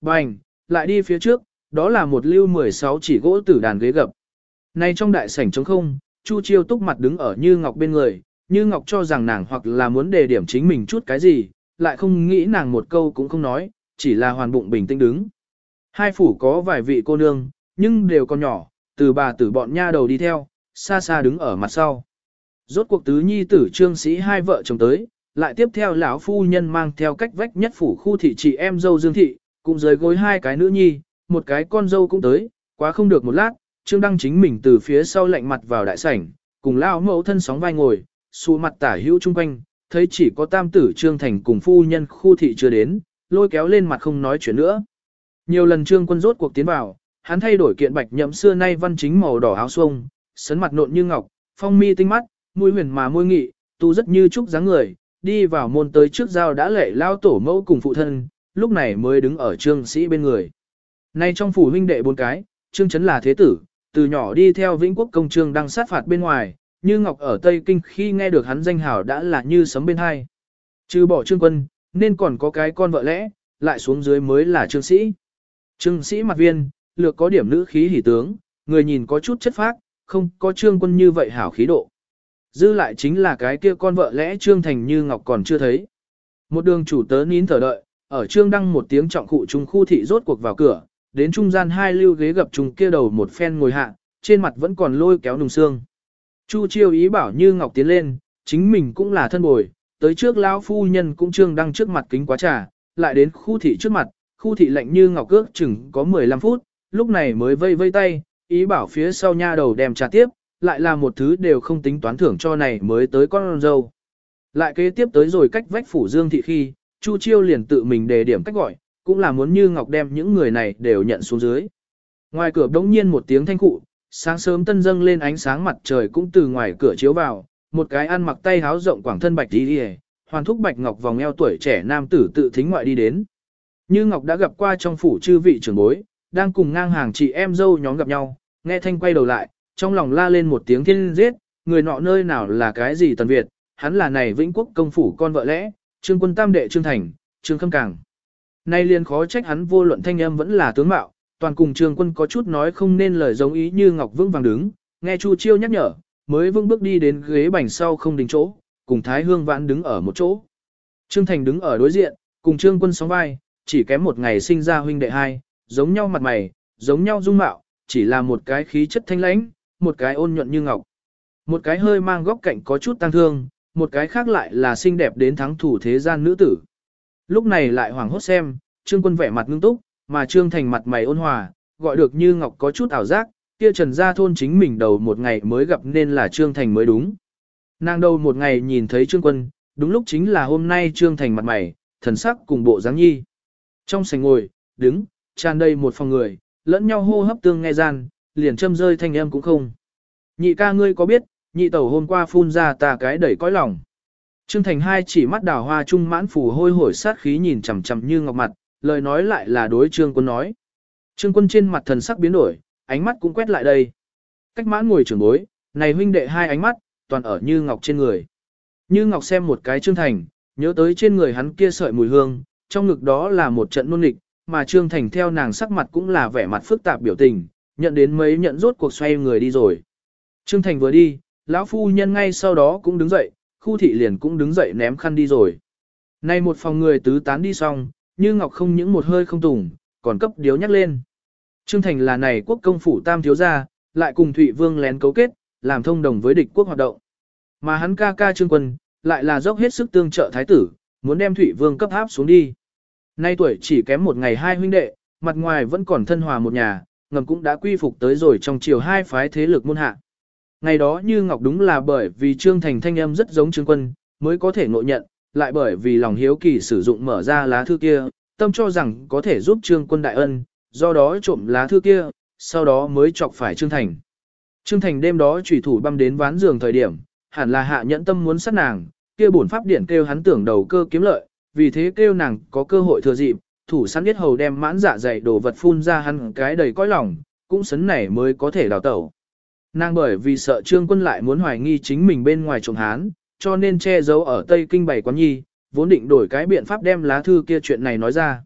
bành, lại đi phía trước, đó là một lưu 16 chỉ gỗ tử đàn ghế gập. Này trong đại sảnh trống không, Chu Chiêu túc mặt đứng ở Như Ngọc bên người, Như Ngọc cho rằng nàng hoặc là muốn đề điểm chính mình chút cái gì, lại không nghĩ nàng một câu cũng không nói, chỉ là hoàn bụng bình tĩnh đứng. Hai phủ có vài vị cô nương, nhưng đều còn nhỏ, từ bà tử bọn nha đầu đi theo, xa xa đứng ở mặt sau. Rốt cuộc tứ nhi tử trương sĩ hai vợ chồng tới, lại tiếp theo lão phu nhân mang theo cách vách nhất phủ khu thị chị em dâu Dương Thị, cũng dưới gối hai cái nữ nhi, một cái con dâu cũng tới, quá không được một lát, Trương Đăng chính mình từ phía sau lạnh mặt vào đại sảnh, cùng lao mẫu thân sóng vai ngồi, xù mặt tả hữu chung quanh, thấy chỉ có tam tử Trương Thành cùng phu nhân khu thị chưa đến, lôi kéo lên mặt không nói chuyện nữa. Nhiều lần Trương quân rốt cuộc tiến vào, hắn thay đổi kiện bạch nhậm xưa nay văn chính màu đỏ áo xuông, sấn mặt nộn như ngọc, phong mi tinh mắt, mũi huyền mà môi nghị, tu rất như trúc dáng người, đi vào môn tới trước giao đã lệ lao tổ mẫu cùng phụ thân, lúc này mới đứng ở trương sĩ bên người. Nay trong phủ huynh đệ bốn cái, trương chấn là thế tử, từ nhỏ đi theo vĩnh quốc công trương đang sát phạt bên ngoài, như ngọc ở Tây Kinh khi nghe được hắn danh hào đã là như sấm bên hai. Trừ bỏ trương quân, nên còn có cái con vợ lẽ, lại xuống dưới mới là trương sĩ. Trương sĩ mặt viên, lược có điểm nữ khí hỉ tướng, người nhìn có chút chất phác, không có trương quân như vậy hảo khí độ. Dư lại chính là cái kia con vợ lẽ trương thành như ngọc còn chưa thấy. Một đường chủ tớ nín thở đợi, ở trương đăng một tiếng trọng cụ trung khu thị rốt cuộc vào cửa, đến trung gian hai lưu ghế gập trùng kia đầu một phen ngồi hạ, trên mặt vẫn còn lôi kéo nùng xương. Chu chiêu ý bảo như ngọc tiến lên, chính mình cũng là thân bồi, tới trước lão phu nhân cũng trương đăng trước mặt kính quá trà, lại đến khu thị trước mặt, khu thị lạnh như ngọc cước chừng có 15 phút, lúc này mới vây vây tay, ý bảo phía sau nha đầu đem trà tiếp, lại là một thứ đều không tính toán thưởng cho này mới tới con dâu. Lại kế tiếp tới rồi cách vách phủ dương thị khi, Chu Chiêu liền tự mình đề điểm cách gọi, cũng là muốn như Ngọc đem những người này đều nhận xuống dưới. Ngoài cửa đống nhiên một tiếng thanh cụ, sáng sớm tân dâng lên ánh sáng mặt trời cũng từ ngoài cửa chiếu vào, một cái ăn mặc tay háo rộng quảng thân bạch đi đi hoàn thúc bạch ngọc vòng eo tuổi trẻ nam tử tự thính ngoại đi đến. Như Ngọc đã gặp qua trong phủ chư vị trưởng bối, đang cùng ngang hàng chị em dâu nhóm gặp nhau, nghe thanh quay đầu lại, trong lòng la lên một tiếng thiên giết, người nọ nơi nào là cái gì tần Việt, hắn là này vĩnh quốc công phủ con vợ lẽ, trương quân tam đệ trương thành, trương khâm càng. Nay liền khó trách hắn vô luận thanh âm vẫn là tướng mạo, toàn cùng trương quân có chút nói không nên lời giống ý như ngọc vững vàng đứng, nghe chu chiêu nhắc nhở, mới vững bước đi đến ghế bành sau không đình chỗ, cùng thái hương vãn đứng ở một chỗ. Trương thành đứng ở đối diện, cùng trương quân sóng vai, chỉ kém một ngày sinh ra huynh đệ hai, giống nhau mặt mày, giống nhau dung mạo, chỉ là một cái khí chất thanh lãnh, một cái ôn nhuận như ngọc. Một cái hơi mang góc cạnh có chút tăng thương, một cái khác lại là xinh đẹp đến thắng thủ thế gian nữ tử. Lúc này lại hoảng hốt xem, Trương Quân vẻ mặt ngưng túc, mà Trương Thành mặt mày ôn hòa, gọi được như ngọc có chút ảo giác, kia Trần Gia thôn chính mình đầu một ngày mới gặp nên là Trương Thành mới đúng. Nàng đầu một ngày nhìn thấy Trương Quân, đúng lúc chính là hôm nay Trương Thành mặt mày, thần sắc cùng bộ dáng nhi. Trong sảnh ngồi, đứng, tràn đầy một phòng người, lẫn nhau hô hấp tương nghe gian, liền châm rơi thanh âm cũng không. Nhị ca ngươi có biết, nhị tẩu hôm qua phun ra ta cái đẩy cõi lòng. Trương Thành hai chỉ mắt đào hoa trung mãn phủ hôi hổi sát khí nhìn chằm chằm như ngọc mặt, lời nói lại là đối Trương Quân nói. Trương Quân trên mặt thần sắc biến đổi, ánh mắt cũng quét lại đây. Cách mãn ngồi trưởng bối, này huynh đệ hai ánh mắt, toàn ở như ngọc trên người. Như ngọc xem một cái Trương Thành, nhớ tới trên người hắn kia sợi mùi hương, trong ngực đó là một trận nôn nghịch, mà Trương Thành theo nàng sắc mặt cũng là vẻ mặt phức tạp biểu tình, nhận đến mấy nhận rốt cuộc xoay người đi rồi. Trương Thành vừa đi, lão phu nhân ngay sau đó cũng đứng dậy, khu thị liền cũng đứng dậy ném khăn đi rồi. Nay một phòng người tứ tán đi xong, như ngọc không những một hơi không tùng, còn cấp điếu nhắc lên. Trương Thành là này quốc công phủ tam thiếu gia, lại cùng Thụy Vương lén cấu kết, làm thông đồng với địch quốc hoạt động. Mà hắn ca ca Trương Quân, lại là dốc hết sức tương trợ thái tử, muốn đem Thụy Vương cấp áp xuống đi. Nay tuổi chỉ kém một ngày hai huynh đệ, mặt ngoài vẫn còn thân hòa một nhà, ngầm cũng đã quy phục tới rồi trong chiều hai phái thế lực môn hạ. Ngày đó như Ngọc đúng là bởi vì Trương Thành thanh âm rất giống Trương Quân, mới có thể ngộ nhận, lại bởi vì lòng hiếu kỳ sử dụng mở ra lá thư kia, tâm cho rằng có thể giúp Trương Quân đại ân, do đó trộm lá thư kia, sau đó mới chọc phải Trương Thành. Trương Thành đêm đó chủy thủ băm đến ván giường thời điểm, hẳn là hạ nhẫn tâm muốn sát nàng, kia bổn pháp điển kêu hắn tưởng đầu cơ kiếm lợi, vì thế kêu nàng có cơ hội thừa dịp, thủ săn biết hầu đem mãn dạ dày đồ vật phun ra hắn cái đầy cõi lòng, cũng sấn này mới có thể đào tẩu. Nàng bởi vì sợ trương quân lại muốn hoài nghi chính mình bên ngoài trộm hán, cho nên che giấu ở Tây Kinh bảy quán nhi, vốn định đổi cái biện pháp đem lá thư kia chuyện này nói ra.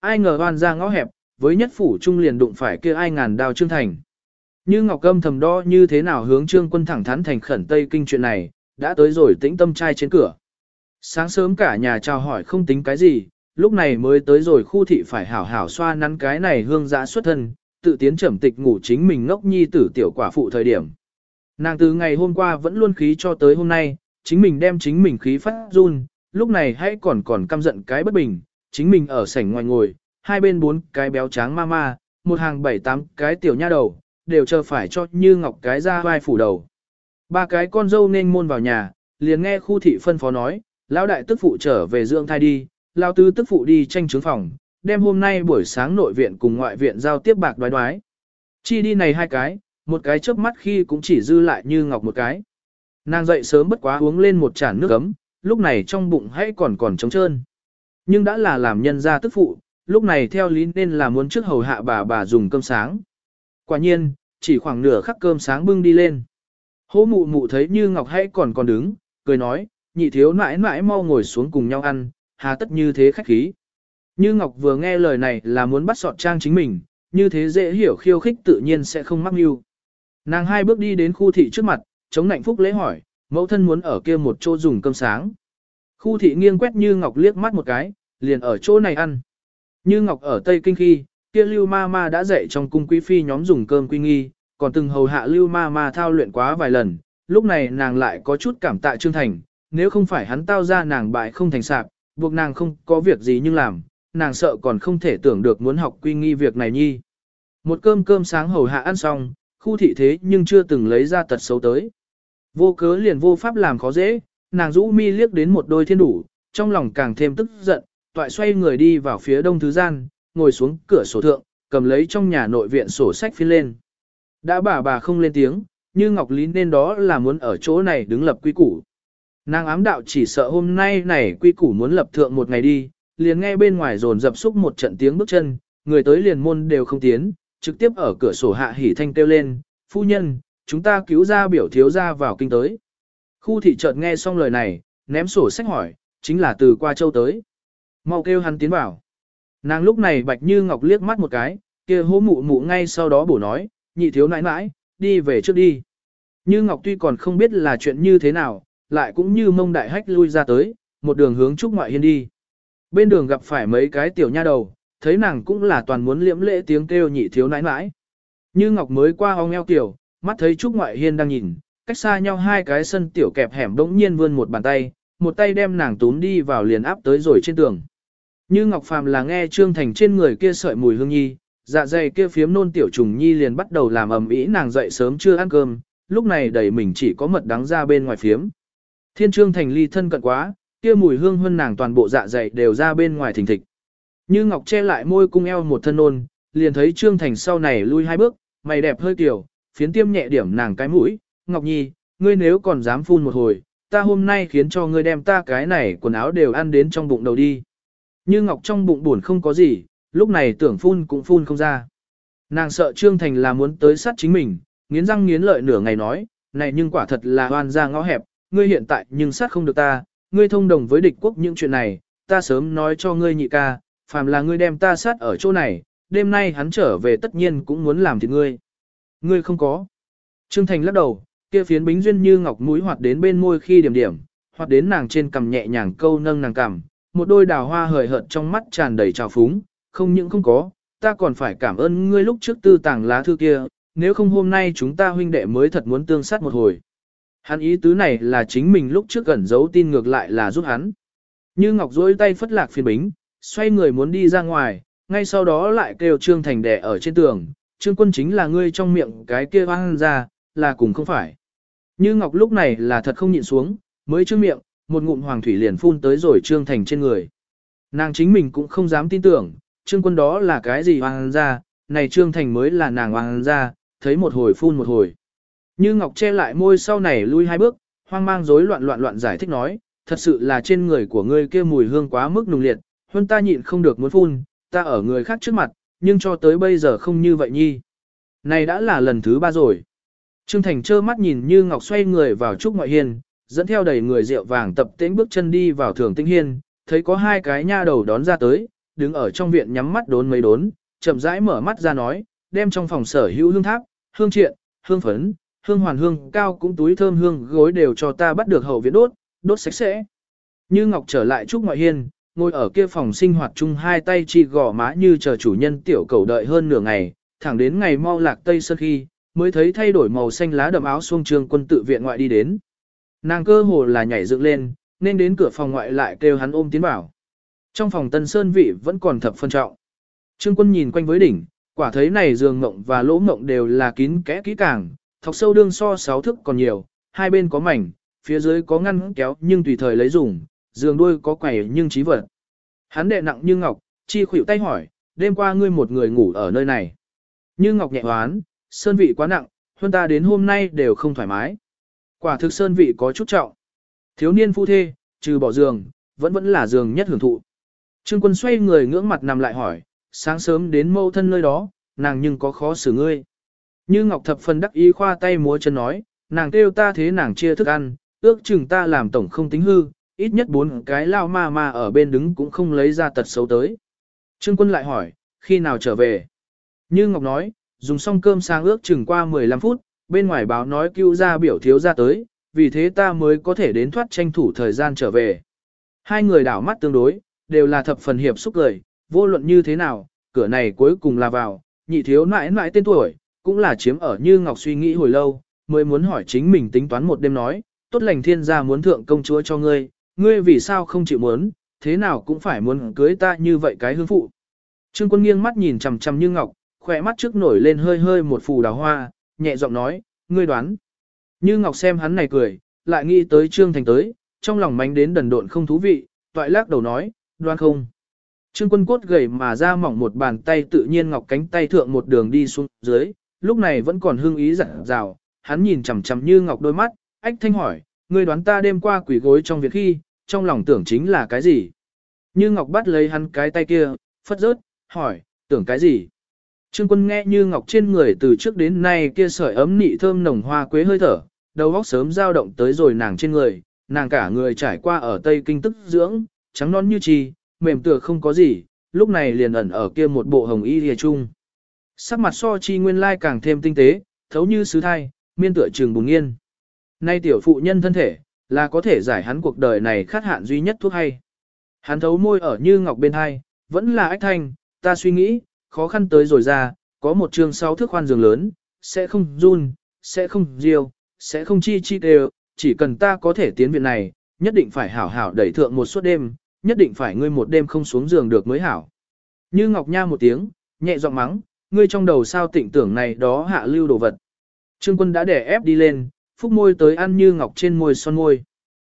ai ngờ hoan ra ngõ hẹp, với nhất phủ trung liền đụng phải kia ai ngàn đao trương thành. Như Ngọc Âm thầm đo như thế nào hướng trương quân thẳng thắn thành khẩn Tây Kinh chuyện này, đã tới rồi tĩnh tâm trai trên cửa. Sáng sớm cả nhà chào hỏi không tính cái gì, lúc này mới tới rồi khu thị phải hảo hảo xoa nắn cái này hương giã xuất thân, tự tiến trầm tịch ngủ chính mình ngốc nhi tử tiểu quả phụ thời điểm. Nàng từ ngày hôm qua vẫn luôn khí cho tới hôm nay, chính mình đem chính mình khí phát run, lúc này hãy còn còn căm giận cái bất bình, chính mình ở sảnh ngoài ngồi, hai bên bốn cái béo tráng ma ma, một hàng bảy tám cái tiểu nha đầu, đều chờ phải cho như ngọc cái ra vai phủ đầu. Ba cái con dâu nên môn vào nhà, liền nghe khu thị phân phó nói, lão đại tức phụ trở về dưỡng thai đi, lão tứ tức phụ đi tranh trướng phòng, đem hôm nay buổi sáng nội viện cùng ngoại viện giao tiếp bạc đoái đoái. Chi đi này hai cái, một cái chớp mắt khi cũng chỉ dư lại như ngọc một cái. Nàng dậy sớm bất quá uống lên một chản nước ấm, lúc này trong bụng hãy còn còn trống trơn. Nhưng đã là làm nhân gia tức phụ, lúc này theo lý nên là muốn trước hầu hạ bà bà dùng cơm sáng. Quả nhiên, chỉ khoảng nửa khắc cơm sáng bưng đi lên. Hố mụ mụ thấy như ngọc hãy còn còn đứng, cười nói, nhị thiếu nãi nãi mau ngồi xuống cùng nhau ăn, hà tất như thế khách khí. Như Ngọc vừa nghe lời này là muốn bắt sọt trang chính mình, như thế dễ hiểu khiêu khích tự nhiên sẽ không mắc mưu. Nàng hai bước đi đến khu thị trước mặt, chống nạnh phúc lễ hỏi, mẫu thân muốn ở kia một chỗ dùng cơm sáng. Khu thị nghiêng quét Như Ngọc liếc mắt một cái, liền ở chỗ này ăn. Như Ngọc ở Tây Kinh khi, kia Lưu Ma Ma đã dạy trong cung quý phi nhóm dùng cơm quy nghi, còn từng hầu hạ Lưu Ma Ma thao luyện quá vài lần, lúc này nàng lại có chút cảm tạ Trương Thành, nếu không phải hắn tao ra nàng bại không thành sạc, buộc nàng không có việc gì nhưng làm, nàng sợ còn không thể tưởng được muốn học quy nghi việc này nhi. Một cơm cơm sáng hầu hạ ăn xong, khu thị thế nhưng chưa từng lấy ra tật xấu tới. Vô cớ liền vô pháp làm khó dễ, nàng rũ mi liếc đến một đôi thiên đủ, trong lòng càng thêm tức giận, toại xoay người đi vào phía đông thứ gian, ngồi xuống cửa sổ thượng, cầm lấy trong nhà nội viện sổ sách phiên lên. Đã bà bà không lên tiếng, như Ngọc Lý nên đó là muốn ở chỗ này đứng lập quy củ. Nàng ám đạo chỉ sợ hôm nay này quy củ muốn lập thượng một ngày đi, liền nghe bên ngoài rồn dập xúc một trận tiếng bước chân, người tới liền môn đều không tiến, trực tiếp ở cửa sổ hạ hỉ thanh kêu lên, phu nhân, chúng ta cứu ra biểu thiếu ra vào kinh tới. Khu thị chợt nghe xong lời này, ném sổ sách hỏi, chính là từ qua châu tới. Mau kêu hắn tiến vào. Nàng lúc này bạch như ngọc liếc mắt một cái, kia hố mụ mụ ngay sau đó bổ nói, nhị thiếu nãi nãi, đi về trước đi. Như ngọc tuy còn không biết là chuyện như thế nào, lại cũng như mông đại hách lui ra tới, một đường hướng trúc ngoại hiên đi. Bên đường gặp phải mấy cái tiểu nha đầu, thấy nàng cũng là toàn muốn liễm lễ tiếng kêu nhị thiếu nãi nãi. Như Ngọc mới qua ong eo tiểu, mắt thấy Trúc Ngoại Hiên đang nhìn, cách xa nhau hai cái sân tiểu kẹp hẻm đống nhiên vươn một bàn tay, một tay đem nàng túm đi vào liền áp tới rồi trên tường. Như Ngọc Phàm là nghe Trương Thành trên người kia sợi mùi hương nhi, dạ dày kia phiếm nôn tiểu trùng nhi liền bắt đầu làm ầm ĩ nàng dậy sớm chưa ăn cơm, lúc này đầy mình chỉ có mật đắng ra bên ngoài phiếm. Thiên Trương Thành ly thân cận quá, kia mùi hương hơn nàng toàn bộ dạ dày đều ra bên ngoài thình thịch. Như Ngọc che lại môi cung eo một thân nôn, liền thấy Trương Thành sau này lui hai bước, mày đẹp hơi tiểu, phiến tiêm nhẹ điểm nàng cái mũi, Ngọc Nhi, ngươi nếu còn dám phun một hồi, ta hôm nay khiến cho ngươi đem ta cái này quần áo đều ăn đến trong bụng đầu đi. Như Ngọc trong bụng buồn không có gì, lúc này tưởng phun cũng phun không ra. Nàng sợ Trương Thành là muốn tới sát chính mình, nghiến răng nghiến lợi nửa ngày nói, này nhưng quả thật là hoan ra ngõ hẹp, ngươi hiện tại nhưng sát không được ta, ngươi thông đồng với địch quốc những chuyện này, ta sớm nói cho ngươi nhị ca, phàm là ngươi đem ta sát ở chỗ này, đêm nay hắn trở về tất nhiên cũng muốn làm thịt ngươi. Ngươi không có. Trương Thành lắc đầu, kia phiến bính duyên như ngọc mũi hoạt đến bên môi khi điểm điểm, hoạt đến nàng trên cằm nhẹ nhàng câu nâng nàng cằm, một đôi đào hoa hời hợt trong mắt tràn đầy trào phúng, không những không có, ta còn phải cảm ơn ngươi lúc trước tư tàng lá thư kia, nếu không hôm nay chúng ta huynh đệ mới thật muốn tương sát một hồi. Hắn ý tứ này là chính mình lúc trước gần giấu tin ngược lại là giúp hắn. Như Ngọc duỗi tay phất lạc phiên bính, xoay người muốn đi ra ngoài, ngay sau đó lại kêu Trương Thành đẻ ở trên tường, Trương quân chính là ngươi trong miệng cái kia hoang ra, là cùng không phải. Như Ngọc lúc này là thật không nhịn xuống, mới trương miệng, một ngụm hoàng thủy liền phun tới rồi Trương Thành trên người. Nàng chính mình cũng không dám tin tưởng, Trương quân đó là cái gì hoang ra, này Trương Thành mới là nàng hoang ra, thấy một hồi phun một hồi. Như Ngọc che lại môi sau này lui hai bước, hoang mang rối loạn loạn loạn giải thích nói, thật sự là trên người của ngươi kia mùi hương quá mức nùng liệt, hơn ta nhịn không được muốn phun, ta ở người khác trước mặt, nhưng cho tới bây giờ không như vậy nhi. Này đã là lần thứ ba rồi. Trương Thành trơ mắt nhìn như Ngọc xoay người vào trúc ngoại hiên, dẫn theo đầy người rượu vàng tập tễnh bước chân đi vào thường tinh hiên, thấy có hai cái nha đầu đón ra tới, đứng ở trong viện nhắm mắt đốn mấy đốn, chậm rãi mở mắt ra nói, đem trong phòng sở hữu hương tháp, hương triện, hương phấn, hương hoàn hương cao cũng túi thơm hương gối đều cho ta bắt được hậu viện đốt, đốt sạch sẽ. Như Ngọc trở lại Trúc Ngoại Hiên, ngồi ở kia phòng sinh hoạt chung hai tay chi gò má như chờ chủ nhân tiểu cầu đợi hơn nửa ngày, thẳng đến ngày mau lạc tây sơn khi, mới thấy thay đổi màu xanh lá đậm áo xuông trường quân tự viện ngoại đi đến. Nàng cơ hồ là nhảy dựng lên, nên đến cửa phòng ngoại lại kêu hắn ôm tiến vào. Trong phòng tân sơn vị vẫn còn thập phân trọng. Trương quân nhìn quanh với đỉnh, quả thấy này giường ngộng và lỗ ngộng đều là kín kẽ kỹ càng, thọc sâu đương so sáu thức còn nhiều, hai bên có mảnh, phía dưới có ngăn kéo nhưng tùy thời lấy dùng, giường đuôi có quẻ nhưng trí vật. Hắn đệ nặng như ngọc, chi khuỷu tay hỏi, đêm qua ngươi một người ngủ ở nơi này. Như ngọc nhẹ hoán, sơn vị quá nặng, hơn ta đến hôm nay đều không thoải mái. Quả thực sơn vị có chút trọng. Thiếu niên phu thê, trừ bỏ giường, vẫn vẫn là giường nhất hưởng thụ. Trương quân xoay người ngưỡng mặt nằm lại hỏi, sáng sớm đến mâu thân nơi đó, nàng nhưng có khó xử ngươi. Như Ngọc thập phần đắc ý khoa tay múa chân nói, nàng kêu ta thế nàng chia thức ăn, ước chừng ta làm tổng không tính hư, ít nhất bốn cái lao ma ma ở bên đứng cũng không lấy ra tật xấu tới. Trương quân lại hỏi, khi nào trở về? Như Ngọc nói, dùng xong cơm sáng ước chừng qua 15 phút, bên ngoài báo nói cứu ra biểu thiếu ra tới, vì thế ta mới có thể đến thoát tranh thủ thời gian trở về. Hai người đảo mắt tương đối, đều là thập phần hiệp xúc lời, vô luận như thế nào, cửa này cuối cùng là vào, nhị thiếu nãi nãi tên tuổi, cũng là chiếm ở như Ngọc suy nghĩ hồi lâu, mới muốn hỏi chính mình tính toán một đêm nói, tốt lành thiên gia muốn thượng công chúa cho ngươi, ngươi vì sao không chịu muốn, thế nào cũng phải muốn cưới ta như vậy cái hương phụ. Trương quân nghiêng mắt nhìn chằm chằm như Ngọc, khỏe mắt trước nổi lên hơi hơi một phù đào hoa, nhẹ giọng nói, ngươi đoán. Như Ngọc xem hắn này cười, lại nghĩ tới Trương Thành tới, trong lòng mánh đến đần độn không thú vị, toại lắc đầu nói, đoán không. Trương quân cốt gầy mà ra mỏng một bàn tay tự nhiên Ngọc cánh tay thượng một đường đi xuống dưới, lúc này vẫn còn hương ý dặn dào, hắn nhìn chằm chằm như Ngọc đôi mắt, ách thanh hỏi, ngươi đoán ta đêm qua quỷ gối trong việc khi, trong lòng tưởng chính là cái gì? Như Ngọc bắt lấy hắn cái tay kia, phất rớt, hỏi, tưởng cái gì? Trương quân nghe như Ngọc trên người từ trước đến nay kia sợi ấm nị thơm nồng hoa quế hơi thở, đầu óc sớm dao động tới rồi nàng trên người, nàng cả người trải qua ở Tây Kinh tức dưỡng, trắng non như chi, mềm tựa không có gì, lúc này liền ẩn ở kia một bộ hồng y lìa chung. Sắc mặt so chi nguyên lai càng thêm tinh tế, thấu như sứ thai, miên tựa trường bùng nghiên. Nay tiểu phụ nhân thân thể, là có thể giải hắn cuộc đời này khát hạn duy nhất thuốc hay. Hắn thấu môi ở như ngọc bên hai, vẫn là ách thanh, ta suy nghĩ, khó khăn tới rồi ra, có một trường sáu thước khoan giường lớn, sẽ không run, sẽ không riêu, sẽ không chi chi đều, chỉ cần ta có thể tiến viện này, nhất định phải hảo hảo đẩy thượng một suốt đêm, nhất định phải ngươi một đêm không xuống giường được mới hảo. Như Ngọc Nha một tiếng, nhẹ giọng mắng, ngươi trong đầu sao tịnh tưởng này đó hạ lưu đồ vật. Trương quân đã đè ép đi lên, phúc môi tới ăn Như Ngọc trên môi son môi.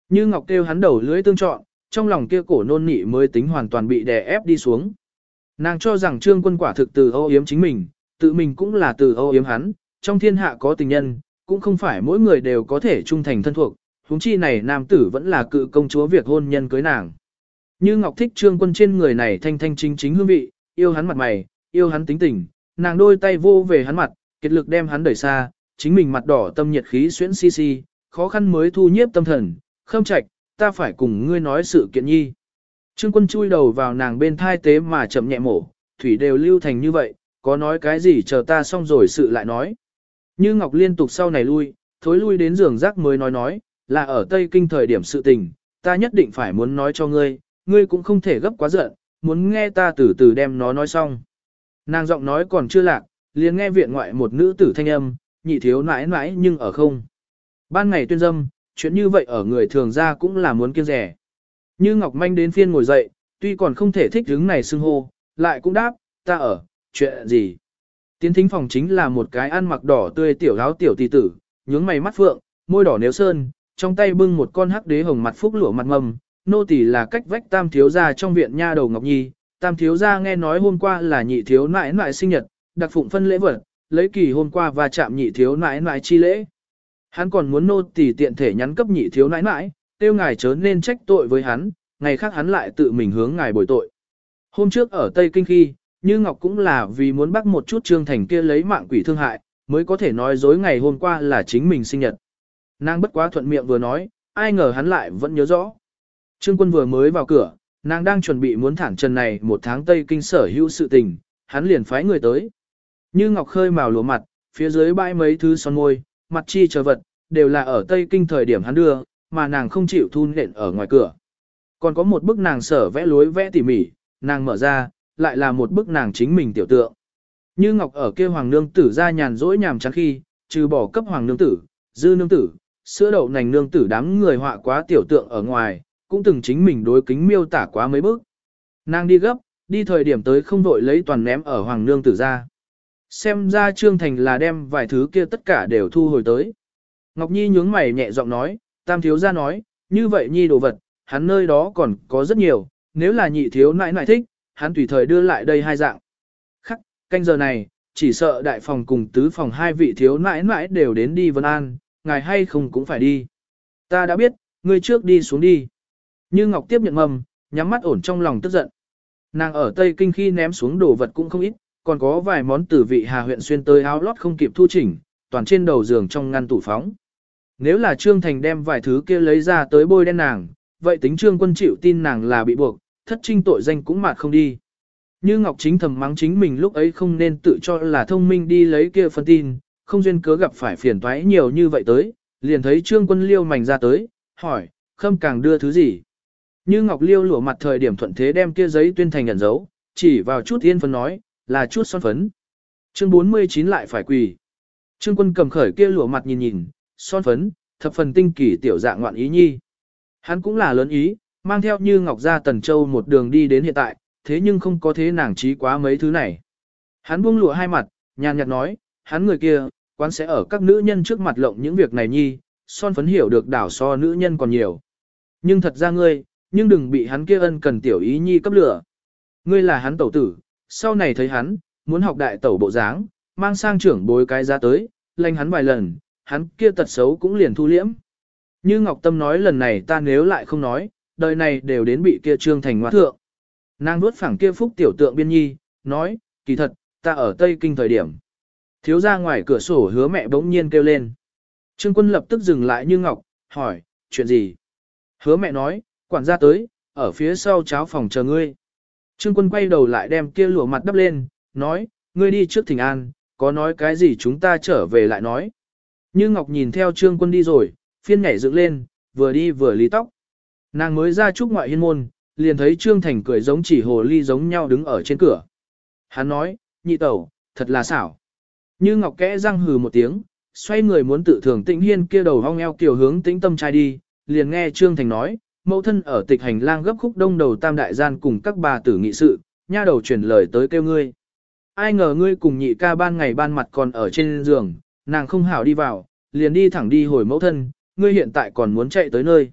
Như Ngọc kêu hắn đầu lưỡi tương trọn, trong lòng kia cổ nôn nị mới tính hoàn toàn bị đè ép đi xuống. Nàng cho rằng trương quân quả thực từ âu yếm chính mình, tự mình cũng là từ âu yếm hắn, trong thiên hạ có tình nhân, cũng không phải mỗi người đều có thể trung thành thân thuộc, huống chi này nam tử vẫn là cự công chúa việc hôn nhân cưới nàng. Như Ngọc thích trương quân trên người này thanh thanh chính chính hương vị, yêu hắn mặt mày, yêu hắn tính tình, nàng đôi tay vô về hắn mặt, kết lực đem hắn đẩy xa, chính mình mặt đỏ tâm nhiệt khí xuyễn xi xi, khó khăn mới thu nhiếp tâm thần, khâm trạch, ta phải cùng ngươi nói sự kiện nhi. Trương quân chui đầu vào nàng bên thai tế mà chậm nhẹ mổ, thủy đều lưu thành như vậy, có nói cái gì chờ ta xong rồi sự lại nói. Như Ngọc liên tục sau này lui, thối lui đến giường rác mới nói nói, là ở Tây Kinh thời điểm sự tình, ta nhất định phải muốn nói cho ngươi, ngươi cũng không thể gấp quá giận, muốn nghe ta từ từ đem nó nói xong. Nàng giọng nói còn chưa lạc, liền nghe viện ngoại một nữ tử thanh âm, nhị thiếu nãi nãi nhưng ở không. Ban ngày tuyên dâm, chuyện như vậy ở người thường ra cũng là muốn kiêng rẻ. Như Ngọc Manh đến phiên ngồi dậy, tuy còn không thể thích hứng này xưng hô, lại cũng đáp, ta ở, chuyện gì. Tiến thính phòng chính là một cái ăn mặc đỏ tươi tiểu áo tiểu tỷ tử, nhướng mày mắt phượng, môi đỏ nếu sơn, trong tay bưng một con hắc đế hồng mặt phúc lụa mặt mầm, nô tỳ là cách vách tam thiếu gia trong viện nha đầu Ngọc Nhi, tam thiếu gia nghe nói hôm qua là nhị thiếu nãi nãi sinh nhật, đặc phụng phân lễ vật, lấy kỳ hôm qua và chạm nhị thiếu nãi nãi chi lễ. Hắn còn muốn nô tỳ tiện thể nhắn cấp nhị thiếu nãi nãi, tiêu ngài chớ nên trách tội với hắn, ngày khác hắn lại tự mình hướng ngài bồi tội. Hôm trước ở Tây Kinh khi, Như Ngọc cũng là vì muốn bắt một chút Trương Thành kia lấy mạng quỷ thương hại, mới có thể nói dối ngày hôm qua là chính mình sinh nhật. Nàng bất quá thuận miệng vừa nói, ai ngờ hắn lại vẫn nhớ rõ. Trương quân vừa mới vào cửa, nàng đang chuẩn bị muốn thẳng trần này một tháng Tây Kinh sở hữu sự tình, hắn liền phái người tới. Như ngọc khơi màu lúa mặt, phía dưới bãi mấy thứ son môi, mặt chi chờ vật, đều là ở Tây Kinh thời điểm hắn đưa, mà nàng không chịu thu nện ở ngoài cửa. Còn có một bức nàng sở vẽ lối vẽ tỉ mỉ, nàng mở ra, lại là một bức nàng chính mình tiểu tượng. Như Ngọc ở kia hoàng nương tử ra nhàn rỗi nhàm chán khi, trừ bỏ cấp hoàng nương tử, dư nương tử, sữa đậu nành nương tử đám người họa quá tiểu tượng ở ngoài, cũng từng chính mình đối kính miêu tả quá mấy bước. Nàng đi gấp, đi thời điểm tới không vội lấy toàn ném ở hoàng nương tử ra. Xem ra Trương Thành là đem vài thứ kia tất cả đều thu hồi tới. Ngọc Nhi nhướng mày nhẹ giọng nói, tam thiếu ra nói, như vậy Nhi đồ vật, hắn nơi đó còn có rất nhiều, nếu là nhị thiếu nãi nãi thích, hắn tùy thời đưa lại đây hai dạng. Khắc, canh giờ này, chỉ sợ đại phòng cùng tứ phòng hai vị thiếu nãi nãi đều đến đi Vân An, ngài hay không cũng phải đi. Ta đã biết, ngươi trước đi xuống đi. Như Ngọc tiếp nhận mầm, nhắm mắt ổn trong lòng tức giận. Nàng ở Tây Kinh khi ném xuống đồ vật cũng không ít, còn có vài món từ vị Hà huyện xuyên tới áo lót không kịp thu chỉnh, toàn trên đầu giường trong ngăn tủ phóng. Nếu là Trương Thành đem vài thứ kia lấy ra tới bôi đen nàng, vậy tính Trương quân chịu tin nàng là bị buộc, thất trinh tội danh cũng mạt không đi. Như Ngọc Chính thầm mắng chính mình lúc ấy không nên tự cho là thông minh đi lấy kia phân tin, không duyên cớ gặp phải phiền toái nhiều như vậy tới, liền thấy Trương quân liêu mảnh ra tới, hỏi, khâm càng đưa thứ gì. Như Ngọc Liêu lụa mặt thời điểm thuận thế đem kia giấy tuyên thành nhận dấu, chỉ vào chút yên phấn nói, là chút son phấn. Chương 49 lại phải quỳ. Trương quân cầm khởi kia lụa mặt nhìn nhìn, son phấn, thập phần tinh kỳ tiểu dạng ngoạn ý nhi. Hắn cũng là lớn ý, mang theo như Ngọc ra Tần Châu một đường đi đến hiện tại, thế nhưng không có thế nàng trí quá mấy thứ này. Hắn buông lụa hai mặt, nhàn nhạt nói, hắn người kia, quán sẽ ở các nữ nhân trước mặt lộng những việc này nhi, son phấn hiểu được đảo so nữ nhân còn nhiều. Nhưng thật ra ngươi, nhưng đừng bị hắn kia ân cần tiểu ý nhi cấp lửa. Ngươi là hắn tẩu tử, sau này thấy hắn, muốn học đại tẩu bộ dáng, mang sang trưởng bối cái ra tới, lanh hắn vài lần, hắn kia tật xấu cũng liền thu liễm. Như Ngọc Tâm nói lần này ta nếu lại không nói, đời này đều đến bị kia trương thành ngoại thượng. Nàng nuốt phẳng kia phúc tiểu tượng biên nhi, nói, kỳ thật, ta ở Tây Kinh thời điểm. Thiếu ra ngoài cửa sổ hứa mẹ bỗng nhiên kêu lên. Trương quân lập tức dừng lại như Ngọc, hỏi, chuyện gì? Hứa mẹ nói, quản gia tới, ở phía sau cháo phòng chờ ngươi. Trương quân quay đầu lại đem kia lụa mặt đắp lên, nói, ngươi đi trước thỉnh an, có nói cái gì chúng ta trở về lại nói. Như Ngọc nhìn theo Trương quân đi rồi, phiên nhảy dựng lên, vừa đi vừa lý tóc. Nàng mới ra chúc ngoại hiên môn, liền thấy Trương Thành cười giống chỉ hồ ly giống nhau đứng ở trên cửa. Hắn nói, nhị tẩu, thật là xảo. Như Ngọc kẽ răng hừ một tiếng, xoay người muốn tự thưởng tĩnh hiên kia đầu hong eo kiểu hướng tĩnh tâm trai đi, liền nghe Trương Thành nói, mẫu thân ở tịch hành lang gấp khúc đông đầu tam đại gian cùng các bà tử nghị sự, nha đầu truyền lời tới kêu ngươi. Ai ngờ ngươi cùng nhị ca ban ngày ban mặt còn ở trên giường, nàng không hảo đi vào, liền đi thẳng đi hồi mẫu thân, ngươi hiện tại còn muốn chạy tới nơi.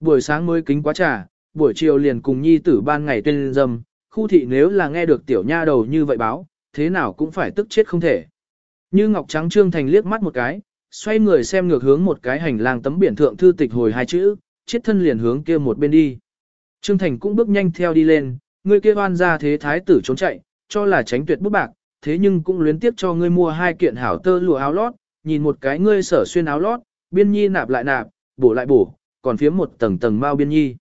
Buổi sáng mới kính quá trà, buổi chiều liền cùng nhi tử ban ngày tuyên dâm, khu thị nếu là nghe được tiểu nha đầu như vậy báo, thế nào cũng phải tức chết không thể. Như Ngọc Trắng Trương Thành liếc mắt một cái, xoay người xem ngược hướng một cái hành lang tấm biển thượng thư tịch hồi hai chữ, chết thân liền hướng kia một bên đi. Trương Thành cũng bước nhanh theo đi lên, người kia oan ra thế thái tử trốn chạy, cho là tránh tuyệt bút bạc, thế nhưng cũng luyến tiếp cho ngươi mua hai kiện hảo tơ lụa áo lót, nhìn một cái ngươi sở xuyên áo lót, biên nhi nạp lại nạp, bổ lại bổ, còn phía một tầng tầng mau biên nhi.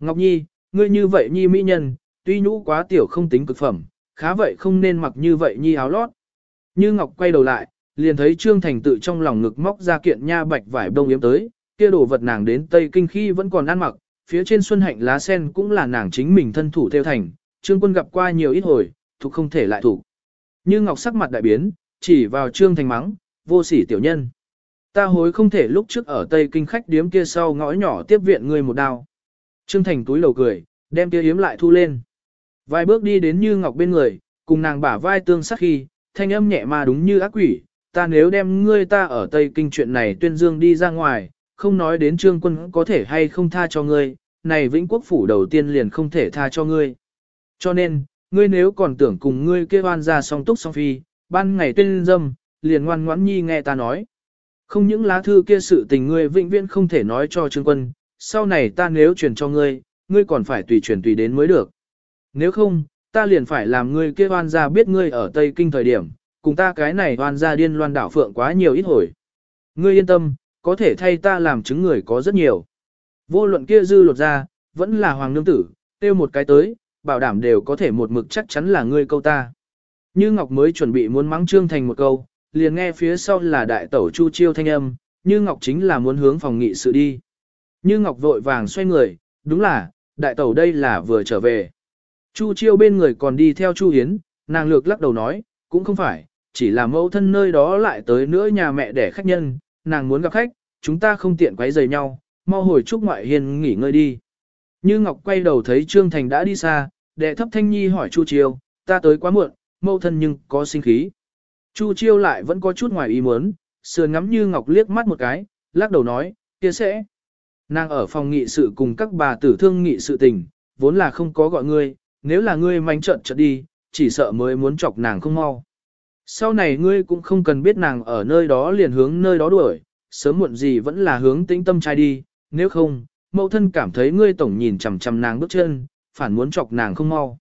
Ngọc Nhi, ngươi như vậy nhi mỹ nhân, tuy nhũ quá tiểu không tính cực phẩm, khá vậy không nên mặc như vậy nhi áo lót. Như Ngọc quay đầu lại, liền thấy Trương Thành tự trong lòng ngực móc ra kiện nha bạch vải đông yếm tới, kia đồ vật nàng đến Tây Kinh khi vẫn còn ăn mặc, phía trên xuân hạnh lá sen cũng là nàng chính mình thân thủ theo thành, Trương Quân gặp qua nhiều ít hồi, thuộc không thể lại thủ. Như Ngọc sắc mặt đại biến, chỉ vào Trương Thành mắng, vô sỉ tiểu nhân. Ta hối không thể lúc trước ở Tây Kinh khách điếm kia sau ngõ nhỏ tiếp viện ngươi một đao. Trương Thành túi lầu cười, đem kia hiếm lại thu lên. Vài bước đi đến Như Ngọc bên người, cùng nàng bả vai tương sắc khi, thanh âm nhẹ mà đúng như ác quỷ, ta nếu đem ngươi ta ở Tây Kinh chuyện này tuyên dương đi ra ngoài, không nói đến trương quân có thể hay không tha cho ngươi, này vĩnh quốc phủ đầu tiên liền không thể tha cho ngươi. Cho nên, ngươi nếu còn tưởng cùng ngươi kê oan ra song túc song phi, ban ngày tuyên dâm, liền ngoan ngoãn nhi nghe ta nói. Không những lá thư kia sự tình ngươi vĩnh viễn không thể nói cho trương quân, sau này ta nếu truyền cho ngươi, ngươi còn phải tùy truyền tùy đến mới được. Nếu không, ta liền phải làm ngươi kia oan ra biết ngươi ở Tây Kinh thời điểm, cùng ta cái này oan ra điên loan đảo phượng quá nhiều ít hồi. Ngươi yên tâm, có thể thay ta làm chứng người có rất nhiều. Vô luận kia dư lột ra, vẫn là hoàng nương tử, tiêu một cái tới, bảo đảm đều có thể một mực chắc chắn là ngươi câu ta. Như Ngọc mới chuẩn bị muốn mắng Trương Thành một câu, liền nghe phía sau là đại tẩu Chu Chiêu thanh âm, Như Ngọc chính là muốn hướng phòng nghị sự đi. Như Ngọc vội vàng xoay người, đúng là, đại tẩu đây là vừa trở về. Chu Chiêu bên người còn đi theo Chu Hiến, nàng lược lắc đầu nói, cũng không phải, chỉ là mẫu thân nơi đó lại tới nữa nhà mẹ để khách nhân, nàng muốn gặp khách, chúng ta không tiện quấy rầy nhau, mau hồi chúc ngoại hiền nghỉ ngơi đi. Như Ngọc quay đầu thấy Trương Thành đã đi xa, đệ thấp thanh nhi hỏi Chu Chiêu, ta tới quá muộn, mâu thân nhưng có sinh khí. Chu Chiêu lại vẫn có chút ngoài ý muốn, sườn ngắm Như Ngọc liếc mắt một cái, lắc đầu nói, kia sẽ. Nàng ở phòng nghị sự cùng các bà tử thương nghị sự tình, vốn là không có gọi ngươi, nếu là ngươi manh trận trận đi, chỉ sợ mới muốn chọc nàng không mau. Sau này ngươi cũng không cần biết nàng ở nơi đó liền hướng nơi đó đuổi, sớm muộn gì vẫn là hướng tĩnh tâm trai đi, nếu không, mẫu thân cảm thấy ngươi tổng nhìn chằm chằm nàng bước chân, phản muốn chọc nàng không mau.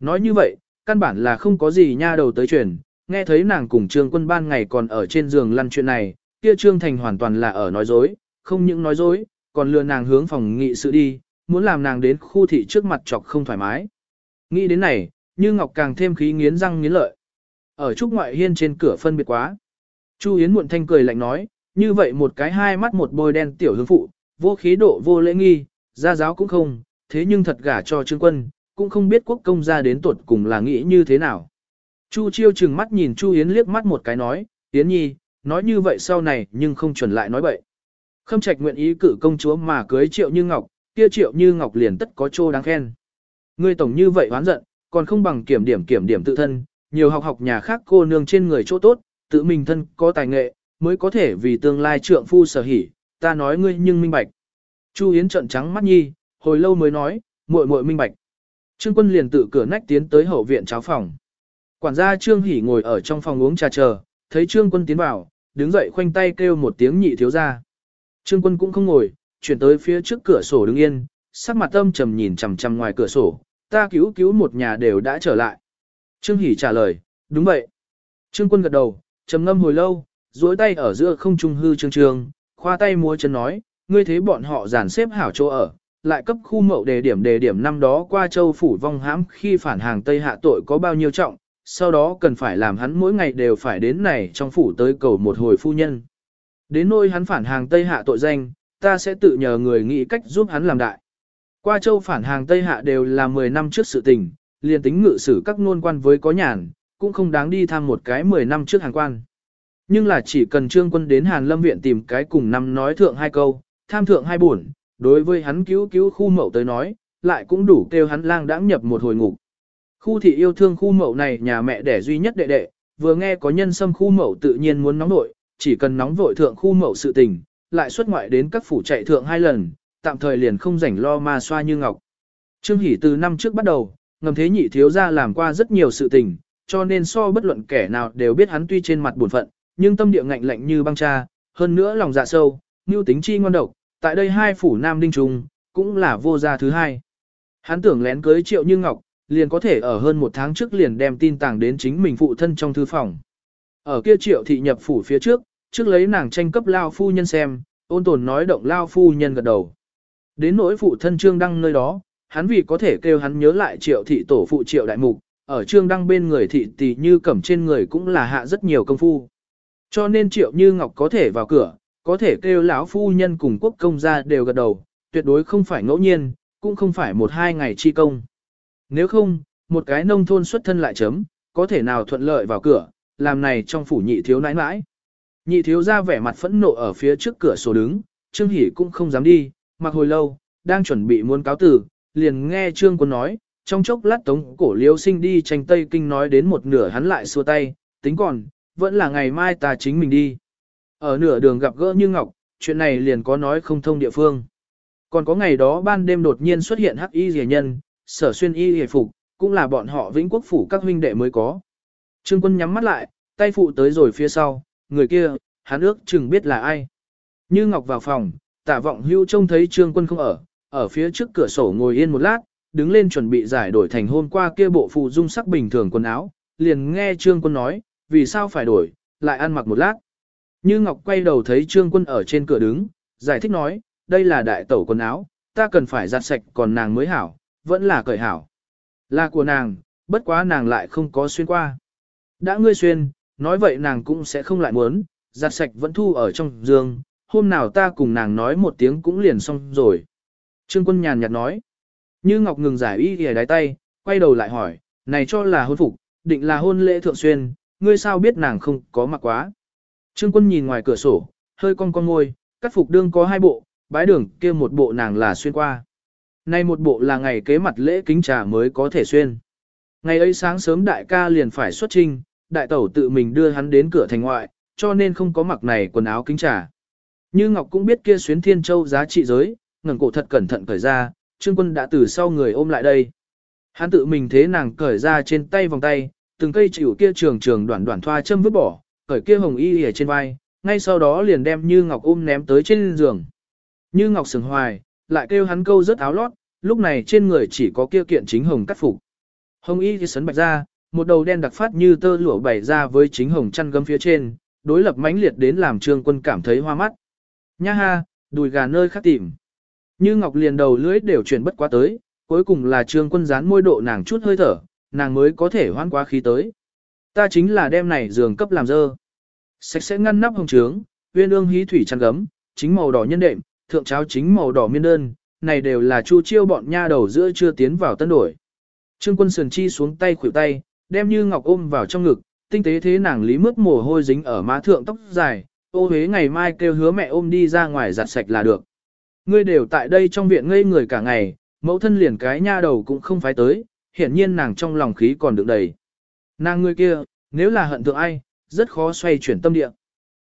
Nói như vậy, căn bản là không có gì nha đầu tới truyền, nghe thấy nàng cùng trương quân ban ngày còn ở trên giường lăn chuyện này, kia trương thành hoàn toàn là ở nói dối, không những nói dối, còn lừa nàng hướng phòng nghị sự đi, muốn làm nàng đến khu thị trước mặt chọc không thoải mái. Nghĩ đến này, như Ngọc càng thêm khí nghiến răng nghiến lợi. Ở trúc ngoại hiên trên cửa phân biệt quá. Chu Yến muộn thanh cười lạnh nói, như vậy một cái hai mắt một bôi đen tiểu hương phụ, vô khí độ vô lễ nghi, gia giáo cũng không, thế nhưng thật gả cho trương quân, cũng không biết quốc công gia đến tuột cùng là nghĩ như thế nào. Chu chiêu chừng mắt nhìn Chu Yến liếc mắt một cái nói, Yến nhi, nói như vậy sau này nhưng không chuẩn lại nói bậy. Khâm trạch nguyện ý cử công chúa mà cưới triệu như ngọc, kia triệu như ngọc liền tất có chỗ đáng khen. Ngươi tổng như vậy oán giận, còn không bằng kiểm điểm kiểm điểm tự thân, nhiều học học nhà khác cô nương trên người chỗ tốt, tự mình thân có tài nghệ, mới có thể vì tương lai trượng phu sở hỉ, ta nói ngươi nhưng minh bạch. Chu Yến trợn trắng mắt nhi, hồi lâu mới nói, muội muội minh bạch. Trương Quân liền tự cửa nách tiến tới hậu viện cháo phòng. Quản gia Trương Hỉ ngồi ở trong phòng uống trà chờ, thấy Trương Quân tiến vào, đứng dậy khoanh tay kêu một tiếng nhị thiếu gia. Trương Quân cũng không ngồi, chuyển tới phía trước cửa sổ đứng yên, sắc mặt âm trầm nhìn chằm chằm ngoài cửa sổ, ta cứu cứu một nhà đều đã trở lại. Trương Hỷ trả lời, đúng vậy. Trương Quân gật đầu, trầm ngâm hồi lâu, duỗi tay ở giữa không trung hư trương trương, khoa tay múa chân nói, ngươi thấy bọn họ dàn xếp hảo chỗ ở, lại cấp khu mậu đề điểm đề điểm năm đó qua châu phủ vong hãm khi phản hàng Tây Hạ tội có bao nhiêu trọng, sau đó cần phải làm hắn mỗi ngày đều phải đến này trong phủ tới cầu một hồi phu nhân. Đến nôi hắn phản hàng Tây Hạ tội danh, ta sẽ tự nhờ người nghĩ cách giúp hắn làm đại. Qua châu phản hàng Tây Hạ đều là 10 năm trước sự tình, liền tính ngự sử các nôn quan với có nhàn, cũng không đáng đi tham một cái 10 năm trước hàng quan. Nhưng là chỉ cần trương quân đến Hàn Lâm Viện tìm cái cùng năm nói thượng hai câu, tham thượng hai buồn, đối với hắn cứu cứu khu mậu tới nói, lại cũng đủ kêu hắn lang đãng nhập một hồi ngục. Khu thị yêu thương khu mậu này nhà mẹ đẻ duy nhất đệ đệ, vừa nghe có nhân xâm khu mậu tự nhiên muốn nóng nội, chỉ cần nóng vội thượng khu mậu sự tình, lại xuất ngoại đến các phủ chạy thượng hai lần, tạm thời liền không rảnh lo ma xoa như ngọc. Trương Hỷ từ năm trước bắt đầu, ngầm thế nhị thiếu ra làm qua rất nhiều sự tình, cho nên so bất luận kẻ nào đều biết hắn tuy trên mặt buồn phận, nhưng tâm địa ngạnh lạnh như băng cha, hơn nữa lòng dạ sâu, nhu tính chi ngoan độc, tại đây hai phủ nam đinh trùng, cũng là vô gia thứ hai. Hắn tưởng lén cưới triệu như ngọc, liền có thể ở hơn một tháng trước liền đem tin tàng đến chính mình phụ thân trong thư phòng. Ở kia triệu thị nhập phủ phía trước, trước lấy nàng tranh cấp lao phu nhân xem, ôn tồn nói động lao phu nhân gật đầu. Đến nỗi phụ thân trương đăng nơi đó, hắn vì có thể kêu hắn nhớ lại triệu thị tổ phụ triệu đại mục, ở trương đăng bên người thị tỷ như cẩm trên người cũng là hạ rất nhiều công phu. Cho nên triệu như ngọc có thể vào cửa, có thể kêu lão phu nhân cùng quốc công gia đều gật đầu, tuyệt đối không phải ngẫu nhiên, cũng không phải một hai ngày chi công. Nếu không, một cái nông thôn xuất thân lại chấm, có thể nào thuận lợi vào cửa, làm này trong phủ nhị thiếu nãi nãi. Nhị thiếu ra vẻ mặt phẫn nộ ở phía trước cửa sổ đứng, Trương Hỷ cũng không dám đi, mặc hồi lâu, đang chuẩn bị muốn cáo tử, liền nghe Trương Quân nói, trong chốc lát tống cổ liêu sinh đi tranh Tây Kinh nói đến một nửa hắn lại xua tay, tính còn, vẫn là ngày mai ta chính mình đi. Ở nửa đường gặp gỡ Như Ngọc, chuyện này liền có nói không thông địa phương. Còn có ngày đó ban đêm đột nhiên xuất hiện hắc y rẻ nhân, sở xuyên y hề phục, cũng là bọn họ vĩnh quốc phủ các huynh đệ mới có. Trương quân nhắm mắt lại, tay phụ tới rồi phía sau, người kia, hắn ước chừng biết là ai. Như Ngọc vào phòng, tả vọng hưu trông thấy trương quân không ở, ở phía trước cửa sổ ngồi yên một lát, đứng lên chuẩn bị giải đổi thành hôm qua kia bộ phụ dung sắc bình thường quần áo, liền nghe trương quân nói, vì sao phải đổi, lại ăn mặc một lát. Như Ngọc quay đầu thấy trương quân ở trên cửa đứng, giải thích nói, đây là đại tẩu quần áo, ta cần phải giặt sạch còn nàng mới hảo, vẫn là cởi hảo. Là của nàng, bất quá nàng lại không có xuyên qua. Đã ngươi xuyên, nói vậy nàng cũng sẽ không lại muốn, giặt sạch vẫn thu ở trong giường, hôm nào ta cùng nàng nói một tiếng cũng liền xong rồi. Trương quân nhàn nhạt nói. Như Ngọc ngừng giải y ghề đáy tay, quay đầu lại hỏi, này cho là hôn phục, định là hôn lễ thượng xuyên, ngươi sao biết nàng không có mặc quá. Trương quân nhìn ngoài cửa sổ, hơi cong cong ngôi, cắt phục đương có hai bộ, bái đường kia một bộ nàng là xuyên qua. Nay một bộ là ngày kế mặt lễ kính trà mới có thể xuyên. Ngày ấy sáng sớm đại ca liền phải xuất trinh, đại tẩu tự mình đưa hắn đến cửa thành ngoại, cho nên không có mặc này quần áo kính trà. Như Ngọc cũng biết kia xuyến thiên châu giá trị giới, ngẩng cổ thật cẩn thận cởi ra, Trương Quân đã từ sau người ôm lại đây. Hắn tự mình thế nàng cởi ra trên tay vòng tay, từng cây chịu kia trường trường đoạn đoạn thoa châm vứt bỏ, cởi kia hồng y ở trên vai, ngay sau đó liền đem Như Ngọc ôm ném tới trên giường. Như Ngọc sừng hoài, lại kêu hắn câu rất áo lót, lúc này trên người chỉ có kia kiện chính hồng cắt phục. Hồng y thì sấn bạch ra, một đầu đen đặc phát như tơ lụa bày ra với chính hồng chăn gấm phía trên, đối lập mãnh liệt đến làm trương quân cảm thấy hoa mắt. Nha ha, đùi gà nơi khác tìm. Như Ngọc liền đầu lưỡi đều chuyển bất quá tới, cuối cùng là trương quân dán môi độ nàng chút hơi thở, nàng mới có thể hoan quá khí tới. Ta chính là đem này giường cấp làm dơ. Sạch sẽ ngăn nắp hồng trướng, uyên ương hí thủy chăn gấm, chính màu đỏ nhân đệm, thượng cháo chính màu đỏ miên đơn, này đều là chu chiêu bọn nha đầu giữa chưa tiến vào tân đổi. Trương quân sườn chi xuống tay khuỷu tay, đem như ngọc ôm vào trong ngực, tinh tế thế nàng lý mướt mồ hôi dính ở má thượng tóc dài, ô huế ngày mai kêu hứa mẹ ôm đi ra ngoài giặt sạch là được. Ngươi đều tại đây trong viện ngây người cả ngày, mẫu thân liền cái nha đầu cũng không phải tới, hiển nhiên nàng trong lòng khí còn đựng đầy. Nàng người kia, nếu là hận thượng ai, rất khó xoay chuyển tâm địa.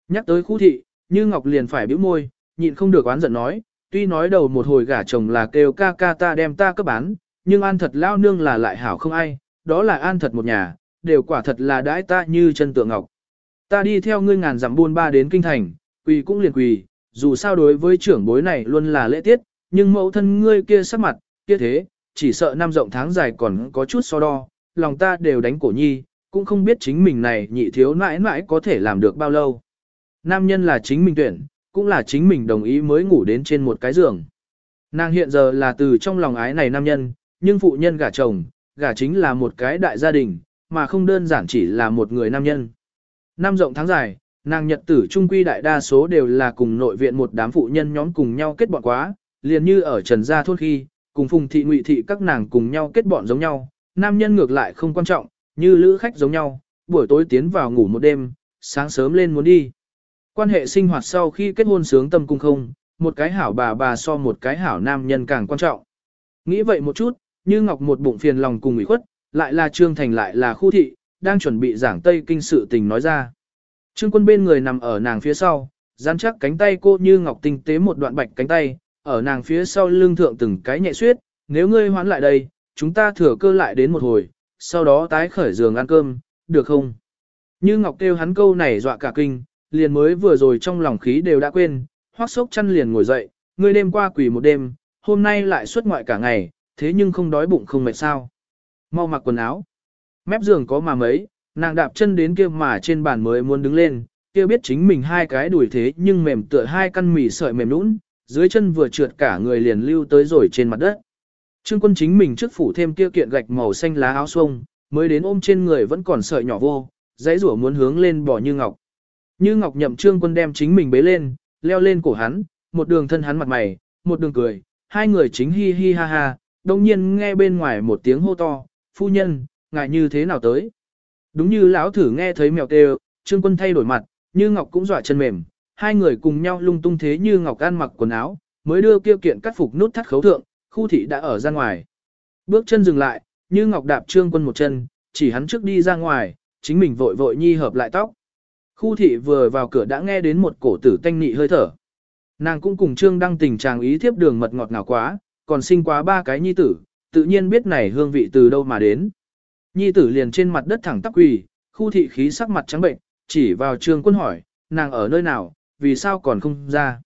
Nhắc tới khu thị, như Ngọc liền phải bĩu môi, nhịn không được oán giận nói, tuy nói đầu một hồi gả chồng là kêu ca ca ta đem ta cấp bán, nhưng an thật lao nương là lại hảo không ai, đó là an thật một nhà, đều quả thật là đãi ta như chân tượng ngọc. Ta đi theo ngươi ngàn dặm buôn ba đến kinh thành, quỳ cũng liền quỳ, dù sao đối với trưởng bối này luôn là lễ tiết, nhưng mẫu thân ngươi kia sắc mặt, kia thế, chỉ sợ năm rộng tháng dài còn có chút so đo, lòng ta đều đánh cổ nhi, cũng không biết chính mình này nhị thiếu nãi nãi có thể làm được bao lâu. Nam nhân là chính mình tuyển, cũng là chính mình đồng ý mới ngủ đến trên một cái giường. Nàng hiện giờ là từ trong lòng ái này nam nhân, nhưng phụ nhân gả chồng, gả chính là một cái đại gia đình, mà không đơn giản chỉ là một người nam nhân. Năm rộng tháng dài, nàng nhật tử trung quy đại đa số đều là cùng nội viện một đám phụ nhân nhóm cùng nhau kết bọn quá, liền như ở Trần Gia Thôn khi, cùng phùng thị ngụy thị các nàng cùng nhau kết bọn giống nhau, nam nhân ngược lại không quan trọng, như lữ khách giống nhau, buổi tối tiến vào ngủ một đêm, sáng sớm lên muốn đi. Quan hệ sinh hoạt sau khi kết hôn sướng tâm cung không, một cái hảo bà bà so một cái hảo nam nhân càng quan trọng. Nghĩ vậy một chút, như Ngọc một bụng phiền lòng cùng ủy khuất, lại là Trương Thành lại là khu thị, đang chuẩn bị giảng Tây Kinh sự tình nói ra. Trương quân bên người nằm ở nàng phía sau, dán chắc cánh tay cô như Ngọc tinh tế một đoạn bạch cánh tay, ở nàng phía sau lưng thượng từng cái nhẹ suyết, nếu ngươi hoán lại đây, chúng ta thừa cơ lại đến một hồi, sau đó tái khởi giường ăn cơm, được không? Như Ngọc kêu hắn câu này dọa cả kinh, liền mới vừa rồi trong lòng khí đều đã quên, hoác sốc chăn liền ngồi dậy, ngươi đêm qua quỷ một đêm, hôm nay lại xuất ngoại cả ngày, thế nhưng không đói bụng không mệt sao. Mau mặc quần áo. Mép giường có mà mấy, nàng đạp chân đến kia mà trên bàn mới muốn đứng lên, kia biết chính mình hai cái đuổi thế nhưng mềm tựa hai căn mì sợi mềm nũng, dưới chân vừa trượt cả người liền lưu tới rồi trên mặt đất. Trương quân chính mình trước phủ thêm kia kiện gạch màu xanh lá áo xuông, mới đến ôm trên người vẫn còn sợi nhỏ vô, dãy rủa muốn hướng lên bỏ như ngọc. Như ngọc nhậm trương quân đem chính mình bế lên, leo lên cổ hắn, một đường thân hắn mặt mày, một đường cười, hai người chính hi hi ha ha, đồng nhiên nghe bên ngoài một tiếng hô to, phu nhân, ngài như thế nào tới. Đúng như lão thử nghe thấy mèo kêu, trương quân thay đổi mặt, như ngọc cũng dọa chân mềm, hai người cùng nhau lung tung thế như ngọc ăn mặc quần áo, mới đưa kêu kiện cắt phục nút thắt khấu thượng, khu thị đã ở ra ngoài. Bước chân dừng lại, như ngọc đạp trương quân một chân, chỉ hắn trước đi ra ngoài, chính mình vội vội nhi hợp lại tóc. Khu thị vừa vào cửa đã nghe đến một cổ tử tanh nị hơi thở. Nàng cũng cùng trương đăng tình chàng ý thiếp đường mật ngọt ngào quá, còn sinh quá ba cái nhi tử, tự nhiên biết này hương vị từ đâu mà đến. Nhi tử liền trên mặt đất thẳng tắp quỳ, khu thị khí sắc mặt trắng bệnh, chỉ vào trương quân hỏi, nàng ở nơi nào, vì sao còn không ra.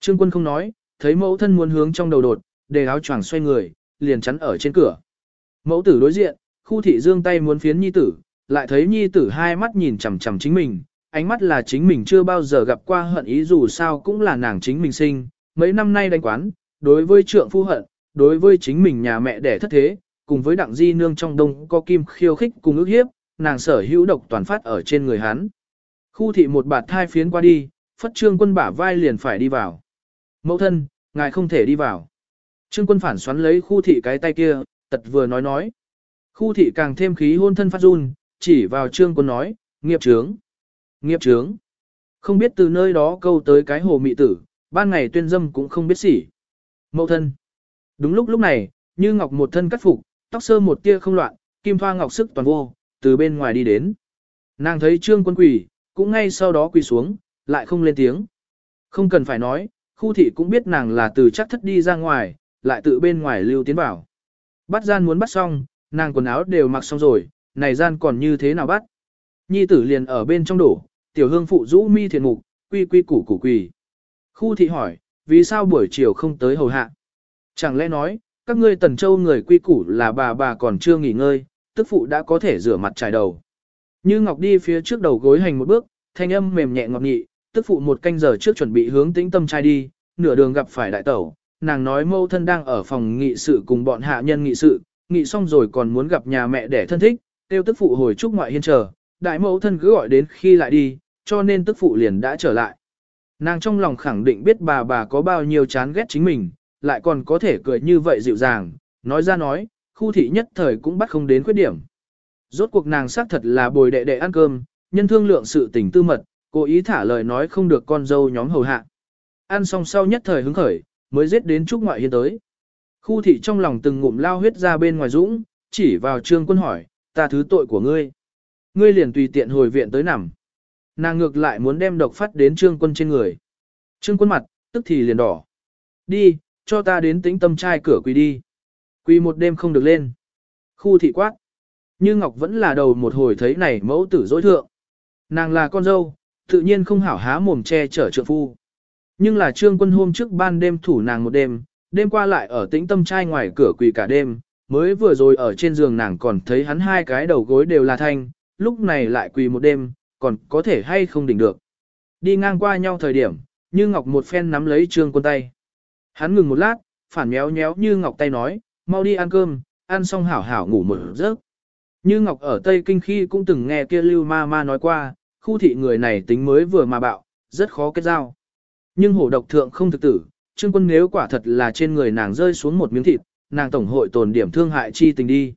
Trương quân không nói, thấy mẫu thân muốn hướng trong đầu đột, để áo choàng xoay người, liền chắn ở trên cửa. Mẫu tử đối diện, khu thị dương tay muốn phiến nhi tử, lại thấy nhi tử hai mắt nhìn chằm chằm chính mình, ánh mắt là chính mình chưa bao giờ gặp qua hận ý dù sao cũng là nàng chính mình sinh, mấy năm nay đánh quán, đối với trượng phu hận, đối với chính mình nhà mẹ đẻ thất thế, cùng với đặng di nương trong đông có kim khiêu khích cùng ước hiếp, nàng sở hữu độc toàn phát ở trên người hắn. Khu thị một bạt thai phiến qua đi, phất trương quân bả vai liền phải đi vào. Mẫu thân, ngài không thể đi vào. Trương quân phản xoắn lấy khu thị cái tay kia, tật vừa nói nói. Khu thị càng thêm khí hôn thân phát run, chỉ vào trương quân nói, nghiệp trướng, nghiệp trướng. Không biết từ nơi đó câu tới cái hồ mị tử, ban ngày tuyên dâm cũng không biết xỉ. Mẫu thân. Đúng lúc lúc này, như ngọc một thân cắt phục, tóc sơ một tia không loạn, kim thoa ngọc sức toàn vô, từ bên ngoài đi đến. Nàng thấy trương quân quỳ, cũng ngay sau đó quỳ xuống, lại không lên tiếng. Không cần phải nói, khu thị cũng biết nàng là từ chắc thất đi ra ngoài, lại tự bên ngoài lưu tiến vào. Bắt gian muốn bắt xong, nàng quần áo đều mặc xong rồi, này gian còn như thế nào bắt. Nhi tử liền ở bên trong đổ, tiểu hương phụ rũ mi thiền mục, quy quy củ củ quỳ. Khu thị hỏi, vì sao buổi chiều không tới hầu hạ? Chẳng lẽ nói, các ngươi tần châu người quy củ là bà bà còn chưa nghỉ ngơi, tức phụ đã có thể rửa mặt trải đầu. Như Ngọc đi phía trước đầu gối hành một bước, thanh âm mềm nhẹ ngọt nghị, tức phụ một canh giờ trước chuẩn bị hướng tĩnh tâm trai đi, nửa đường gặp phải đại tẩu, nàng nói mâu thân đang ở phòng nghị sự cùng bọn hạ nhân nghị sự, nghị xong rồi còn muốn gặp nhà mẹ để thân thích, tiêu tức phụ hồi chúc ngoại hiên chờ, đại mẫu thân cứ gọi đến khi lại đi, cho nên tức phụ liền đã trở lại. Nàng trong lòng khẳng định biết bà bà có bao nhiêu chán ghét chính mình, lại còn có thể cười như vậy dịu dàng, nói ra nói, khu thị nhất thời cũng bắt không đến khuyết điểm. Rốt cuộc nàng xác thật là bồi đệ đệ ăn cơm, nhân thương lượng sự tình tư mật, cố ý thả lời nói không được con dâu nhóm hầu hạ. Ăn xong sau nhất thời hứng khởi, mới giết đến trúc ngoại hiên tới. Khu thị trong lòng từng ngụm lao huyết ra bên ngoài dũng, chỉ vào trương quân hỏi, ta thứ tội của ngươi. Ngươi liền tùy tiện hồi viện tới nằm. Nàng ngược lại muốn đem độc phát đến trương quân trên người. Trương quân mặt, tức thì liền đỏ. Đi, cho ta đến tĩnh tâm trai cửa quỳ đi. Quỳ một đêm không được lên. Khu thị quát. Như Ngọc vẫn là đầu một hồi thấy này mẫu tử dối thượng. Nàng là con dâu, tự nhiên không hảo há mồm che chở trượng phu. Nhưng là trương quân hôm trước ban đêm thủ nàng một đêm, đêm qua lại ở tĩnh tâm trai ngoài cửa quỳ cả đêm, mới vừa rồi ở trên giường nàng còn thấy hắn hai cái đầu gối đều là thanh, lúc này lại quỳ một đêm, còn có thể hay không đỉnh được. Đi ngang qua nhau thời điểm, như Ngọc một phen nắm lấy trương quân tay. Hắn ngừng một lát, phản méo nhéo như Ngọc tay nói, mau đi ăn cơm, ăn xong hảo hảo ngủ một giấc. Như Ngọc ở Tây Kinh khi cũng từng nghe kia lưu ma ma nói qua, khu thị người này tính mới vừa mà bạo, rất khó kết giao. Nhưng hổ độc thượng không thực tử, trương quân nếu quả thật là trên người nàng rơi xuống một miếng thịt, nàng tổng hội tồn điểm thương hại chi tình đi.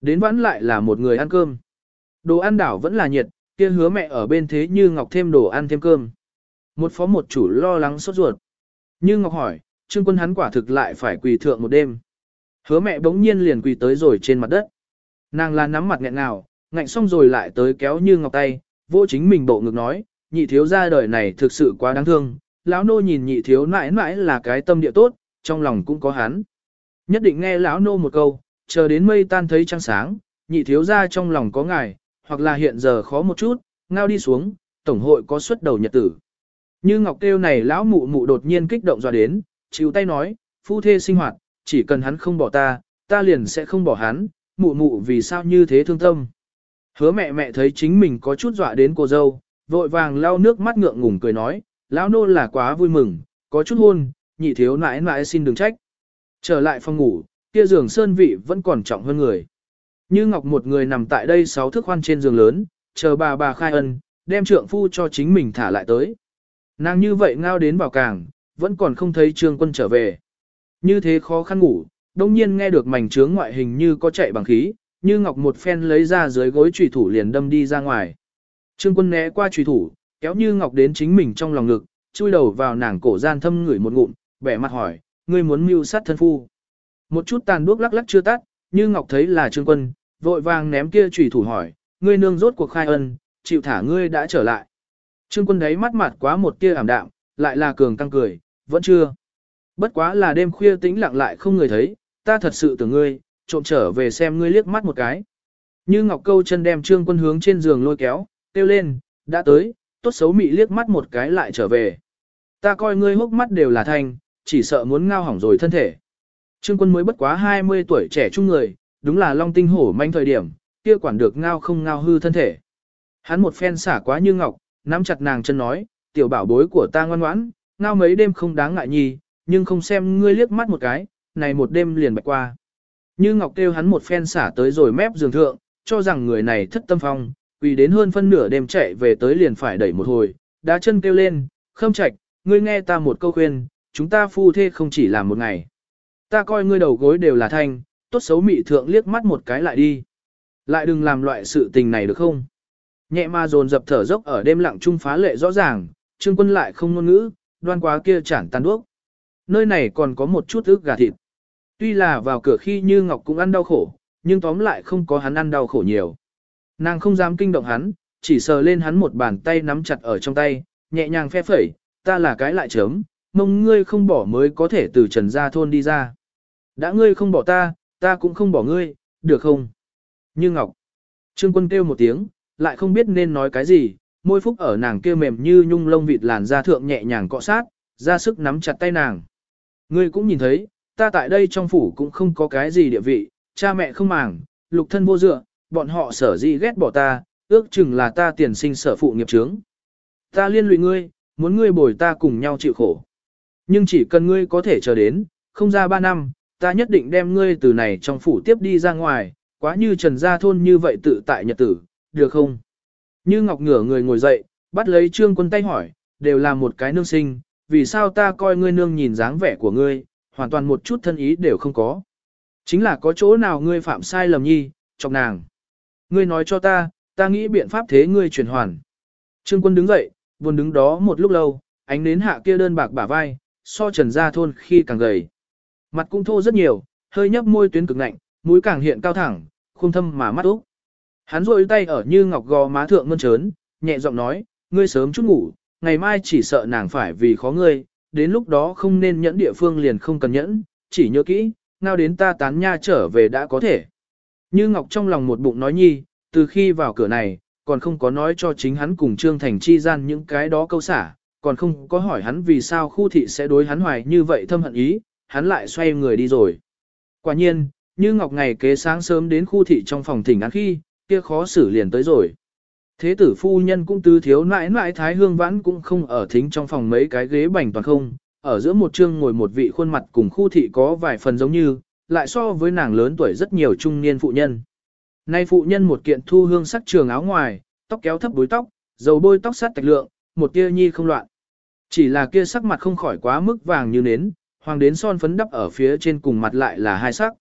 Đến vẫn lại là một người ăn cơm. Đồ ăn đảo vẫn là nhiệt, kia hứa mẹ ở bên thế như Ngọc thêm đồ ăn thêm cơm. Một phó một chủ lo lắng sốt ruột. Như Ngọc hỏi, trương quân hắn quả thực lại phải quỳ thượng một đêm. Hứa mẹ bỗng nhiên liền quỳ tới rồi trên mặt đất. Nàng là nắm mặt nghẹn nào, ngạnh xong rồi lại tới kéo như Ngọc tay, vô chính mình bộ ngực nói, nhị thiếu ra đời này thực sự quá đáng thương, lão nô nhìn nhị thiếu mãi mãi là cái tâm địa tốt, trong lòng cũng có hắn. Nhất định nghe lão nô một câu, chờ đến mây tan thấy trăng sáng, nhị thiếu ra trong lòng có ngài, hoặc là hiện giờ khó một chút, ngao đi xuống, tổng hội có xuất đầu nhật tử. Như Ngọc kêu này lão mụ mụ đột nhiên kích động dọa đến, chịu tay nói, phu thê sinh hoạt, chỉ cần hắn không bỏ ta, ta liền sẽ không bỏ hắn, mụ mụ vì sao như thế thương tâm. Hứa mẹ mẹ thấy chính mình có chút dọa đến cô dâu, vội vàng lau nước mắt ngượng ngùng cười nói, lão nô là quá vui mừng, có chút hôn, nhị thiếu nãi nãi xin đừng trách. Trở lại phòng ngủ, kia giường sơn vị vẫn còn trọng hơn người. Như Ngọc một người nằm tại đây sáu thước khoan trên giường lớn, chờ bà bà khai ân, đem trượng phu cho chính mình thả lại tới. Nàng như vậy ngao đến bảo càng, vẫn còn không thấy trương quân trở về. Như thế khó khăn ngủ, đông nhiên nghe được mảnh trướng ngoại hình như có chạy bằng khí, như Ngọc một phen lấy ra dưới gối trùy thủ liền đâm đi ra ngoài. Trương quân né qua trùy thủ, kéo như Ngọc đến chính mình trong lòng ngực, chui đầu vào nàng cổ gian thâm ngửi một ngụm, vẻ mặt hỏi, ngươi muốn mưu sát thân phu. Một chút tàn đuốc lắc lắc chưa tắt, như Ngọc thấy là Trương quân, vội vàng ném kia trùy thủ hỏi, ngươi nương rốt cuộc khai ân, chịu thả ngươi đã trở lại. Trương quân đấy mắt mặt quá một tia ảm đạm, lại là cường tăng cười, vẫn chưa. Bất quá là đêm khuya tĩnh lặng lại không người thấy, ta thật sự tưởng ngươi, trộm trở về xem ngươi liếc mắt một cái. Như Ngọc Câu chân đem Trương Quân hướng trên giường lôi kéo, kêu lên, đã tới, tốt xấu mị liếc mắt một cái lại trở về. Ta coi ngươi hốc mắt đều là thanh, chỉ sợ muốn ngao hỏng rồi thân thể. Trương Quân mới bất quá 20 tuổi trẻ trung người, đúng là long tinh hổ manh thời điểm, kia quản được ngao không ngao hư thân thể. Hắn một phen xả quá như ngọc, nắm chặt nàng chân nói, tiểu bảo bối của ta ngoan ngoãn, ngao mấy đêm không đáng ngại nhi, nhưng không xem ngươi liếc mắt một cái, này một đêm liền bạch qua. Như Ngọc kêu hắn một phen xả tới rồi mép giường thượng, cho rằng người này thất tâm phong, vì đến hơn phân nửa đêm chạy về tới liền phải đẩy một hồi, đá chân kêu lên, khâm trạch, ngươi nghe ta một câu khuyên, chúng ta phu thê không chỉ làm một ngày. Ta coi ngươi đầu gối đều là thanh, tốt xấu mị thượng liếc mắt một cái lại đi. Lại đừng làm loại sự tình này được không? Nhẹ ma dồn dập thở dốc ở đêm lặng trung phá lệ rõ ràng, trương quân lại không ngôn ngữ, đoan quá kia chản tàn đuốc. Nơi này còn có một chút ức gà thịt. Tuy là vào cửa khi như Ngọc cũng ăn đau khổ, nhưng tóm lại không có hắn ăn đau khổ nhiều. Nàng không dám kinh động hắn, chỉ sờ lên hắn một bàn tay nắm chặt ở trong tay, nhẹ nhàng phe phẩy, ta là cái lại chớm, mong ngươi không bỏ mới có thể từ trần gia thôn đi ra. Đã ngươi không bỏ ta, ta cũng không bỏ ngươi, được không? Như Ngọc. Trương quân kêu một tiếng, lại không biết nên nói cái gì, môi phúc ở nàng kia mềm như nhung lông vịt làn da thượng nhẹ nhàng cọ sát, ra sức nắm chặt tay nàng. Ngươi cũng nhìn thấy, ta tại đây trong phủ cũng không có cái gì địa vị, cha mẹ không màng, lục thân vô dựa, bọn họ sở dĩ ghét bỏ ta, ước chừng là ta tiền sinh sở phụ nghiệp chướng. Ta liên lụy ngươi, muốn ngươi bồi ta cùng nhau chịu khổ. Nhưng chỉ cần ngươi có thể chờ đến, không ra ba năm, ta nhất định đem ngươi từ này trong phủ tiếp đi ra ngoài, quá như trần gia thôn như vậy tự tại nhật tử, được không? Như Ngọc ngửa người ngồi dậy, bắt lấy trương quân tay hỏi, đều là một cái nương sinh, vì sao ta coi ngươi nương nhìn dáng vẻ của ngươi, hoàn toàn một chút thân ý đều không có. Chính là có chỗ nào ngươi phạm sai lầm nhi, chọc nàng. Ngươi nói cho ta, ta nghĩ biện pháp thế ngươi chuyển hoàn. Trương quân đứng dậy, buồn đứng đó một lúc lâu, ánh nến hạ kia đơn bạc bả vai, so trần ra thôn khi càng gầy. Mặt cũng thô rất nhiều, hơi nhấp môi tuyến cực nạnh, mũi càng hiện cao thẳng, khung thâm mà mắt úc. Hắn rôi tay ở như ngọc gò má thượng mơn trớn, nhẹ giọng nói, ngươi sớm chút ngủ, ngày mai chỉ sợ nàng phải vì khó ngươi, đến lúc đó không nên nhẫn địa phương liền không cần nhẫn, chỉ nhớ kỹ, ngao đến ta tán nha trở về đã có thể. Như Ngọc trong lòng một bụng nói nhi, từ khi vào cửa này, còn không có nói cho chính hắn cùng Trương Thành chi gian những cái đó câu xả, còn không có hỏi hắn vì sao khu thị sẽ đối hắn hoài như vậy thâm hận ý, hắn lại xoay người đi rồi. Quả nhiên, như Ngọc ngày kế sáng sớm đến khu thị trong phòng thỉnh án khi, kia khó xử liền tới rồi. Thế tử phu nhân cũng tư thiếu nãi nãi thái hương vãn cũng không ở thính trong phòng mấy cái ghế bành toàn không, ở giữa một chương ngồi một vị khuôn mặt cùng khu thị có vài phần giống như, lại so với nàng lớn tuổi rất nhiều trung niên phụ nhân. Nay phụ nhân một kiện thu hương sắc trường áo ngoài, tóc kéo thấp búi tóc, dầu bôi tóc sát tạch lượng, một tia nhi không loạn. Chỉ là kia sắc mặt không khỏi quá mức vàng như nến, hoàng đến son phấn đắp ở phía trên cùng mặt lại là hai sắc.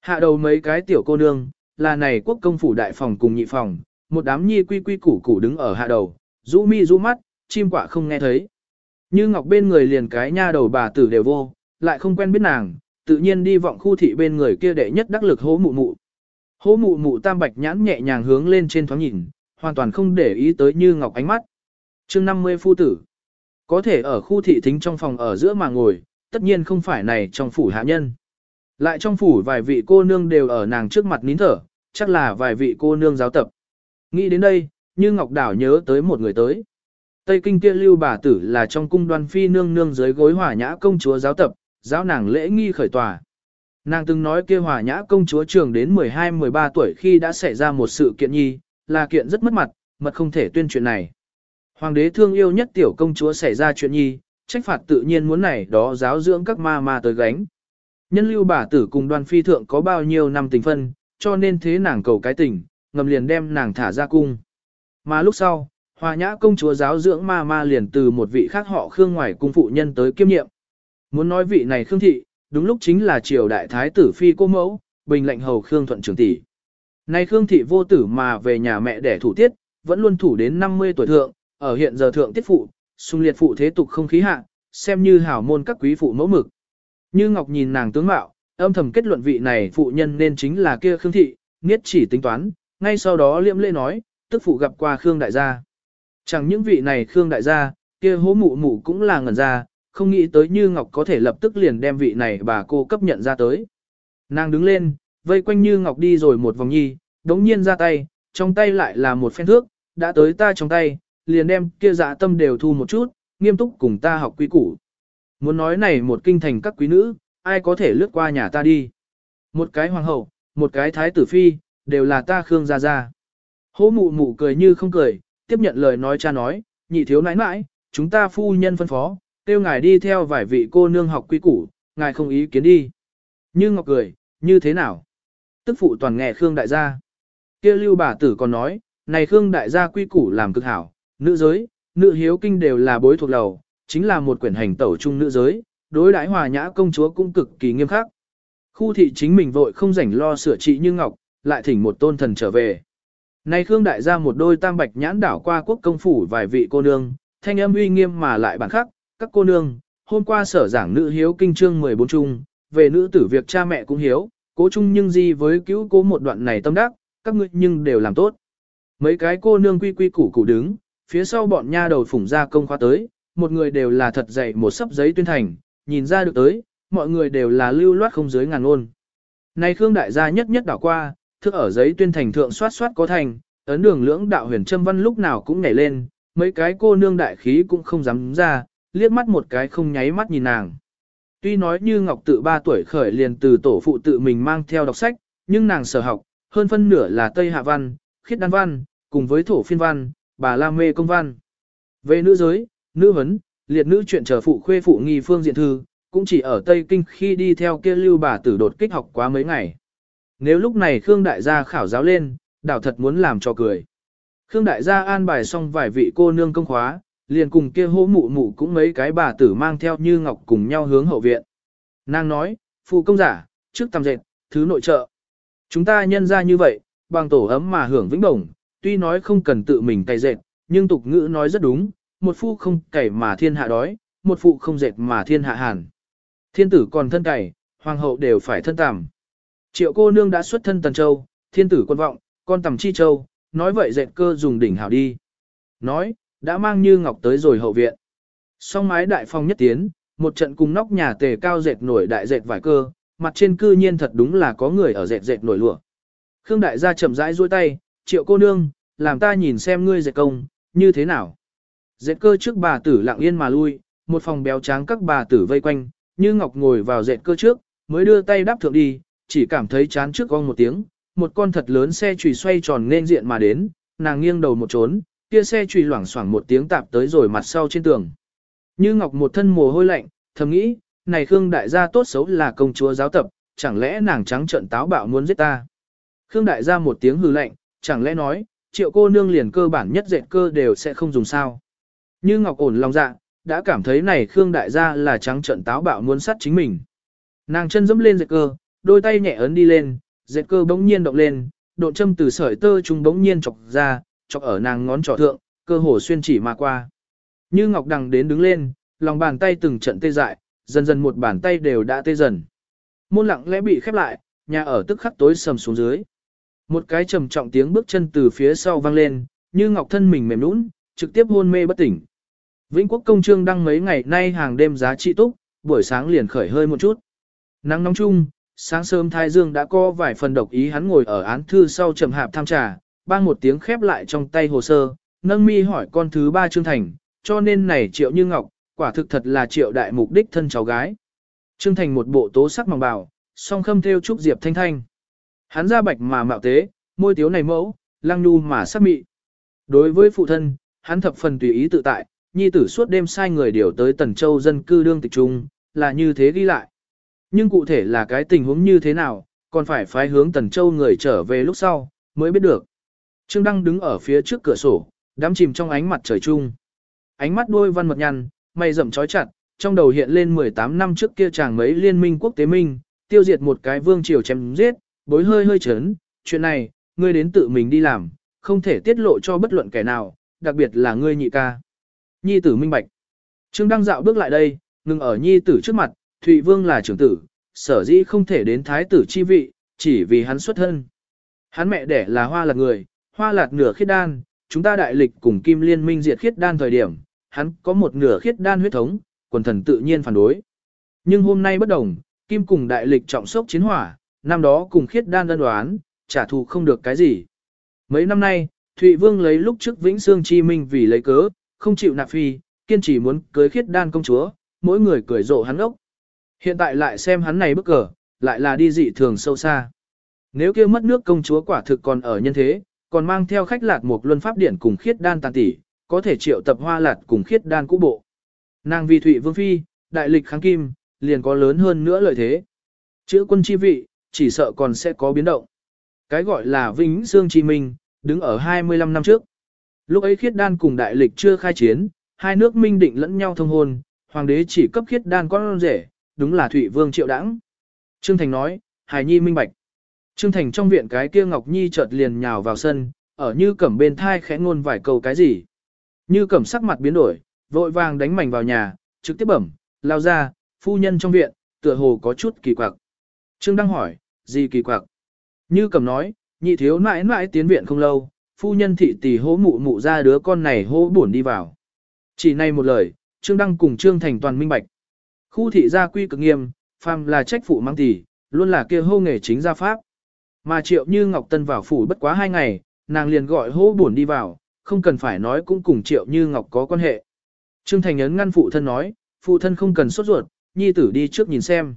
Hạ đầu mấy cái tiểu cô nương, là này quốc công phủ đại phòng cùng nhị phòng, một đám nhi quy quy củ củ đứng ở hạ đầu, rũ mi rũ mắt, chim quạ không nghe thấy. Như ngọc bên người liền cái nha đầu bà tử đều vô, lại không quen biết nàng, tự nhiên đi vọng khu thị bên người kia đệ nhất đắc lực hố mụ mụ. Hố mụ mụ tam bạch nhãn nhẹ nhàng hướng lên trên thoáng nhìn, hoàn toàn không để ý tới như ngọc ánh mắt. chương 50 phu tử, có thể ở khu thị thính trong phòng ở giữa mà ngồi, tất nhiên không phải này trong phủ hạ nhân. Lại trong phủ vài vị cô nương đều ở nàng trước mặt nín thở, chắc là vài vị cô nương giáo tập. Nghĩ đến đây, như Ngọc Đảo nhớ tới một người tới. Tây kinh kia lưu bà tử là trong cung đoan phi nương nương dưới gối hỏa nhã công chúa giáo tập, giáo nàng lễ nghi khởi tòa. Nàng từng nói kia hỏa nhã công chúa trường đến 12-13 tuổi khi đã xảy ra một sự kiện nhi, là kiện rất mất mặt, mật không thể tuyên chuyện này. Hoàng đế thương yêu nhất tiểu công chúa xảy ra chuyện nhi, trách phạt tự nhiên muốn này đó giáo dưỡng các ma ma tới gánh. Nhân lưu bà tử cùng đoàn phi thượng có bao nhiêu năm tình phân, cho nên thế nàng cầu cái tình, ngầm liền đem nàng thả ra cung. Mà lúc sau, hòa nhã công chúa giáo dưỡng ma ma liền từ một vị khác họ khương ngoài cung phụ nhân tới kiêm nhiệm. Muốn nói vị này khương thị, đúng lúc chính là triều đại thái tử phi cô mẫu, bình lệnh hầu khương thuận trưởng tỷ. Nay khương thị vô tử mà về nhà mẹ để thủ tiết, vẫn luôn thủ đến 50 tuổi thượng, ở hiện giờ thượng tiết phụ, xung liệt phụ thế tục không khí hạ, xem như hảo môn các quý phụ mẫu mực. Như Ngọc nhìn nàng tướng mạo, âm thầm kết luận vị này phụ nhân nên chính là kia Khương thị, niết chỉ tính toán, ngay sau đó liễm lễ nói, tức phụ gặp qua Khương đại gia. Chẳng những vị này Khương đại gia, kia hố mụ mụ cũng là ngẩn ra, không nghĩ tới Như Ngọc có thể lập tức liền đem vị này bà cô cấp nhận ra tới. Nàng đứng lên, vây quanh Như Ngọc đi rồi một vòng nhi, đống nhiên ra tay, trong tay lại là một phen thước, đã tới ta trong tay, liền đem kia dạ tâm đều thu một chút, nghiêm túc cùng ta học quý củ. Muốn nói này một kinh thành các quý nữ, ai có thể lướt qua nhà ta đi. Một cái hoàng hậu, một cái thái tử phi, đều là ta Khương gia gia. Hố mụ mụ cười như không cười, tiếp nhận lời nói cha nói, nhị thiếu nãi nãi, chúng ta phu nhân phân phó, tiêu ngài đi theo vài vị cô nương học quý củ, ngài không ý kiến đi. Như Ngọc cười, như thế nào? Tức phụ toàn nghe Khương đại gia. Kia lưu bà tử còn nói, này Khương đại gia quy củ làm cực hảo, nữ giới, nữ hiếu kinh đều là bối thuộc lầu, chính là một quyển hành tẩu chung nữ giới, đối đãi hòa nhã công chúa cũng cực kỳ nghiêm khắc. Khu thị chính mình vội không rảnh lo sửa trị như ngọc, lại thỉnh một tôn thần trở về. nay Khương đại gia một đôi tam bạch nhãn đảo qua quốc công phủ vài vị cô nương, thanh âm uy nghiêm mà lại bản khắc, các cô nương, hôm qua sở giảng nữ hiếu kinh trương 14 chung, về nữ tử việc cha mẹ cũng hiếu, cố chung nhưng gì với cứu cố một đoạn này tâm đắc, các ngươi nhưng đều làm tốt. Mấy cái cô nương quy quy củ củ đứng, phía sau bọn nha đầu phủng ra công khoa tới, một người đều là thật dày một sấp giấy tuyên thành, nhìn ra được tới, mọi người đều là lưu loát không dưới ngàn ngôn. nay Khương đại gia nhất nhất đảo qua, thức ở giấy tuyên thành thượng soát soát có thành, ấn đường lưỡng đạo huyền châm văn lúc nào cũng nhảy lên, mấy cái cô nương đại khí cũng không dám ra, liếc mắt một cái không nháy mắt nhìn nàng. Tuy nói như Ngọc tự 3 tuổi khởi liền từ tổ phụ tự mình mang theo đọc sách, nhưng nàng sở học, hơn phân nửa là Tây Hạ Văn, Khiết Đan Văn, cùng với thổ phiên văn, bà La Mê Công Văn. Về nữ giới, nữ vấn, liệt nữ chuyện trở phụ khuê phụ nghi phương diện thư, cũng chỉ ở Tây Kinh khi đi theo kia lưu bà tử đột kích học quá mấy ngày. Nếu lúc này Khương Đại gia khảo giáo lên, đảo thật muốn làm cho cười. Khương Đại gia an bài xong vài vị cô nương công khóa, liền cùng kia hô mụ mụ cũng mấy cái bà tử mang theo như ngọc cùng nhau hướng hậu viện. Nàng nói, phụ công giả, trước tầm dệt, thứ nội trợ. Chúng ta nhân ra như vậy, bằng tổ ấm mà hưởng vĩnh bổng, tuy nói không cần tự mình tay dệt, nhưng tục ngữ nói rất đúng, một phu không cày mà thiên hạ đói, một phụ không dệt mà thiên hạ hàn. Thiên tử còn thân cày, hoàng hậu đều phải thân tằm. Triệu cô nương đã xuất thân Tần Châu, thiên tử quân vọng, con tầm chi châu, nói vậy dệt cơ dùng đỉnh hảo đi. Nói, đã mang như ngọc tới rồi hậu viện. Song mái đại phong nhất tiến, một trận cùng nóc nhà tề cao dệt nổi đại dệt vải cơ, mặt trên cư nhiên thật đúng là có người ở dệt dệt nổi lụa. Khương đại gia chậm rãi duỗi tay, triệu cô nương, làm ta nhìn xem ngươi dệt công, như thế nào. Dệt cơ trước bà tử lặng yên mà lui, một phòng béo tráng các bà tử vây quanh, như ngọc ngồi vào dệt cơ trước, mới đưa tay đáp thượng đi, chỉ cảm thấy chán trước gong một tiếng, một con thật lớn xe chùy xoay tròn nên diện mà đến, nàng nghiêng đầu một trốn, kia xe chùy loảng xoảng một tiếng tạp tới rồi mặt sau trên tường. Như Ngọc một thân mồ hôi lạnh, thầm nghĩ, này Khương đại gia tốt xấu là công chúa giáo tập, chẳng lẽ nàng trắng trợn táo bạo muốn giết ta. Khương đại gia một tiếng hừ lạnh, chẳng lẽ nói, triệu cô nương liền cơ bản nhất dệt cơ đều sẽ không dùng sao. Như Ngọc ổn lòng dạ, đã cảm thấy này Khương đại gia là trắng trợn táo bạo muốn sát chính mình. Nàng chân dẫm lên dệt cơ, đôi tay nhẹ ấn đi lên, dệt cơ bỗng nhiên động lên, độ châm từ sợi tơ trung bỗng nhiên chọc ra, chọc ở nàng ngón trỏ thượng, cơ hồ xuyên chỉ mà qua. Như Ngọc Đằng đến đứng lên, lòng bàn tay từng trận tê dại, dần dần một bàn tay đều đã tê dần. Môn lặng lẽ bị khép lại, nhà ở tức khắc tối sầm xuống dưới. Một cái trầm trọng tiếng bước chân từ phía sau vang lên, như Ngọc thân mình mềm nũng, trực tiếp hôn mê bất tỉnh. Vĩnh Quốc công trương đăng mấy ngày nay hàng đêm giá trị túc, buổi sáng liền khởi hơi một chút. Nắng nóng chung, sáng sớm Thái Dương đã có vài phần độc ý hắn ngồi ở án thư sau trầm hạp tham trà, bang một tiếng khép lại trong tay hồ sơ, nâng mi hỏi con thứ ba Trương Thành, cho nên này triệu như ngọc, quả thực thật là triệu đại mục đích thân cháu gái. Trương Thành một bộ tố sắc mỏng bảo, song khâm theo trúc diệp thanh thanh. Hắn ra bạch mà mạo tế, môi tiếu này mẫu, lăng nhu mà sắc mị. Đối với phụ thân, hắn thập phần tùy ý tự tại, nhi tử suốt đêm sai người điều tới Tần Châu dân cư đương tịch trung, là như thế ghi lại. Nhưng cụ thể là cái tình huống như thế nào, còn phải phái hướng Tần Châu người trở về lúc sau, mới biết được. Trương Đăng đứng ở phía trước cửa sổ, đắm chìm trong ánh mặt trời chung. Ánh mắt đôi văn mật nhăn, mày rậm trói chặt, trong đầu hiện lên 18 năm trước kia chàng mấy liên minh quốc tế minh, tiêu diệt một cái vương triều chém giết, bối hơi hơi chấn, chuyện này, ngươi đến tự mình đi làm, không thể tiết lộ cho bất luận kẻ nào, đặc biệt là ngươi nhị ca. Nhi tử minh bạch. Trương Đăng dạo bước lại đây, ngừng ở nhi tử trước mặt, Thụy Vương là trưởng tử, sở dĩ không thể đến thái tử chi vị, chỉ vì hắn xuất thân. Hắn mẹ đẻ là hoa lạc người, hoa lạt nửa khiết đan, chúng ta đại lịch cùng kim liên minh diệt khiết đan thời điểm, hắn có một nửa khiết đan huyết thống, quần thần tự nhiên phản đối. Nhưng hôm nay bất đồng, kim cùng đại lịch trọng sốc chiến hỏa, năm đó cùng khiết đan đơn đoán, trả thù không được cái gì. Mấy năm nay, Thụy Vương lấy lúc trước Vĩnh Sương Chi Minh vì lấy cớ, không chịu nạp phi, kiên trì muốn cưới khiết đan công chúa, mỗi người cười rộ hắn ốc. Hiện tại lại xem hắn này bức cờ, lại là đi dị thường sâu xa. Nếu kia mất nước công chúa quả thực còn ở nhân thế, còn mang theo khách lạc một luân pháp điển cùng khiết đan tàn tỷ, có thể triệu tập hoa lạt cùng khiết đan cũ bộ. Nàng vì thụy vương phi, đại lịch kháng kim, liền có lớn hơn nữa lợi thế. Chữ quân chi vị, chỉ sợ còn sẽ có biến động. Cái gọi là Vĩnh xương Chi Minh, đứng ở 25 năm trước. Lúc ấy khiết đan cùng đại lịch chưa khai chiến, hai nước minh định lẫn nhau thông hôn, hoàng đế chỉ cấp khiết đan con rể, đúng là Thụy Vương Triệu Đãng. Trương Thành nói, Hải Nhi minh bạch. Trương Thành trong viện cái kia Ngọc Nhi chợt liền nhào vào sân, ở như cẩm bên thai khẽ ngôn vài câu cái gì. Như cẩm sắc mặt biến đổi, vội vàng đánh mảnh vào nhà, trực tiếp bẩm, lao ra, phu nhân trong viện, tựa hồ có chút kỳ quặc. Trương Đăng hỏi, gì kỳ quặc? Như cẩm nói, nhị thiếu mãi mãi tiến viện không lâu, phu nhân thị tỷ hố mụ mụ ra đứa con này hố buồn đi vào. Chỉ này một lời, Trương Đăng cùng Trương Thành toàn minh bạch. Khu thị gia quy cực nghiêm, phàm là trách phụ mang tỷ, luôn là kia hô nghề chính gia pháp. Mà triệu như Ngọc Tân vào phủ bất quá hai ngày, nàng liền gọi hô buồn đi vào, không cần phải nói cũng cùng triệu như Ngọc có quan hệ. Trương Thành ấn ngăn phụ thân nói, phụ thân không cần sốt ruột, nhi tử đi trước nhìn xem.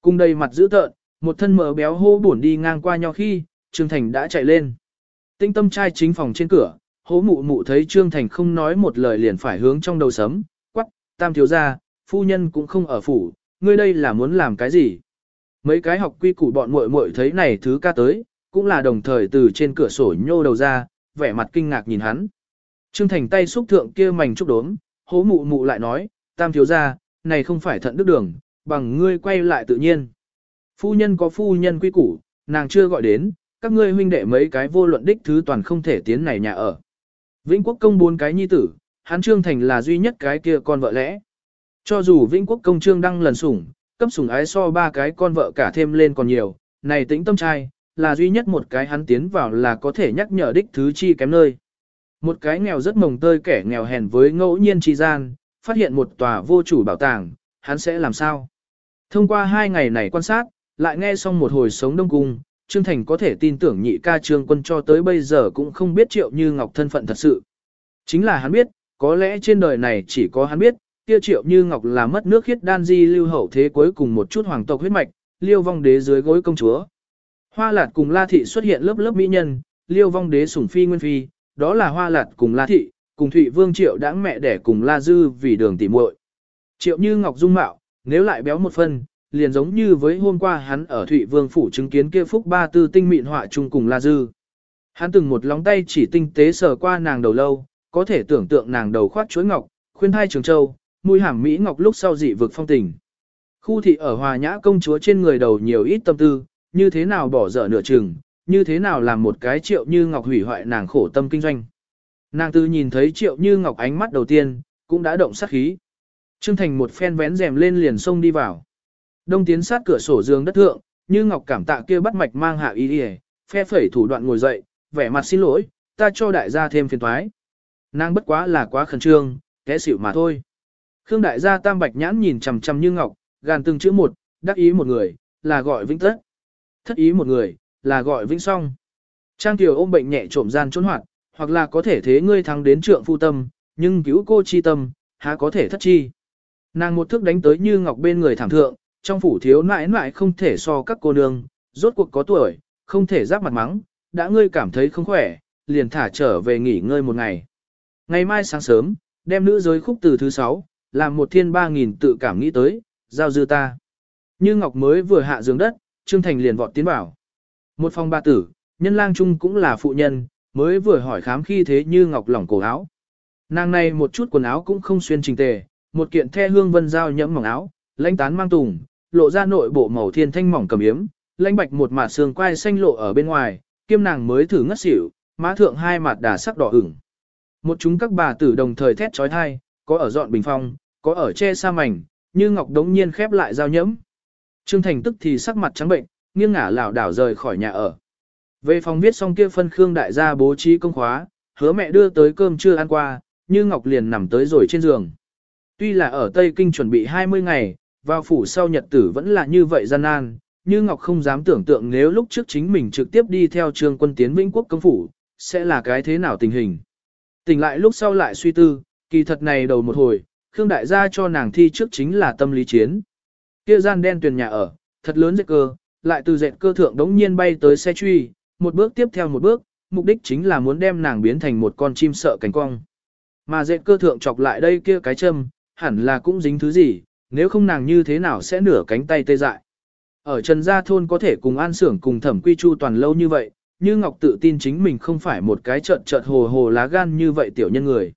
Cùng đầy mặt dữ tợn, một thân mỡ béo hô buồn đi ngang qua nhau khi, Trương Thành đã chạy lên. Tinh tâm trai chính phòng trên cửa, hố mụ mụ thấy Trương Thành không nói một lời liền phải hướng trong đầu sấm, quắc, tam thiếu gia, phu nhân cũng không ở phủ, ngươi đây là muốn làm cái gì? Mấy cái học quy củ bọn muội muội thấy này thứ ca tới, cũng là đồng thời từ trên cửa sổ nhô đầu ra, vẻ mặt kinh ngạc nhìn hắn. Trương Thành tay xúc thượng kia mảnh trúc đốm, hố mụ mụ lại nói, tam thiếu gia, này không phải thận đức đường, bằng ngươi quay lại tự nhiên. Phu nhân có phu nhân quy củ, nàng chưa gọi đến, các ngươi huynh đệ mấy cái vô luận đích thứ toàn không thể tiến này nhà ở. Vĩnh Quốc công bốn cái nhi tử, hắn Trương Thành là duy nhất cái kia con vợ lẽ. Cho dù Vĩnh Quốc công Trương đăng lần sủng, cấp sủng ái so ba cái con vợ cả thêm lên còn nhiều, này tĩnh tâm trai, là duy nhất một cái hắn tiến vào là có thể nhắc nhở đích thứ chi kém nơi. Một cái nghèo rất mồng tơi kẻ nghèo hèn với ngẫu nhiên chi gian, phát hiện một tòa vô chủ bảo tàng, hắn sẽ làm sao? Thông qua hai ngày này quan sát, lại nghe xong một hồi sống đông cung, Trương Thành có thể tin tưởng nhị ca trương quân cho tới bây giờ cũng không biết triệu như ngọc thân phận thật sự. Chính là hắn biết, có lẽ trên đời này chỉ có hắn biết, kia triệu như ngọc là mất nước khiết đan di lưu hậu thế cuối cùng một chút hoàng tộc huyết mạch, liêu vong đế dưới gối công chúa. Hoa lạt cùng la thị xuất hiện lớp lớp mỹ nhân, liêu vong đế sủng phi nguyên phi, đó là hoa lạt cùng la thị, cùng thụy vương triệu đãng mẹ đẻ cùng la dư vì đường tỉ muội. Triệu như ngọc dung mạo, nếu lại béo một phân, liền giống như với hôm qua hắn ở Thụy Vương phủ chứng kiến kia phúc ba tư tinh mịn họa chung cùng La Dư. Hắn từng một lóng tay chỉ tinh tế sờ qua nàng đầu lâu, có thể tưởng tượng nàng đầu khoát chuối ngọc, khuyên hai trường châu, mũi hàm mỹ ngọc lúc sau dị vực phong tình. Khu thị ở hòa nhã công chúa trên người đầu nhiều ít tâm tư, như thế nào bỏ dở nửa chừng, như thế nào làm một cái triệu như ngọc hủy hoại nàng khổ tâm kinh doanh. Nàng tư nhìn thấy triệu như ngọc ánh mắt đầu tiên, cũng đã động sát khí. Trương Thành một phen vén rèm lên liền xông đi vào. Đông tiến sát cửa sổ giường đất thượng, như ngọc cảm tạ kia bắt mạch mang hạ y đi phe phẩy thủ đoạn ngồi dậy, vẻ mặt xin lỗi, ta cho đại gia thêm phiền toái. Nàng bất quá là quá khẩn trương, té xỉu mà thôi. Khương đại gia tam bạch nhãn nhìn chằm chằm như ngọc, gàn từng chữ một, đắc ý một người, là gọi vĩnh tất. Thất ý một người, là gọi vĩnh song. Trang tiểu ôm bệnh nhẹ trộm gian trốn hoạt, hoặc là có thể thế ngươi thắng đến trượng phu tâm, nhưng cứu cô chi tâm, há có thể thất chi. Nàng một thước đánh tới như ngọc bên người thảm thượng, trong phủ thiếu nãi nãi không thể so các cô nương, rốt cuộc có tuổi, không thể giáp mặt mắng, đã ngươi cảm thấy không khỏe, liền thả trở về nghỉ ngơi một ngày. Ngày mai sáng sớm, đem nữ giới khúc từ thứ sáu, làm một thiên ba nghìn tự cảm nghĩ tới, giao dư ta. Như Ngọc mới vừa hạ giường đất, Trương Thành liền vọt tiến bảo. Một phòng ba tử, nhân lang trung cũng là phụ nhân, mới vừa hỏi khám khi thế Như Ngọc lỏng cổ áo. Nàng này một chút quần áo cũng không xuyên trình tề, một kiện the hương vân giao nhẫm mỏng áo, lãnh tán mang tùng, lộ ra nội bộ màu thiên thanh mỏng cầm yếm, lãnh bạch một mạt xương quai xanh lộ ở bên ngoài, kiêm nàng mới thử ngất xỉu, má thượng hai mặt đà sắc đỏ ửng. Một chúng các bà tử đồng thời thét trói thai, có ở dọn bình phong, có ở che sa mảnh, như ngọc đống nhiên khép lại giao nhẫm. Trương Thành tức thì sắc mặt trắng bệnh, nghiêng ngả lảo đảo rời khỏi nhà ở. Về phòng viết xong kia phân khương đại gia bố trí công khóa, hứa mẹ đưa tới cơm chưa ăn qua, như ngọc liền nằm tới rồi trên giường. Tuy là ở Tây Kinh chuẩn bị 20 ngày, vào phủ sau nhật tử vẫn là như vậy gian nan, như Ngọc không dám tưởng tượng nếu lúc trước chính mình trực tiếp đi theo trường quân tiến Vĩnh Quốc công phủ, sẽ là cái thế nào tình hình. Tỉnh lại lúc sau lại suy tư, kỳ thật này đầu một hồi, Khương Đại gia cho nàng thi trước chính là tâm lý chiến. Kia gian đen tuyền nhà ở, thật lớn dệt cơ, lại từ dệt cơ thượng đống nhiên bay tới xe truy, một bước tiếp theo một bước, mục đích chính là muốn đem nàng biến thành một con chim sợ cánh cong. Mà dệt cơ thượng chọc lại đây kia cái châm, hẳn là cũng dính thứ gì, nếu không nàng như thế nào sẽ nửa cánh tay tê dại. Ở Trần Gia Thôn có thể cùng an sưởng cùng thẩm quy chu toàn lâu như vậy, như Ngọc tự tin chính mình không phải một cái trợn trợn hồ hồ lá gan như vậy tiểu nhân người.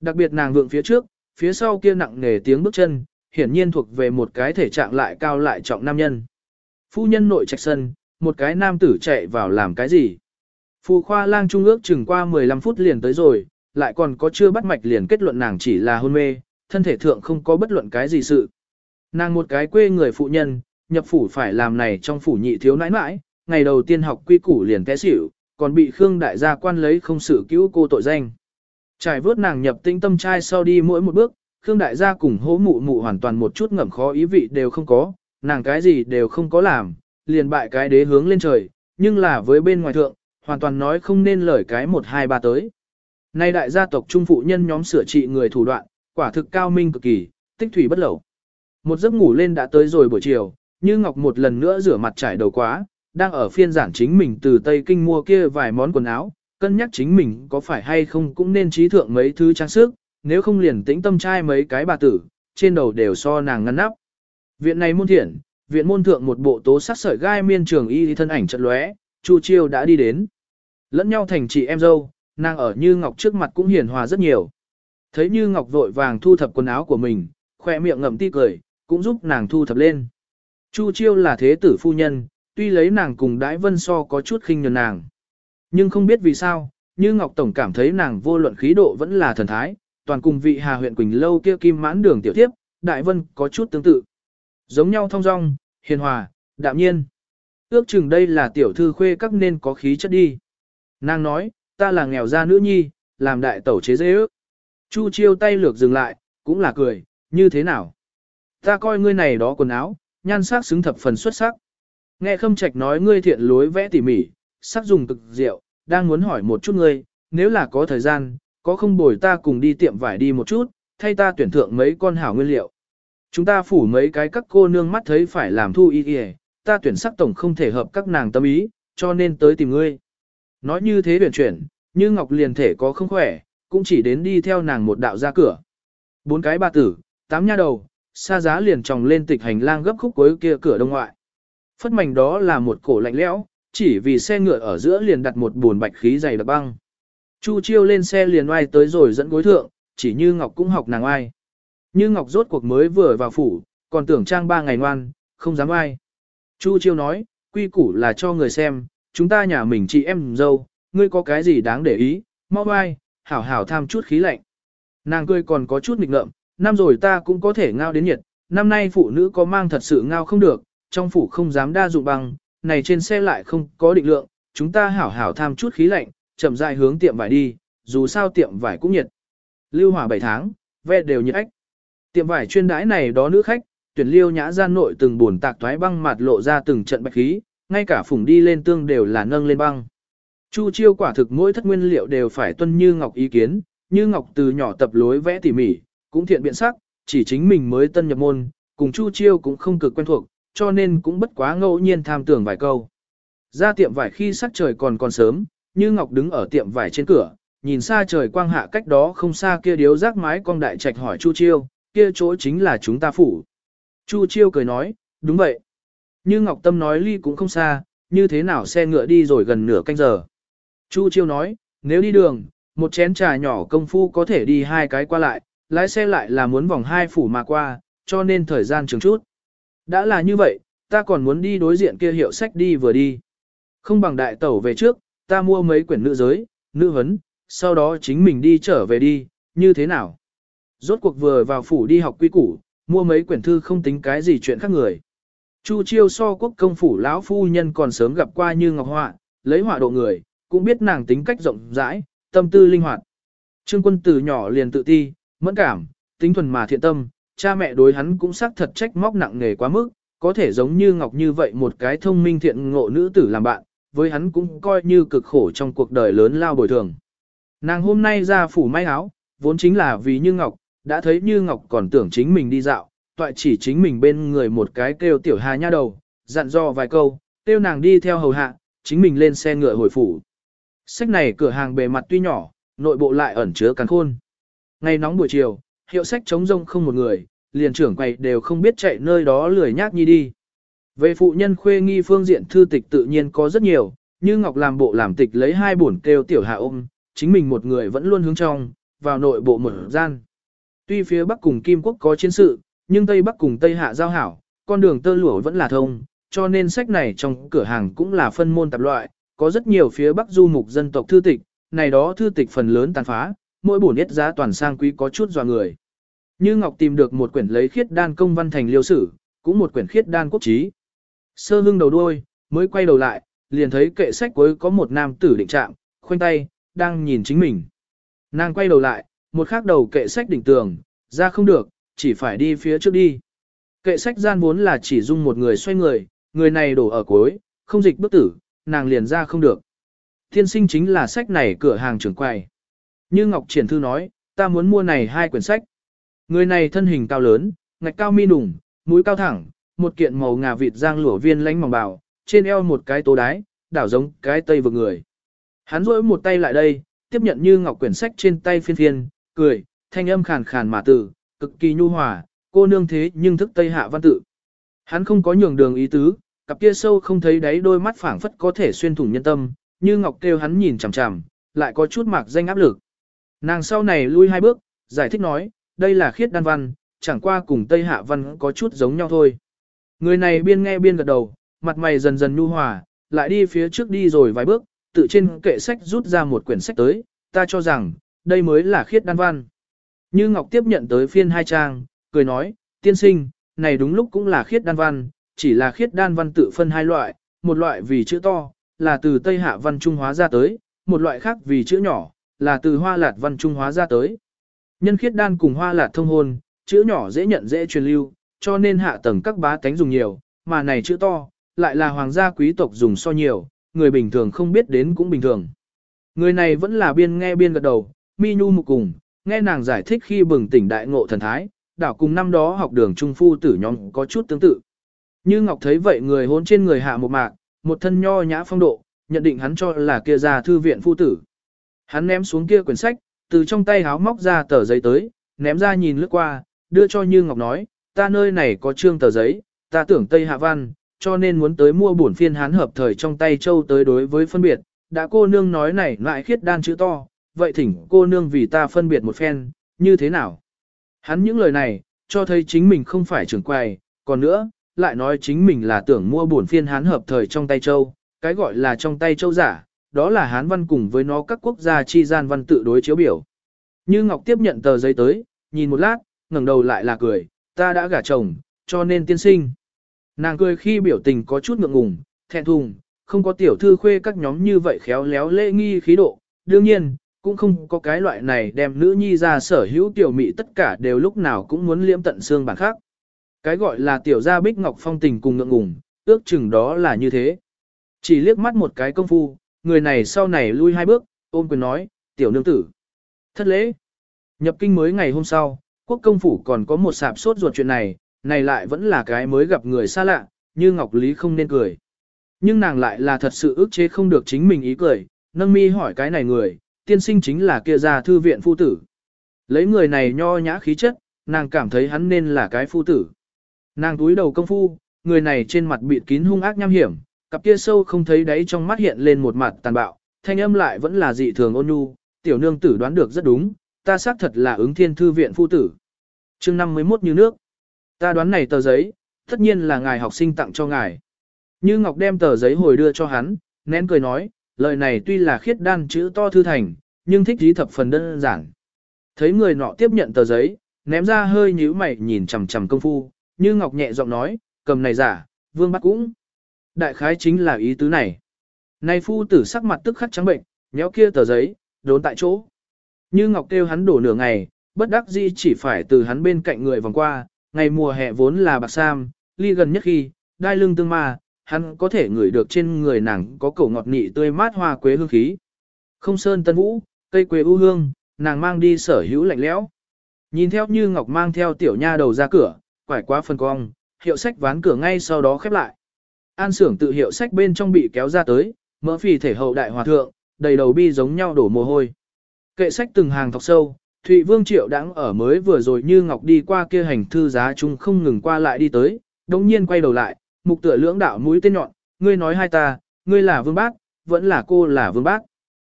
Đặc biệt nàng vượng phía trước, phía sau kia nặng nề tiếng bước chân, hiển nhiên thuộc về một cái thể trạng lại cao lại trọng nam nhân. Phu nhân nội trạch sân, một cái nam tử chạy vào làm cái gì? Phù khoa lang trung ước chừng qua 15 phút liền tới rồi, lại còn có chưa bắt mạch liền kết luận nàng chỉ là hôn mê, thân thể thượng không có bất luận cái gì sự. Nàng một cái quê người phụ nhân, nhập phủ phải làm này trong phủ nhị thiếu nãi nãi, ngày đầu tiên học quy củ liền té xỉu, còn bị Khương đại gia quan lấy không xử cứu cô tội danh. Trải vớt nàng nhập tinh tâm trai sau đi mỗi một bước, Khương đại gia cùng hố mụ mụ hoàn toàn một chút ngậm khó ý vị đều không có, nàng cái gì đều không có làm, liền bại cái đế hướng lên trời, nhưng là với bên ngoài thượng, hoàn toàn nói không nên lời cái một hai ba tới. Nay đại gia tộc trung phụ nhân nhóm sửa trị người thủ đoạn, quả thực cao minh cực kỳ, tích thủy bất lẩu. Một giấc ngủ lên đã tới rồi buổi chiều, như Ngọc một lần nữa rửa mặt trải đầu quá, đang ở phiên giản chính mình từ Tây Kinh mua kia vài món quần áo, cân nhắc chính mình có phải hay không cũng nên trí thượng mấy thứ trang sức, nếu không liền tĩnh tâm trai mấy cái bà tử, trên đầu đều so nàng ngăn nắp. Viện này môn thiện, viện môn thượng một bộ tố sắc sợi gai miên trường y thân ảnh trận lóe, Chu Chiêu đã đi đến. Lẫn nhau thành chị em dâu, nàng ở Như Ngọc trước mặt cũng hiền hòa rất nhiều. Thấy Như Ngọc vội vàng thu thập quần áo của mình, khoe miệng ngậm ti cười, cũng giúp nàng thu thập lên. Chu Chiêu là thế tử phu nhân, tuy lấy nàng cùng Đãi Vân so có chút khinh nhường nàng. Nhưng không biết vì sao, Như Ngọc Tổng cảm thấy nàng vô luận khí độ vẫn là thần thái, toàn cùng vị Hà huyện Quỳnh Lâu kia kim mãn đường tiểu tiếp, Đại Vân có chút tương tự. Giống nhau thong dong, hiền hòa, đạm nhiên. Ước chừng đây là tiểu thư khuê các nên có khí chất đi. Nàng nói, ta là nghèo gia nữ nhi, làm đại tẩu chế dễ ước. Chu chiêu tay lược dừng lại, cũng là cười, như thế nào? Ta coi ngươi này đó quần áo, nhan sắc xứng thập phần xuất sắc. Nghe khâm trạch nói ngươi thiện lối vẽ tỉ mỉ, sắc dùng cực diệu, đang muốn hỏi một chút ngươi, nếu là có thời gian, có không bồi ta cùng đi tiệm vải đi một chút, thay ta tuyển thượng mấy con hảo nguyên liệu. Chúng ta phủ mấy cái các cô nương mắt thấy phải làm thu y y, ta tuyển sắc tổng không thể hợp các nàng tâm ý, cho nên tới tìm ngươi. Nói như thế tuyển chuyển, như Ngọc liền thể có không khỏe, cũng chỉ đến đi theo nàng một đạo ra cửa. Bốn cái ba tử, tám nha đầu, xa giá liền tròng lên tịch hành lang gấp khúc cuối kia cửa đông ngoại. Phất mảnh đó là một cổ lạnh lẽo, chỉ vì xe ngựa ở giữa liền đặt một buồn bạch khí dày đặc băng. Chu chiêu lên xe liền oai tới rồi dẫn gối thượng, chỉ như Ngọc cũng học nàng oai. Như Ngọc rốt cuộc mới vừa vào phủ, còn tưởng trang ba ngày ngoan, không dám oai. Chu chiêu nói, quy củ là cho người xem, chúng ta nhà mình chị em dâu, ngươi có cái gì đáng để ý, mau oai, hảo hảo tham chút khí lạnh. Nàng cười còn có chút nghịch ngợm, năm rồi ta cũng có thể ngao đến nhiệt, năm nay phụ nữ có mang thật sự ngao không được, trong phủ không dám đa dụng bằng, này trên xe lại không có định lượng, chúng ta hảo hảo tham chút khí lạnh, chậm rãi hướng tiệm vải đi, dù sao tiệm vải cũng nhiệt. Lưu hỏa 7 tháng, ve đều nhiệt ách. Tiệm vải chuyên đãi này đó nữ khách, tuyển liêu nhã gian nội từng buồn tạc thoái băng mặt lộ ra từng trận bạch khí, ngay cả phủng đi lên tương đều là nâng lên băng. Chu chiêu quả thực mỗi thất nguyên liệu đều phải tuân như ngọc ý kiến, như ngọc từ nhỏ tập lối vẽ tỉ mỉ, cũng thiện biện sắc, chỉ chính mình mới tân nhập môn, cùng Chu chiêu cũng không cực quen thuộc, cho nên cũng bất quá ngẫu nhiên tham tưởng vài câu. Ra tiệm vải khi sắc trời còn còn sớm, như ngọc đứng ở tiệm vải trên cửa, nhìn xa trời quang hạ cách đó không xa kia điếu rác mái con đại trạch hỏi Chu chiêu, kia chỗ chính là chúng ta phủ. Chu chiêu cười nói, đúng vậy. Như Ngọc Tâm nói ly cũng không xa, như thế nào xe ngựa đi rồi gần nửa canh giờ. Chu chiêu nói, nếu đi đường, một chén trà nhỏ công phu có thể đi hai cái qua lại, lái xe lại là muốn vòng hai phủ mà qua, cho nên thời gian trường chút. Đã là như vậy, ta còn muốn đi đối diện kia hiệu sách đi vừa đi. Không bằng đại tẩu về trước, ta mua mấy quyển nữ giới, nữ vấn, sau đó chính mình đi trở về đi, như thế nào? Rốt cuộc vừa vào phủ đi học quy củ, mua mấy quyển thư không tính cái gì chuyện khác người. Chu chiêu so quốc công phủ lão phu nhân còn sớm gặp qua như ngọc họa, lấy họa độ người, cũng biết nàng tính cách rộng rãi, tâm tư linh hoạt. Trương quân từ nhỏ liền tự ti, mẫn cảm, tính thuần mà thiện tâm, cha mẹ đối hắn cũng xác thật trách móc nặng nề quá mức, có thể giống như ngọc như vậy một cái thông minh thiện ngộ nữ tử làm bạn, với hắn cũng coi như cực khổ trong cuộc đời lớn lao bồi thường. Nàng hôm nay ra phủ may áo, vốn chính là vì như ngọc, đã thấy như ngọc còn tưởng chính mình đi dạo, toại chỉ chính mình bên người một cái kêu tiểu hà nha đầu, dặn dò vài câu, kêu nàng đi theo hầu hạ, chính mình lên xe ngựa hồi phủ. Sách này cửa hàng bề mặt tuy nhỏ, nội bộ lại ẩn chứa càng khôn. Ngày nóng buổi chiều, hiệu sách chống rông không một người, liền trưởng quầy đều không biết chạy nơi đó lười nhác nhi đi. Về phụ nhân khuê nghi phương diện thư tịch tự nhiên có rất nhiều, như Ngọc làm bộ làm tịch lấy hai bổn kêu tiểu hạ ôm, chính mình một người vẫn luôn hướng trong, vào nội bộ một gian. Tuy phía Bắc cùng Kim Quốc có chiến sự, nhưng Tây Bắc cùng Tây Hạ giao hảo, con đường tơ lụa vẫn là thông, cho nên sách này trong cửa hàng cũng là phân môn tạp loại, có rất nhiều phía Bắc du mục dân tộc thư tịch, này đó thư tịch phần lớn tàn phá, mỗi bổn nhất giá toàn sang quý có chút dò người. Như Ngọc tìm được một quyển lấy khiết đan công văn thành liêu sử, cũng một quyển khiết đan quốc trí. Sơ lưng đầu đuôi, mới quay đầu lại, liền thấy kệ sách cuối có một nam tử định trạng, khoanh tay, đang nhìn chính mình. Nàng quay đầu lại, một khác đầu kệ sách đỉnh tường, ra không được, chỉ phải đi phía trước đi. Kệ sách gian vốn là chỉ dung một người xoay người, người này đổ ở cuối, không dịch bước tử, nàng liền ra không được. Thiên sinh chính là sách này cửa hàng trưởng quầy. Như Ngọc Triển Thư nói, ta muốn mua này hai quyển sách. Người này thân hình cao lớn, ngạch cao mi nùng, mũi cao thẳng, một kiện màu ngà vịt giang lửa viên lánh mỏng bào, trên eo một cái tố đái, đảo giống cái tây vực người. Hắn rỗi một tay lại đây, tiếp nhận như ngọc quyển sách trên tay phiên phiên, cười, thanh âm khàn khàn mà tử, cực kỳ nhu hòa, cô nương thế nhưng thức tây hạ văn tự. Hắn không có nhường đường ý tứ, cặp kia sâu không thấy đáy đôi mắt phảng phất có thể xuyên thủng nhân tâm, như ngọc kêu hắn nhìn chằm chằm, lại có chút mạc danh áp lực. Nàng sau này lui hai bước, giải thích nói, đây là khiết đan văn, chẳng qua cùng tây hạ văn có chút giống nhau thôi. Người này biên nghe biên gật đầu, mặt mày dần dần nhu hòa, lại đi phía trước đi rồi vài bước, tự trên kệ sách rút ra một quyển sách tới, ta cho rằng, đây mới là khiết đan văn. Như Ngọc tiếp nhận tới phiên hai trang, cười nói, tiên sinh, này đúng lúc cũng là khiết đan văn, chỉ là khiết đan văn tự phân hai loại, một loại vì chữ to, là từ Tây Hạ văn Trung hóa ra tới, một loại khác vì chữ nhỏ, là từ hoa lạt văn Trung hóa ra tới. Nhân khiết đan cùng hoa lạt thông hôn, chữ nhỏ dễ nhận dễ truyền lưu, cho nên hạ tầng các bá tánh dùng nhiều, mà này chữ to, lại là hoàng gia quý tộc dùng so nhiều, người bình thường không biết đến cũng bình thường. Người này vẫn là biên nghe biên gật đầu, mi nhu mục cùng, nghe nàng giải thích khi bừng tỉnh đại ngộ thần thái, đảo cùng năm đó học đường trung phu tử nhóm có chút tương tự. Như Ngọc thấy vậy người hôn trên người hạ một mạc, một thân nho nhã phong độ, nhận định hắn cho là kia ra thư viện phu tử. Hắn ném xuống kia quyển sách, từ trong tay háo móc ra tờ giấy tới, ném ra nhìn lướt qua, đưa cho Như Ngọc nói, ta nơi này có trương tờ giấy, ta tưởng Tây Hạ Văn, cho nên muốn tới mua bổn phiên hán hợp thời trong tay châu tới đối với phân biệt, đã cô nương nói này lại khiết đan chữ to, vậy thỉnh cô nương vì ta phân biệt một phen, như thế nào? Hắn những lời này, cho thấy chính mình không phải trưởng quầy, còn nữa, lại nói chính mình là tưởng mua bổn phiên hán hợp thời trong tay châu, cái gọi là trong tay châu giả, đó là hán văn cùng với nó các quốc gia chi gian văn tự đối chiếu biểu. Như Ngọc tiếp nhận tờ giấy tới, nhìn một lát, ngẩng đầu lại là cười, ta đã gả chồng, cho nên tiên sinh. Nàng cười khi biểu tình có chút ngượng ngùng, thẹn thùng, không có tiểu thư khuê các nhóm như vậy khéo léo lễ nghi khí độ, đương nhiên, cũng không có cái loại này đem nữ nhi ra sở hữu tiểu mị tất cả đều lúc nào cũng muốn liễm tận xương bản khác. Cái gọi là tiểu gia bích ngọc phong tình cùng ngượng ngùng, ước chừng đó là như thế. Chỉ liếc mắt một cái công phu, người này sau này lui hai bước, ôm quyền nói, tiểu nương tử. Thất lễ. Nhập kinh mới ngày hôm sau, quốc công phủ còn có một sạp sốt ruột chuyện này, này lại vẫn là cái mới gặp người xa lạ, như Ngọc Lý không nên cười. Nhưng nàng lại là thật sự ức chế không được chính mình ý cười, nâng mi hỏi cái này người, tiên sinh chính là kia gia thư viện phu tử. Lấy người này nho nhã khí chất, nàng cảm thấy hắn nên là cái phu tử. Nàng túi đầu công phu, người này trên mặt bịt kín hung ác nham hiểm, cặp kia sâu không thấy đáy trong mắt hiện lên một mặt tàn bạo, thanh âm lại vẫn là dị thường ôn nhu, tiểu nương tử đoán được rất đúng, ta xác thật là ứng thiên thư viện phu tử. chương 51 như nước. Ta đoán này tờ giấy, tất nhiên là ngài học sinh tặng cho ngài. Như Ngọc đem tờ giấy hồi đưa cho hắn, nén cười nói, lời này tuy là khiết đan chữ to thư thành, nhưng thích trí thập phần đơn giản. Thấy người nọ tiếp nhận tờ giấy, ném ra hơi nhíu mày nhìn chằm chằm công phu, như Ngọc nhẹ giọng nói, cầm này giả, vương bắt cũng. Đại khái chính là ý tứ này. Này phu tử sắc mặt tức khắc trắng bệnh, nhéo kia tờ giấy, đốn tại chỗ. Như Ngọc kêu hắn đổ nửa ngày, bất đắc dĩ chỉ phải từ hắn bên cạnh người vòng qua, ngày mùa hè vốn là bạc sam, ly gần nhất khi, đai lưng tương ma, hắn có thể ngửi được trên người nàng có cổ ngọt nị tươi mát hoa quế hương khí. Không sơn tân vũ, cây quế u hương, nàng mang đi sở hữu lạnh lẽo. Nhìn theo như Ngọc mang theo tiểu nha đầu ra cửa, quải qua phần cong, hiệu sách ván cửa ngay sau đó khép lại. An sưởng tự hiệu sách bên trong bị kéo ra tới, mỡ phì thể hậu đại hòa thượng, đầy đầu bi giống nhau đổ mồ hôi. Kệ sách từng hàng thọc sâu, Thụy Vương Triệu đãng ở mới vừa rồi như Ngọc đi qua kia hành thư giá chung không ngừng qua lại đi tới, đồng nhiên quay đầu lại, mục tựa lưỡng đạo mũi tên nhọn, ngươi nói hai ta, ngươi là vương bác, vẫn là cô là vương bác.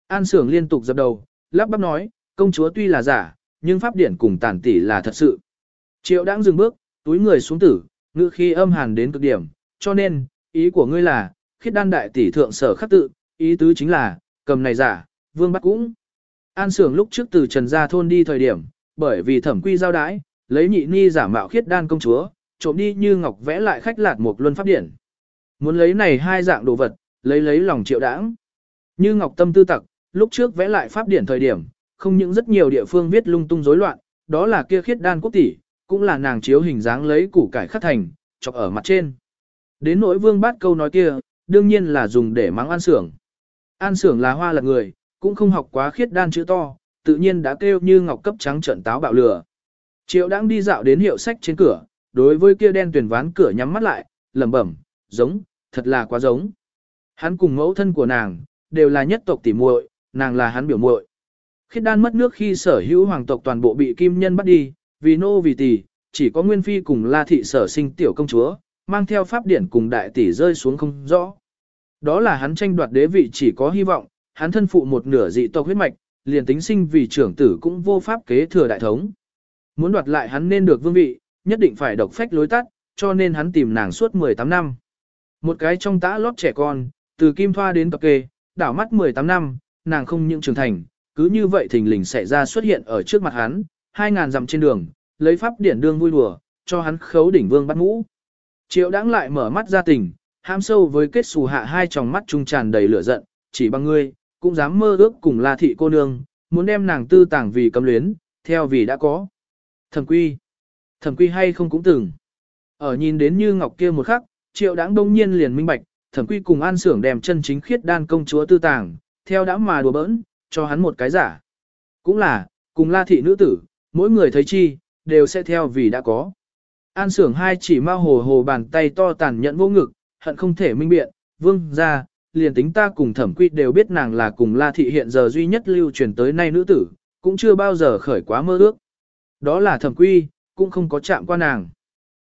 An sưởng liên tục dập đầu, lắp bắp nói, công chúa tuy là giả, nhưng pháp điển cùng tàn tỷ là thật sự. Triệu đang dừng bước, túi người xuống tử, ngữ khi âm hàn đến cực điểm, cho nên, ý của ngươi là, khiết đan đại tỷ thượng sở khắc tự, ý tứ chính là, cầm này giả, vương bắt cũng. An sưởng lúc trước từ trần gia thôn đi thời điểm, bởi vì thẩm quy giao đãi, lấy nhị ni giả mạo khiết đan công chúa, trộm đi như ngọc vẽ lại khách lạt một luân pháp điển. Muốn lấy này hai dạng đồ vật, lấy lấy lòng triệu đãng. Như ngọc tâm tư tặc, lúc trước vẽ lại pháp điển thời điểm, không những rất nhiều địa phương viết lung tung rối loạn, đó là kia khiết đan quốc tỷ, cũng là nàng chiếu hình dáng lấy củ cải khắc thành, chọc ở mặt trên. Đến nỗi vương bát câu nói kia, đương nhiên là dùng để mắng an sưởng. An sưởng là hoa là người, cũng không học quá khiết đan chữ to, tự nhiên đã kêu như ngọc cấp trắng trận táo bạo lửa. Triệu đang đi dạo đến hiệu sách trên cửa, đối với kia đen tuyển ván cửa nhắm mắt lại, lẩm bẩm, giống, thật là quá giống. Hắn cùng mẫu thân của nàng, đều là nhất tộc tỷ muội, nàng là hắn biểu muội. Khiết đan mất nước khi sở hữu hoàng tộc toàn bộ bị kim nhân bắt đi, vì nô vì tỷ, chỉ có Nguyên Phi cùng La Thị sở sinh tiểu công chúa, mang theo pháp điển cùng đại tỷ rơi xuống không rõ. Đó là hắn tranh đoạt đế vị chỉ có hy vọng, hắn thân phụ một nửa dị tộc huyết mạch, liền tính sinh vì trưởng tử cũng vô pháp kế thừa đại thống. Muốn đoạt lại hắn nên được vương vị, nhất định phải độc phách lối tắt, cho nên hắn tìm nàng suốt 18 năm. Một cái trong tã lót trẻ con, từ kim thoa đến cập kê, đảo mắt 18 năm, nàng không những trưởng thành, cứ như vậy thình lình xảy ra xuất hiện ở trước mặt hắn, hai ngàn dặm trên đường, lấy pháp điển đương vui đùa, cho hắn khấu đỉnh vương bắt ngũ. Triệu đãng lại mở mắt ra tỉnh, ham sâu với kết xù hạ hai tròng mắt trung tràn đầy lửa giận, chỉ bằng ngươi, cũng dám mơ ước cùng La thị cô nương, muốn đem nàng tư tàng vì cấm luyến, theo vì đã có. Thẩm quy, thẩm quy hay không cũng từng. Ở nhìn đến như ngọc kia một khắc, triệu đãng đông nhiên liền minh bạch, thẩm quy cùng an sưởng đem chân chính khiết đan công chúa tư tàng, theo đã mà đùa bỡn, cho hắn một cái giả. Cũng là, cùng la thị nữ tử, mỗi người thấy chi, đều sẽ theo vì đã có. An sưởng hai chỉ ma hồ hồ bàn tay to tàn nhẫn vô ngực, hận không thể minh biện, vương ra, liền tính ta cùng thẩm quy đều biết nàng là cùng la thị hiện giờ duy nhất lưu truyền tới nay nữ tử, cũng chưa bao giờ khởi quá mơ ước. Đó là thẩm quy, cũng không có chạm qua nàng.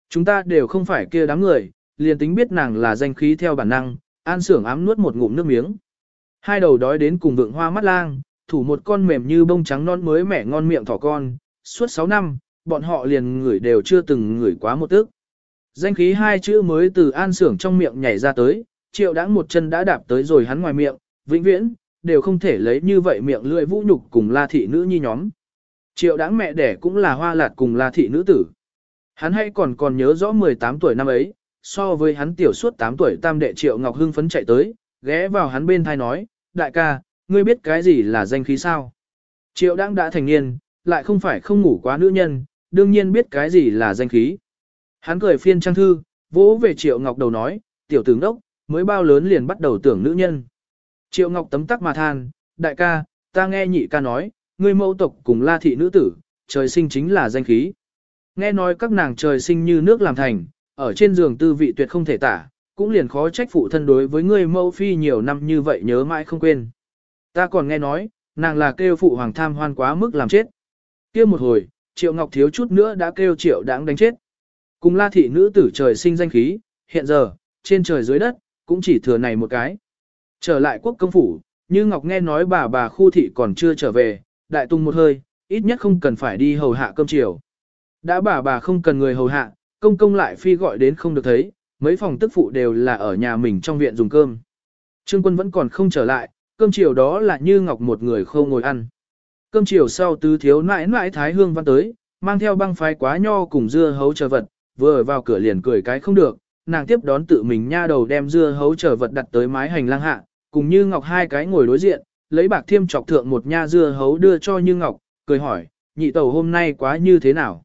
Chúng ta đều không phải kia đám người, liền tính biết nàng là danh khí theo bản năng, an sưởng ám nuốt một ngụm nước miếng. Hai đầu đói đến cùng vượng hoa mắt lang, thủ một con mềm như bông trắng non mới mẻ ngon miệng thỏ con, suốt 6 năm, bọn họ liền ngửi đều chưa từng ngửi quá một tức. Danh khí hai chữ mới từ an sưởng trong miệng nhảy ra tới, triệu đãng một chân đã đạp tới rồi hắn ngoài miệng, vĩnh viễn, đều không thể lấy như vậy miệng lưỡi vũ nhục cùng la thị nữ nhi nhóm. Triệu đãng mẹ đẻ cũng là hoa lạt cùng la thị nữ tử. Hắn hay còn còn nhớ rõ 18 tuổi năm ấy, so với hắn tiểu suốt 8 tuổi tam đệ triệu ngọc hưng phấn chạy tới, ghé vào hắn bên thai nói, đại ca, ngươi biết cái gì là danh khí sao? Triệu đãng đã thành niên, lại không phải không ngủ quá nữ nhân, đương nhiên biết cái gì là danh khí. Hắn cười phiên trang thư, vỗ về Triệu Ngọc đầu nói, tiểu tướng đốc, mới bao lớn liền bắt đầu tưởng nữ nhân. Triệu Ngọc tấm tắc mà than, đại ca, ta nghe nhị ca nói, ngươi mẫu tộc cùng la thị nữ tử, trời sinh chính là danh khí. Nghe nói các nàng trời sinh như nước làm thành, ở trên giường tư vị tuyệt không thể tả, cũng liền khó trách phụ thân đối với ngươi mẫu phi nhiều năm như vậy nhớ mãi không quên. Ta còn nghe nói, nàng là kêu phụ hoàng tham hoan quá mức làm chết kia một hồi, Triệu Ngọc thiếu chút nữa đã kêu Triệu đáng đánh chết. Cùng la thị nữ tử trời sinh danh khí, hiện giờ, trên trời dưới đất, cũng chỉ thừa này một cái. Trở lại quốc công phủ, như Ngọc nghe nói bà bà khu thị còn chưa trở về, đại tung một hơi, ít nhất không cần phải đi hầu hạ cơm chiều. Đã bà bà không cần người hầu hạ, công công lại phi gọi đến không được thấy, mấy phòng tức phụ đều là ở nhà mình trong viện dùng cơm. Trương quân vẫn còn không trở lại, cơm chiều đó là như Ngọc một người khâu ngồi ăn. Cơm chiều sau tứ thiếu nãi nãi thái hương văn tới, mang theo băng phái quá nho cùng dưa hấu chờ vật, vừa vào cửa liền cười cái không được, nàng tiếp đón tự mình nha đầu đem dưa hấu chờ vật đặt tới mái hành lang hạ, cùng Như Ngọc hai cái ngồi đối diện, lấy bạc thiêm chọc thượng một nha dưa hấu đưa cho Như Ngọc, cười hỏi, nhị tẩu hôm nay quá như thế nào?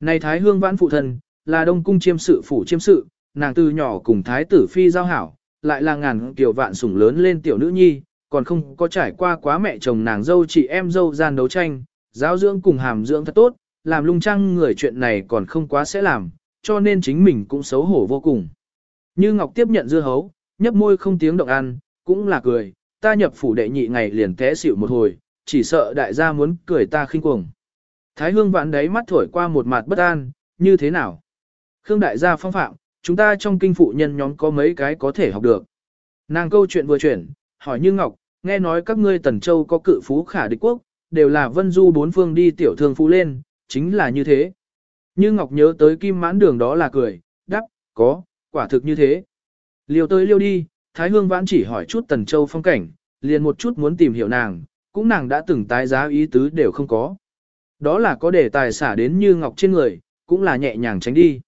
Này Thái Hương vãn phụ thân, là đông cung chiêm sự phủ chiêm sự, nàng từ nhỏ cùng Thái tử phi giao hảo, lại là ngàn kiểu vạn sủng lớn lên tiểu nữ nhi, còn không có trải qua quá mẹ chồng nàng dâu chị em dâu gian đấu tranh, giáo dưỡng cùng hàm dưỡng thật tốt, làm lung trăng người chuyện này còn không quá sẽ làm, cho nên chính mình cũng xấu hổ vô cùng. Như Ngọc tiếp nhận dưa hấu, nhấp môi không tiếng động ăn, cũng là cười, ta nhập phủ đệ nhị ngày liền té xỉu một hồi, chỉ sợ đại gia muốn cười ta khinh cuồng. Thái hương vạn đấy mắt thổi qua một mặt bất an, như thế nào? Khương đại gia phong phạm, chúng ta trong kinh phụ nhân nhóm có mấy cái có thể học được. Nàng câu chuyện vừa chuyển, hỏi Như Ngọc, nghe nói các ngươi Tần Châu có cự phú khả địch quốc, đều là vân du bốn phương đi tiểu thương phú lên, chính là như thế. Như Ngọc nhớ tới kim mãn đường đó là cười, đáp, có, quả thực như thế. Liêu tới liêu đi, Thái Hương vãn chỉ hỏi chút Tần Châu phong cảnh, liền một chút muốn tìm hiểu nàng, cũng nàng đã từng tái giá ý tứ đều không có. Đó là có để tài xả đến như Ngọc trên người, cũng là nhẹ nhàng tránh đi.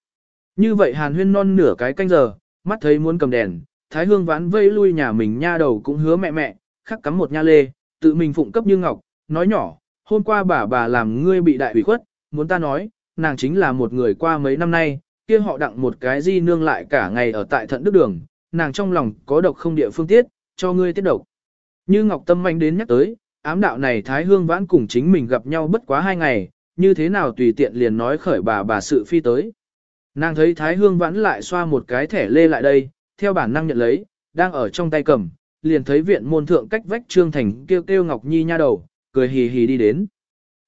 Như vậy hàn huyên non nửa cái canh giờ, mắt thấy muốn cầm đèn, Thái Hương vãn vây lui nhà mình nha đầu cũng hứa mẹ mẹ, khắc cắm một nha lê, tự mình phụng cấp như Ngọc, nói nhỏ, hôm qua bà bà làm ngươi bị đại ủy khuất, muốn ta nói, nàng chính là một người qua mấy năm nay, kia họ đặng một cái di nương lại cả ngày ở tại thận đức đường, nàng trong lòng có độc không địa phương tiết, cho ngươi tiết độc. Như Ngọc Tâm manh đến nhắc tới, ám đạo này Thái Hương vãn cùng chính mình gặp nhau bất quá hai ngày, như thế nào tùy tiện liền nói khởi bà bà sự phi tới. Nàng thấy Thái Hương vãn lại xoa một cái thẻ lê lại đây, theo bản năng nhận lấy, đang ở trong tay cầm, liền thấy viện môn thượng cách vách trương thành kêu kêu Ngọc Nhi nha đầu, cười hì hì đi đến.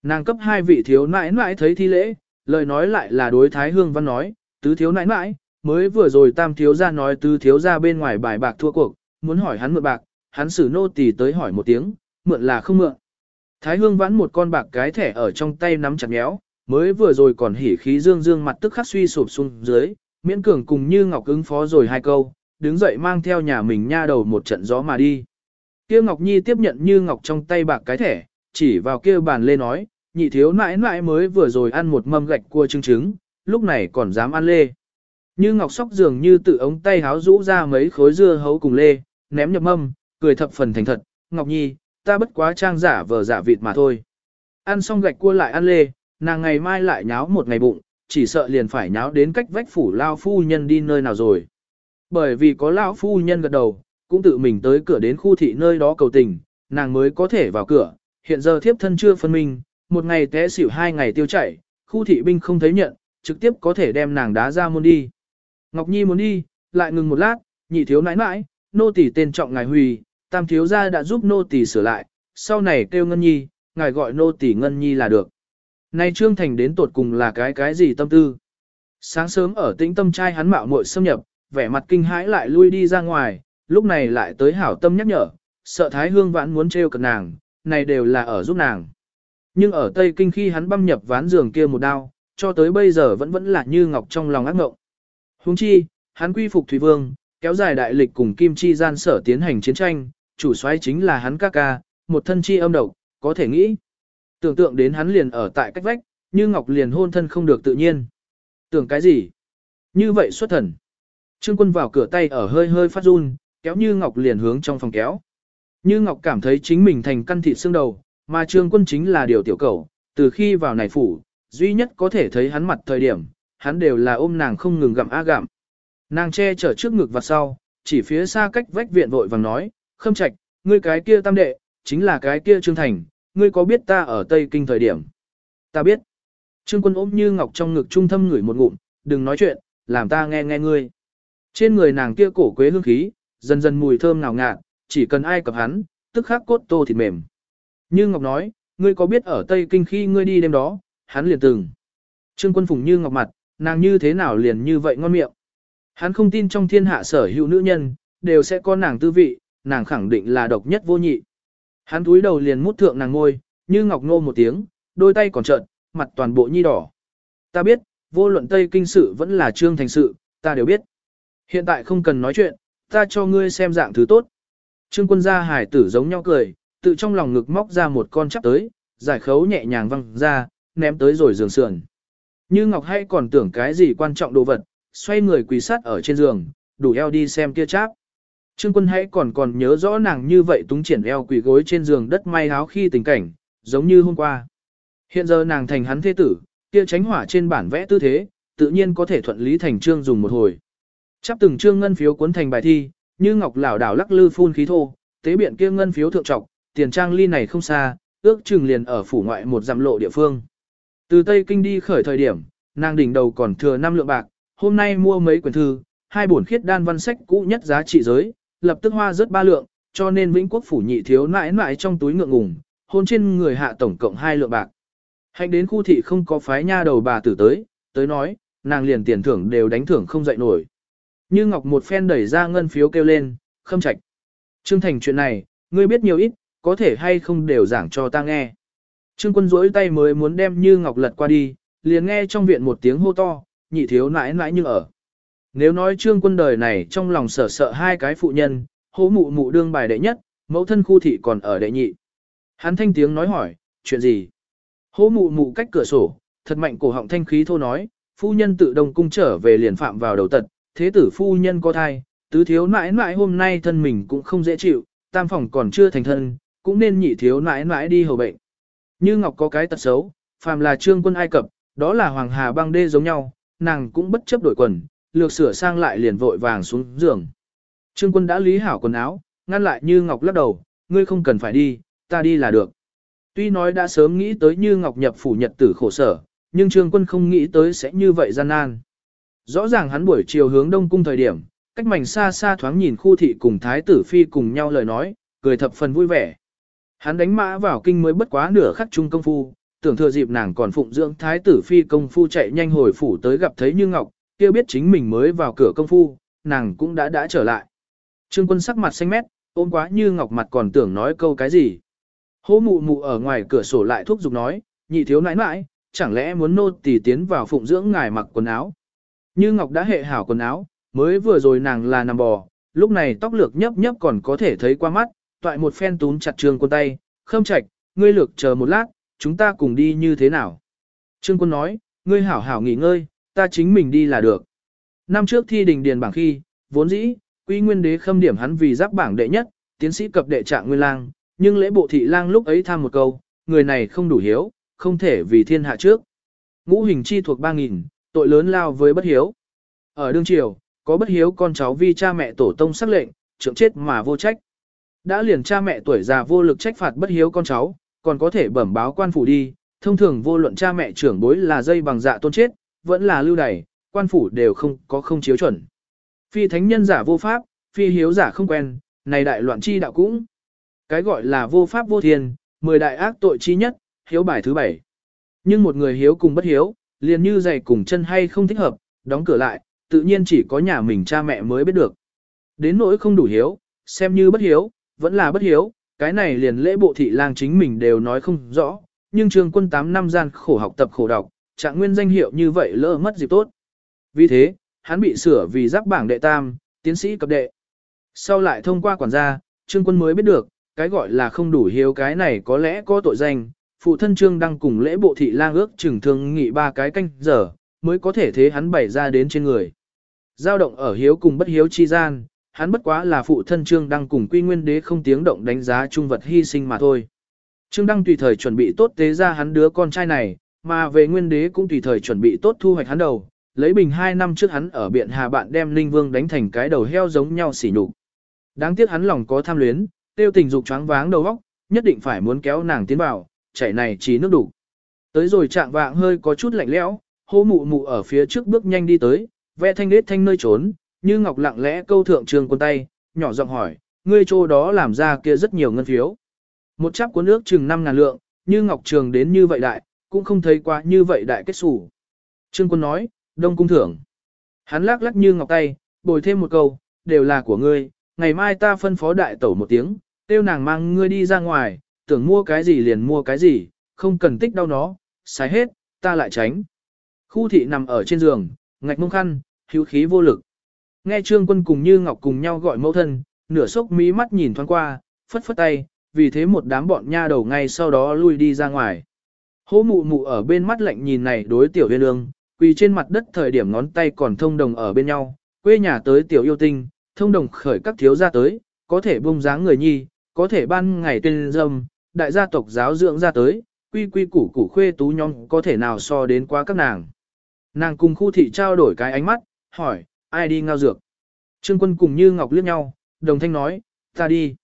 Nàng cấp hai vị thiếu nãi nãi thấy thi lễ, lời nói lại là đối Thái Hương Văn nói, tứ thiếu nãi nãi, mới vừa rồi tam thiếu ra nói tứ thiếu ra bên ngoài bài bạc thua cuộc, muốn hỏi hắn mượn bạc, hắn xử nô tỳ tới hỏi một tiếng, mượn là không mượn. Thái Hương vãn một con bạc cái thẻ ở trong tay nắm chặt méo, mới vừa rồi còn hỉ khí dương dương mặt tức khắc suy sụp xuống dưới, miễn cường cùng như ngọc ứng phó rồi hai câu, đứng dậy mang theo nhà mình nha đầu một trận gió mà đi. Kia Ngọc Nhi tiếp nhận như ngọc trong tay bạc cái thẻ, chỉ vào kia bàn lê nói, nhị thiếu nãi nãi mới vừa rồi ăn một mâm gạch cua trứng trứng, lúc này còn dám ăn lê. Như ngọc sóc dường như tự ống tay háo rũ ra mấy khối dưa hấu cùng lê, ném nhập mâm, cười thập phần thành thật, Ngọc Nhi, ta bất quá trang giả vờ giả vịt mà thôi. Ăn xong gạch cua lại ăn lê, nàng ngày mai lại nháo một ngày bụng, chỉ sợ liền phải nháo đến cách vách phủ lao phu nhân đi nơi nào rồi. Bởi vì có lão phu nhân gật đầu, cũng tự mình tới cửa đến khu thị nơi đó cầu tình, nàng mới có thể vào cửa, hiện giờ thiếp thân chưa phân minh, một ngày té xỉu hai ngày tiêu chảy, khu thị binh không thấy nhận, trực tiếp có thể đem nàng đá ra môn đi. Ngọc Nhi muốn đi, lại ngừng một lát, nhị thiếu nãi nãi, nô tỷ tên trọng ngài Huy, tam thiếu gia đã giúp nô tỷ sửa lại, sau này kêu Ngân Nhi, ngài gọi nô tỷ Ngân Nhi là được. Nay Trương Thành đến tột cùng là cái cái gì tâm tư? Sáng sớm ở tĩnh tâm trai hắn mạo muội xâm nhập, vẻ mặt kinh hãi lại lui đi ra ngoài, lúc này lại tới hảo tâm nhắc nhở, sợ Thái Hương vãn muốn trêu cợt nàng, này đều là ở giúp nàng. Nhưng ở Tây Kinh khi hắn băm nhập ván giường kia một đao, cho tới bây giờ vẫn vẫn là như ngọc trong lòng ác ngộng. Huống chi, hắn quy phục Thủy Vương, kéo dài đại lịch cùng Kim Chi gian sở tiến hành chiến tranh, chủ soái chính là hắn ca ca, một thân chi âm độc, có thể nghĩ. Tưởng tượng đến hắn liền ở tại cách vách, như ngọc liền hôn thân không được tự nhiên. Tưởng cái gì? Như vậy xuất thần. Trương quân vào cửa tay ở hơi hơi phát run, kéo như ngọc liền hướng trong phòng kéo. Như ngọc cảm thấy chính mình thành căn thịt xương đầu, mà trương quân chính là điều tiểu cầu, từ khi vào này phủ, duy nhất có thể thấy hắn mặt thời điểm, hắn đều là ôm nàng không ngừng gặm á gặm. Nàng che chở trước ngực và sau, chỉ phía xa cách vách viện vội vàng nói, khâm trạch, ngươi cái kia tam đệ, chính là cái kia trương thành, ngươi có biết ta ở Tây Kinh thời điểm? Ta biết. Trương quân ôm như ngọc trong ngực trung thâm ngửi một ngụm, đừng nói chuyện, làm ta nghe nghe ngươi. Trên người nàng kia cổ quế hương khí, dần dần mùi thơm nào ngạt, chỉ cần ai cập hắn, tức khắc cốt tô thịt mềm. Như Ngọc nói, ngươi có biết ở Tây Kinh khi ngươi đi đêm đó, hắn liền từng. Trương quân phùng như Ngọc mặt, nàng như thế nào liền như vậy ngon miệng. Hắn không tin trong thiên hạ sở hữu nữ nhân, đều sẽ có nàng tư vị, nàng khẳng định là độc nhất vô nhị. Hắn túi đầu liền mút thượng nàng ngôi, như Ngọc nô một tiếng, đôi tay còn trợn, mặt toàn bộ nhi đỏ. Ta biết, vô luận Tây Kinh sự vẫn là trương thành sự, ta đều biết. Hiện tại không cần nói chuyện, ta cho ngươi xem dạng thứ tốt. Trương quân gia hải tử giống nhau cười, tự trong lòng ngực móc ra một con chắp tới, giải khấu nhẹ nhàng văng ra, ném tới rồi giường sườn. Như Ngọc hay còn tưởng cái gì quan trọng đồ vật, xoay người quỳ sát ở trên giường, đủ eo đi xem kia cháp. Trương quân hãy còn còn nhớ rõ nàng như vậy túng triển eo quỳ gối trên giường đất may áo khi tình cảnh, giống như hôm qua. Hiện giờ nàng thành hắn thế tử, kia tránh hỏa trên bản vẽ tư thế, tự nhiên có thể thuận lý thành trương dùng một hồi. Chắp từng trương ngân phiếu cuốn thành bài thi, như ngọc lảo đảo lắc lư phun khí thô, tế biện kia ngân phiếu thượng trọc, tiền trang ly này không xa, ước chừng liền ở phủ ngoại một dặm lộ địa phương. Từ Tây Kinh đi khởi thời điểm, nàng đỉnh đầu còn thừa 5 lượng bạc, hôm nay mua mấy quyển thư, hai bổn khiết đan văn sách cũ nhất giá trị giới, lập tức hoa rất ba lượng, cho nên Vĩnh Quốc phủ nhị thiếu nãi nãi trong túi ngượng ngùng, hôn trên người hạ tổng cộng hai lượng bạc. hành đến khu thị không có phái nha đầu bà tử tới, tới nói, nàng liền tiền thưởng đều đánh thưởng không dậy nổi, như Ngọc một phen đẩy ra ngân phiếu kêu lên, khâm trạch. Trương Thành chuyện này, ngươi biết nhiều ít, có thể hay không đều giảng cho ta nghe. Trương quân duỗi tay mới muốn đem Như Ngọc lật qua đi, liền nghe trong viện một tiếng hô to, nhị thiếu nãi nãi như ở. Nếu nói trương quân đời này trong lòng sợ sợ hai cái phụ nhân, hố mụ mụ đương bài đệ nhất, mẫu thân khu thị còn ở đệ nhị. Hắn thanh tiếng nói hỏi, chuyện gì? Hố mụ mụ cách cửa sổ, thật mạnh cổ họng thanh khí thô nói, phu nhân tự đồng cung trở về liền phạm vào đầu tật, thế tử phu nhân có thai, tứ thiếu nãi nãi hôm nay thân mình cũng không dễ chịu, tam phòng còn chưa thành thân, cũng nên nhị thiếu nãi nãi đi hầu bệnh. Như Ngọc có cái tật xấu, phàm là trương quân Ai Cập, đó là Hoàng Hà băng đê giống nhau, nàng cũng bất chấp đổi quần, lược sửa sang lại liền vội vàng xuống giường. Trương quân đã lý hảo quần áo, ngăn lại Như Ngọc lắc đầu, ngươi không cần phải đi, ta đi là được. Tuy nói đã sớm nghĩ tới Như Ngọc nhập phủ nhật tử khổ sở, nhưng Trương quân không nghĩ tới sẽ như vậy gian nan. Rõ ràng hắn buổi chiều hướng đông cung thời điểm, cách mảnh xa xa thoáng nhìn khu thị cùng thái tử phi cùng nhau lời nói, cười thập phần vui vẻ. Hắn đánh mã vào kinh mới bất quá nửa khắc trung công phu, tưởng thừa dịp nàng còn phụng dưỡng thái tử phi công phu chạy nhanh hồi phủ tới gặp thấy Như Ngọc, kia biết chính mình mới vào cửa công phu, nàng cũng đã đã trở lại. Trương quân sắc mặt xanh mét, ôm quá Như Ngọc mặt còn tưởng nói câu cái gì. Hô mụ mụ ở ngoài cửa sổ lại thúc giục nói, nhị thiếu nãi nãi, chẳng lẽ muốn nô tỳ tiến vào phụng dưỡng ngài mặc quần áo. Như Ngọc đã hệ hảo quần áo, mới vừa rồi nàng là nằm bò, lúc này tóc lược nhấp nhấp còn có thể thấy qua mắt, toại một phen tún chặt trương quân tay, khâm trạch, ngươi lược chờ một lát, chúng ta cùng đi như thế nào? Trương quân nói, ngươi hảo hảo nghỉ ngơi, ta chính mình đi là được. Năm trước thi đình điền bảng khi, vốn dĩ, quy nguyên đế khâm điểm hắn vì giáp bảng đệ nhất, tiến sĩ cập đệ trạng nguyên lang, nhưng lễ bộ thị lang lúc ấy tham một câu, người này không đủ hiếu, không thể vì thiên hạ trước. Ngũ hình chi thuộc 3.000, tội lớn lao với bất hiếu. Ở đương triều, có bất hiếu con cháu vì cha mẹ tổ tông sắc lệnh, trưởng chết mà vô trách. Đã liền cha mẹ tuổi già vô lực trách phạt bất hiếu con cháu, còn có thể bẩm báo quan phủ đi, thông thường vô luận cha mẹ trưởng bối là dây bằng dạ tôn chết, vẫn là lưu đày, quan phủ đều không có không chiếu chuẩn. Phi thánh nhân giả vô pháp, phi hiếu giả không quen, này đại loạn chi đạo cũng. Cái gọi là vô pháp vô thiên, mười đại ác tội chi nhất, hiếu bài thứ bảy. Nhưng một người hiếu cùng bất hiếu, liền như giày cùng chân hay không thích hợp, đóng cửa lại, tự nhiên chỉ có nhà mình cha mẹ mới biết được. Đến nỗi không đủ hiếu, xem như bất hiếu, vẫn là bất hiếu, cái này liền lễ bộ thị lang chính mình đều nói không rõ, nhưng trường quân 8 năm gian khổ học tập khổ đọc, trạng nguyên danh hiệu như vậy lỡ mất dịp tốt. Vì thế, hắn bị sửa vì giáp bảng đệ tam, tiến sĩ cấp đệ. Sau lại thông qua quản gia, trương quân mới biết được, cái gọi là không đủ hiếu cái này có lẽ có tội danh, phụ thân trương đang cùng lễ bộ thị lang ước chừng thương nghị ba cái canh giờ, mới có thể thế hắn bày ra đến trên người. Giao động ở hiếu cùng bất hiếu chi gian, hắn bất quá là phụ thân Trương Đăng cùng Quy Nguyên Đế không tiếng động đánh giá trung vật hy sinh mà thôi. Trương Đăng tùy thời chuẩn bị tốt tế ra hắn đứa con trai này, mà về Nguyên Đế cũng tùy thời chuẩn bị tốt thu hoạch hắn đầu, lấy bình hai năm trước hắn ở biện Hà bạn đem Linh Vương đánh thành cái đầu heo giống nhau xỉ nhục. Đáng tiếc hắn lòng có tham luyến, tiêu tình dục choáng váng đầu óc, nhất định phải muốn kéo nàng tiến vào, chảy này chỉ nước đủ. Tới rồi trạng vạng hơi có chút lạnh lẽo, hô mụ mụ ở phía trước bước nhanh đi tới, vẽ thanh nết thanh nơi trốn, như ngọc lặng lẽ câu thượng trường quân tay, nhỏ giọng hỏi, ngươi chỗ đó làm ra kia rất nhiều ngân phiếu. Một cháp cuốn nước chừng 5 ngàn lượng, như ngọc trường đến như vậy đại, cũng không thấy quá như vậy đại kết sủ. Trương quân nói, đông cung thưởng. Hắn lắc lắc như ngọc tay, bồi thêm một câu, đều là của ngươi, ngày mai ta phân phó đại tẩu một tiếng, tiêu nàng mang ngươi đi ra ngoài, tưởng mua cái gì liền mua cái gì, không cần tích đau nó, xài hết, ta lại tránh. Khu thị nằm ở trên giường, ngạch mông khăn, hữu khí vô lực. Nghe Trương Quân cùng Như Ngọc cùng nhau gọi mẫu thân, nửa sốc mí mắt nhìn thoáng qua, phất phất tay, vì thế một đám bọn nha đầu ngay sau đó lui đi ra ngoài. Hố mụ mụ ở bên mắt lạnh nhìn này đối tiểu huyên ương, quỳ trên mặt đất thời điểm ngón tay còn thông đồng ở bên nhau, quê nhà tới tiểu yêu tinh, thông đồng khởi các thiếu gia tới, có thể bung dáng người nhi, có thể ban ngày tên dâm, đại gia tộc giáo dưỡng ra tới, quy quy củ củ khuê tú nhóm có thể nào so đến quá các nàng. Nàng cùng khu thị trao đổi cái ánh mắt, hỏi, ai đi ngao dược. Trương quân cùng Như Ngọc liếc nhau, đồng thanh nói, ta đi.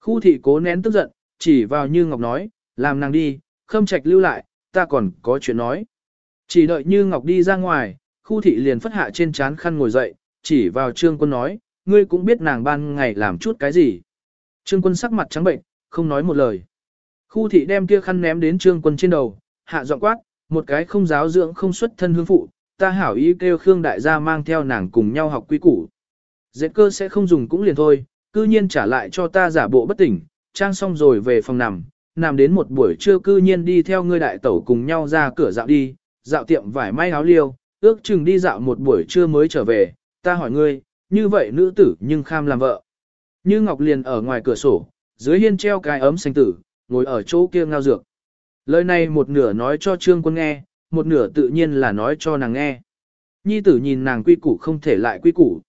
Khu thị cố nén tức giận, chỉ vào Như Ngọc nói, làm nàng đi, khâm trạch lưu lại, ta còn có chuyện nói. Chỉ đợi Như Ngọc đi ra ngoài, khu thị liền phất hạ trên chán khăn ngồi dậy, chỉ vào trương quân nói, ngươi cũng biết nàng ban ngày làm chút cái gì. Trương quân sắc mặt trắng bệnh, không nói một lời. Khu thị đem kia khăn ném đến trương quân trên đầu, hạ giọng quát, một cái không giáo dưỡng không xuất thân hương phụ, ta hảo ý kêu Khương đại gia mang theo nàng cùng nhau học quy củ. Dệt cơ sẽ không dùng cũng liền thôi, cư nhiên trả lại cho ta giả bộ bất tỉnh, trang xong rồi về phòng nằm, nằm đến một buổi trưa cư nhiên đi theo ngươi đại tẩu cùng nhau ra cửa dạo đi, dạo tiệm vải may áo liêu, ước chừng đi dạo một buổi trưa mới trở về, ta hỏi ngươi, như vậy nữ tử nhưng kham làm vợ. Như Ngọc liền ở ngoài cửa sổ, dưới hiên treo cái ấm xanh tử, ngồi ở chỗ kia ngao dược. Lời này một nửa nói cho Trương Quân nghe, một nửa tự nhiên là nói cho nàng nghe. Nhi tử nhìn nàng quy củ không thể lại quy củ.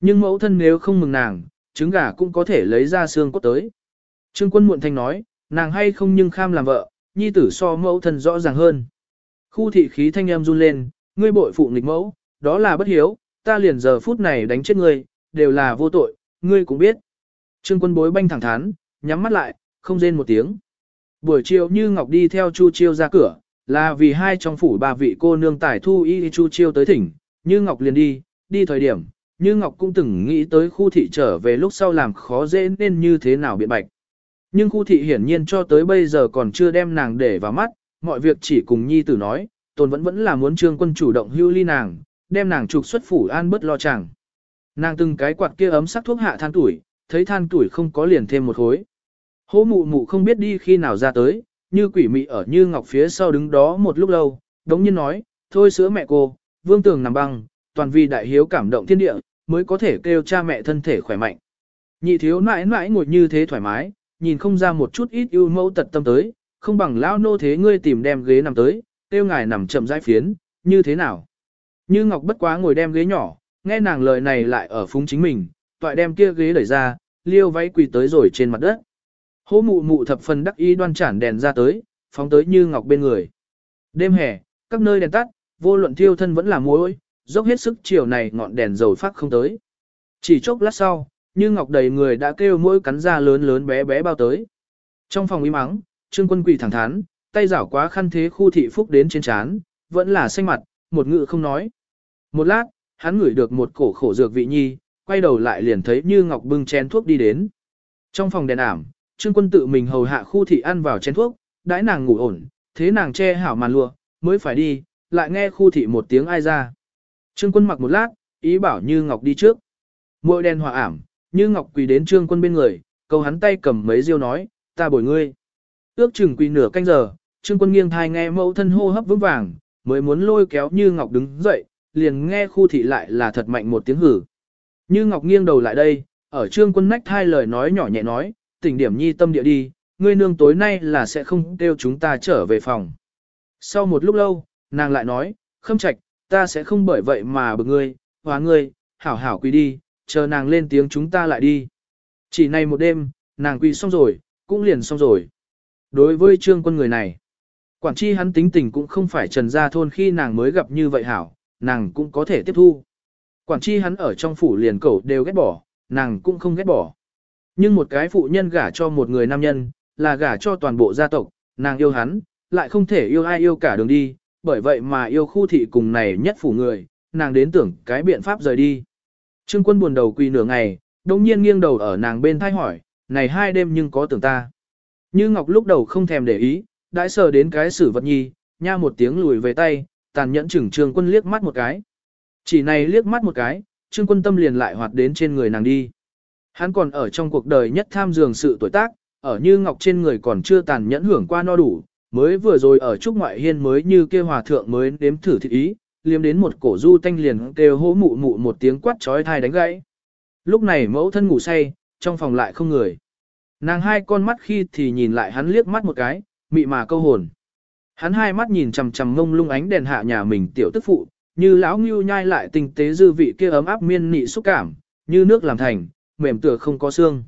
Nhưng mẫu thân nếu không mừng nàng, trứng gà cũng có thể lấy ra xương cốt tới. Trương Quân muộn thanh nói, nàng hay không nhưng kham làm vợ, nhi tử so mẫu thân rõ ràng hơn. Khu thị khí thanh âm run lên, ngươi bội phụ nghịch mẫu, đó là bất hiếu, ta liền giờ phút này đánh chết ngươi, đều là vô tội, ngươi cũng biết. Trương quân bối banh thẳng thắn, nhắm mắt lại, không rên một tiếng. Buổi chiều như Ngọc đi theo Chu Chiêu ra cửa, là vì hai trong phủ ba vị cô nương tải thu y Chu Chiêu tới thỉnh, như Ngọc liền đi, đi thời điểm, như Ngọc cũng từng nghĩ tới khu thị trở về lúc sau làm khó dễ nên như thế nào biện bạch. Nhưng khu thị hiển nhiên cho tới bây giờ còn chưa đem nàng để vào mắt, mọi việc chỉ cùng nhi tử nói, tồn vẫn vẫn là muốn trương quân chủ động hưu ly nàng, đem nàng trục xuất phủ an bất lo chẳng. Nàng từng cái quạt kia ấm sắc thuốc hạ than tuổi, thấy than tuổi không có liền thêm một khối. Hố mụ mụ không biết đi khi nào ra tới, như quỷ mị ở như ngọc phía sau đứng đó một lúc lâu, đống nhiên nói, thôi sữa mẹ cô, vương tường nằm băng, toàn vì đại hiếu cảm động thiên địa, mới có thể kêu cha mẹ thân thể khỏe mạnh. Nhị thiếu mãi mãi ngồi như thế thoải mái, nhìn không ra một chút ít ưu mẫu tật tâm tới, không bằng lao nô thế ngươi tìm đem ghế nằm tới, kêu ngài nằm chậm rãi phiến, như thế nào. Như Ngọc bất quá ngồi đem ghế nhỏ, nghe nàng lời này lại ở phúng chính mình, toại đem kia ghế đẩy ra, liêu váy quỳ tới rồi trên mặt đất. Hố mụ mụ thập phần đắc ý đoan chản đèn ra tới, phóng tới Như Ngọc bên người. Đêm hè, các nơi đèn tắt, vô luận thiêu thân vẫn là muối, dốc hết sức chiều này ngọn đèn dầu phát không tới. Chỉ chốc lát sau, Như Ngọc đầy người đã kêu mỗi cắn ra lớn lớn bé bé bao tới. Trong phòng im mắng, Trương Quân quỳ thẳng thắn, tay giảo quá khăn thế khu thị phúc đến trên chán, vẫn là xanh mặt, một ngự không nói. Một lát, hắn ngửi được một cổ khổ dược vị nhi, quay đầu lại liền thấy Như Ngọc bưng chén thuốc đi đến. Trong phòng đèn ảm, Trương Quân tự mình hầu hạ khu thị ăn vào chén thuốc, đãi nàng ngủ ổn, thế nàng che hảo màn lụa, mới phải đi, lại nghe khu thị một tiếng ai ra. Trương Quân mặc một lát, ý bảo Như Ngọc đi trước. Môi đen hòa ảm, Như Ngọc quỳ đến Trương Quân bên người, câu hắn tay cầm mấy diêu nói, ta bồi ngươi. Ước chừng quỳ nửa canh giờ, Trương Quân nghiêng thai nghe mẫu thân hô hấp vững vàng, mới muốn lôi kéo Như Ngọc đứng dậy, liền nghe khu thị lại là thật mạnh một tiếng hử. Như Ngọc nghiêng đầu lại đây, ở Trương Quân nách thai lời nói nhỏ nhẹ nói, tỉnh điểm nhi tâm địa đi, ngươi nương tối nay là sẽ không kêu chúng ta trở về phòng. Sau một lúc lâu, nàng lại nói, khâm trạch, ta sẽ không bởi vậy mà bực ngươi, hóa ngươi, hảo hảo quỳ đi, chờ nàng lên tiếng chúng ta lại đi. Chỉ này một đêm, nàng quỳ xong rồi, cũng liền xong rồi. Đối với trương quân người này, quản chi hắn tính tình cũng không phải trần gia thôn khi nàng mới gặp như vậy hảo, nàng cũng có thể tiếp thu. Quản chi hắn ở trong phủ liền cẩu đều ghét bỏ, nàng cũng không ghét bỏ. Nhưng một cái phụ nhân gả cho một người nam nhân, là gả cho toàn bộ gia tộc, nàng yêu hắn, lại không thể yêu ai yêu cả đường đi, bởi vậy mà yêu khu thị cùng này nhất phủ người, nàng đến tưởng cái biện pháp rời đi. Trương quân buồn đầu quỳ nửa ngày, đồng nhiên nghiêng đầu ở nàng bên thay hỏi, này hai đêm nhưng có tưởng ta. Như Ngọc lúc đầu không thèm để ý, đãi sờ đến cái sử vật nhi, nha một tiếng lùi về tay, tàn nhẫn chừng trương quân liếc mắt một cái. Chỉ này liếc mắt một cái, trương quân tâm liền lại hoạt đến trên người nàng đi. Hắn còn ở trong cuộc đời nhất tham dường sự tuổi tác, ở như ngọc trên người còn chưa tàn nhẫn hưởng qua no đủ, mới vừa rồi ở trúc ngoại hiên mới như kia hòa thượng mới đếm thử thịt ý, liếm đến một cổ du tanh liền kêu hố mụ mụ một tiếng quát trói thai đánh gãy. Lúc này mẫu thân ngủ say, trong phòng lại không người. Nàng hai con mắt khi thì nhìn lại hắn liếc mắt một cái, mị mà câu hồn. Hắn hai mắt nhìn chằm chằm ngông lung ánh đèn hạ nhà mình tiểu tức phụ, như lão ngưu nhai lại tinh tế dư vị kia ấm áp miên nị xúc cảm, như nước làm thành, mềm tựa không có xương.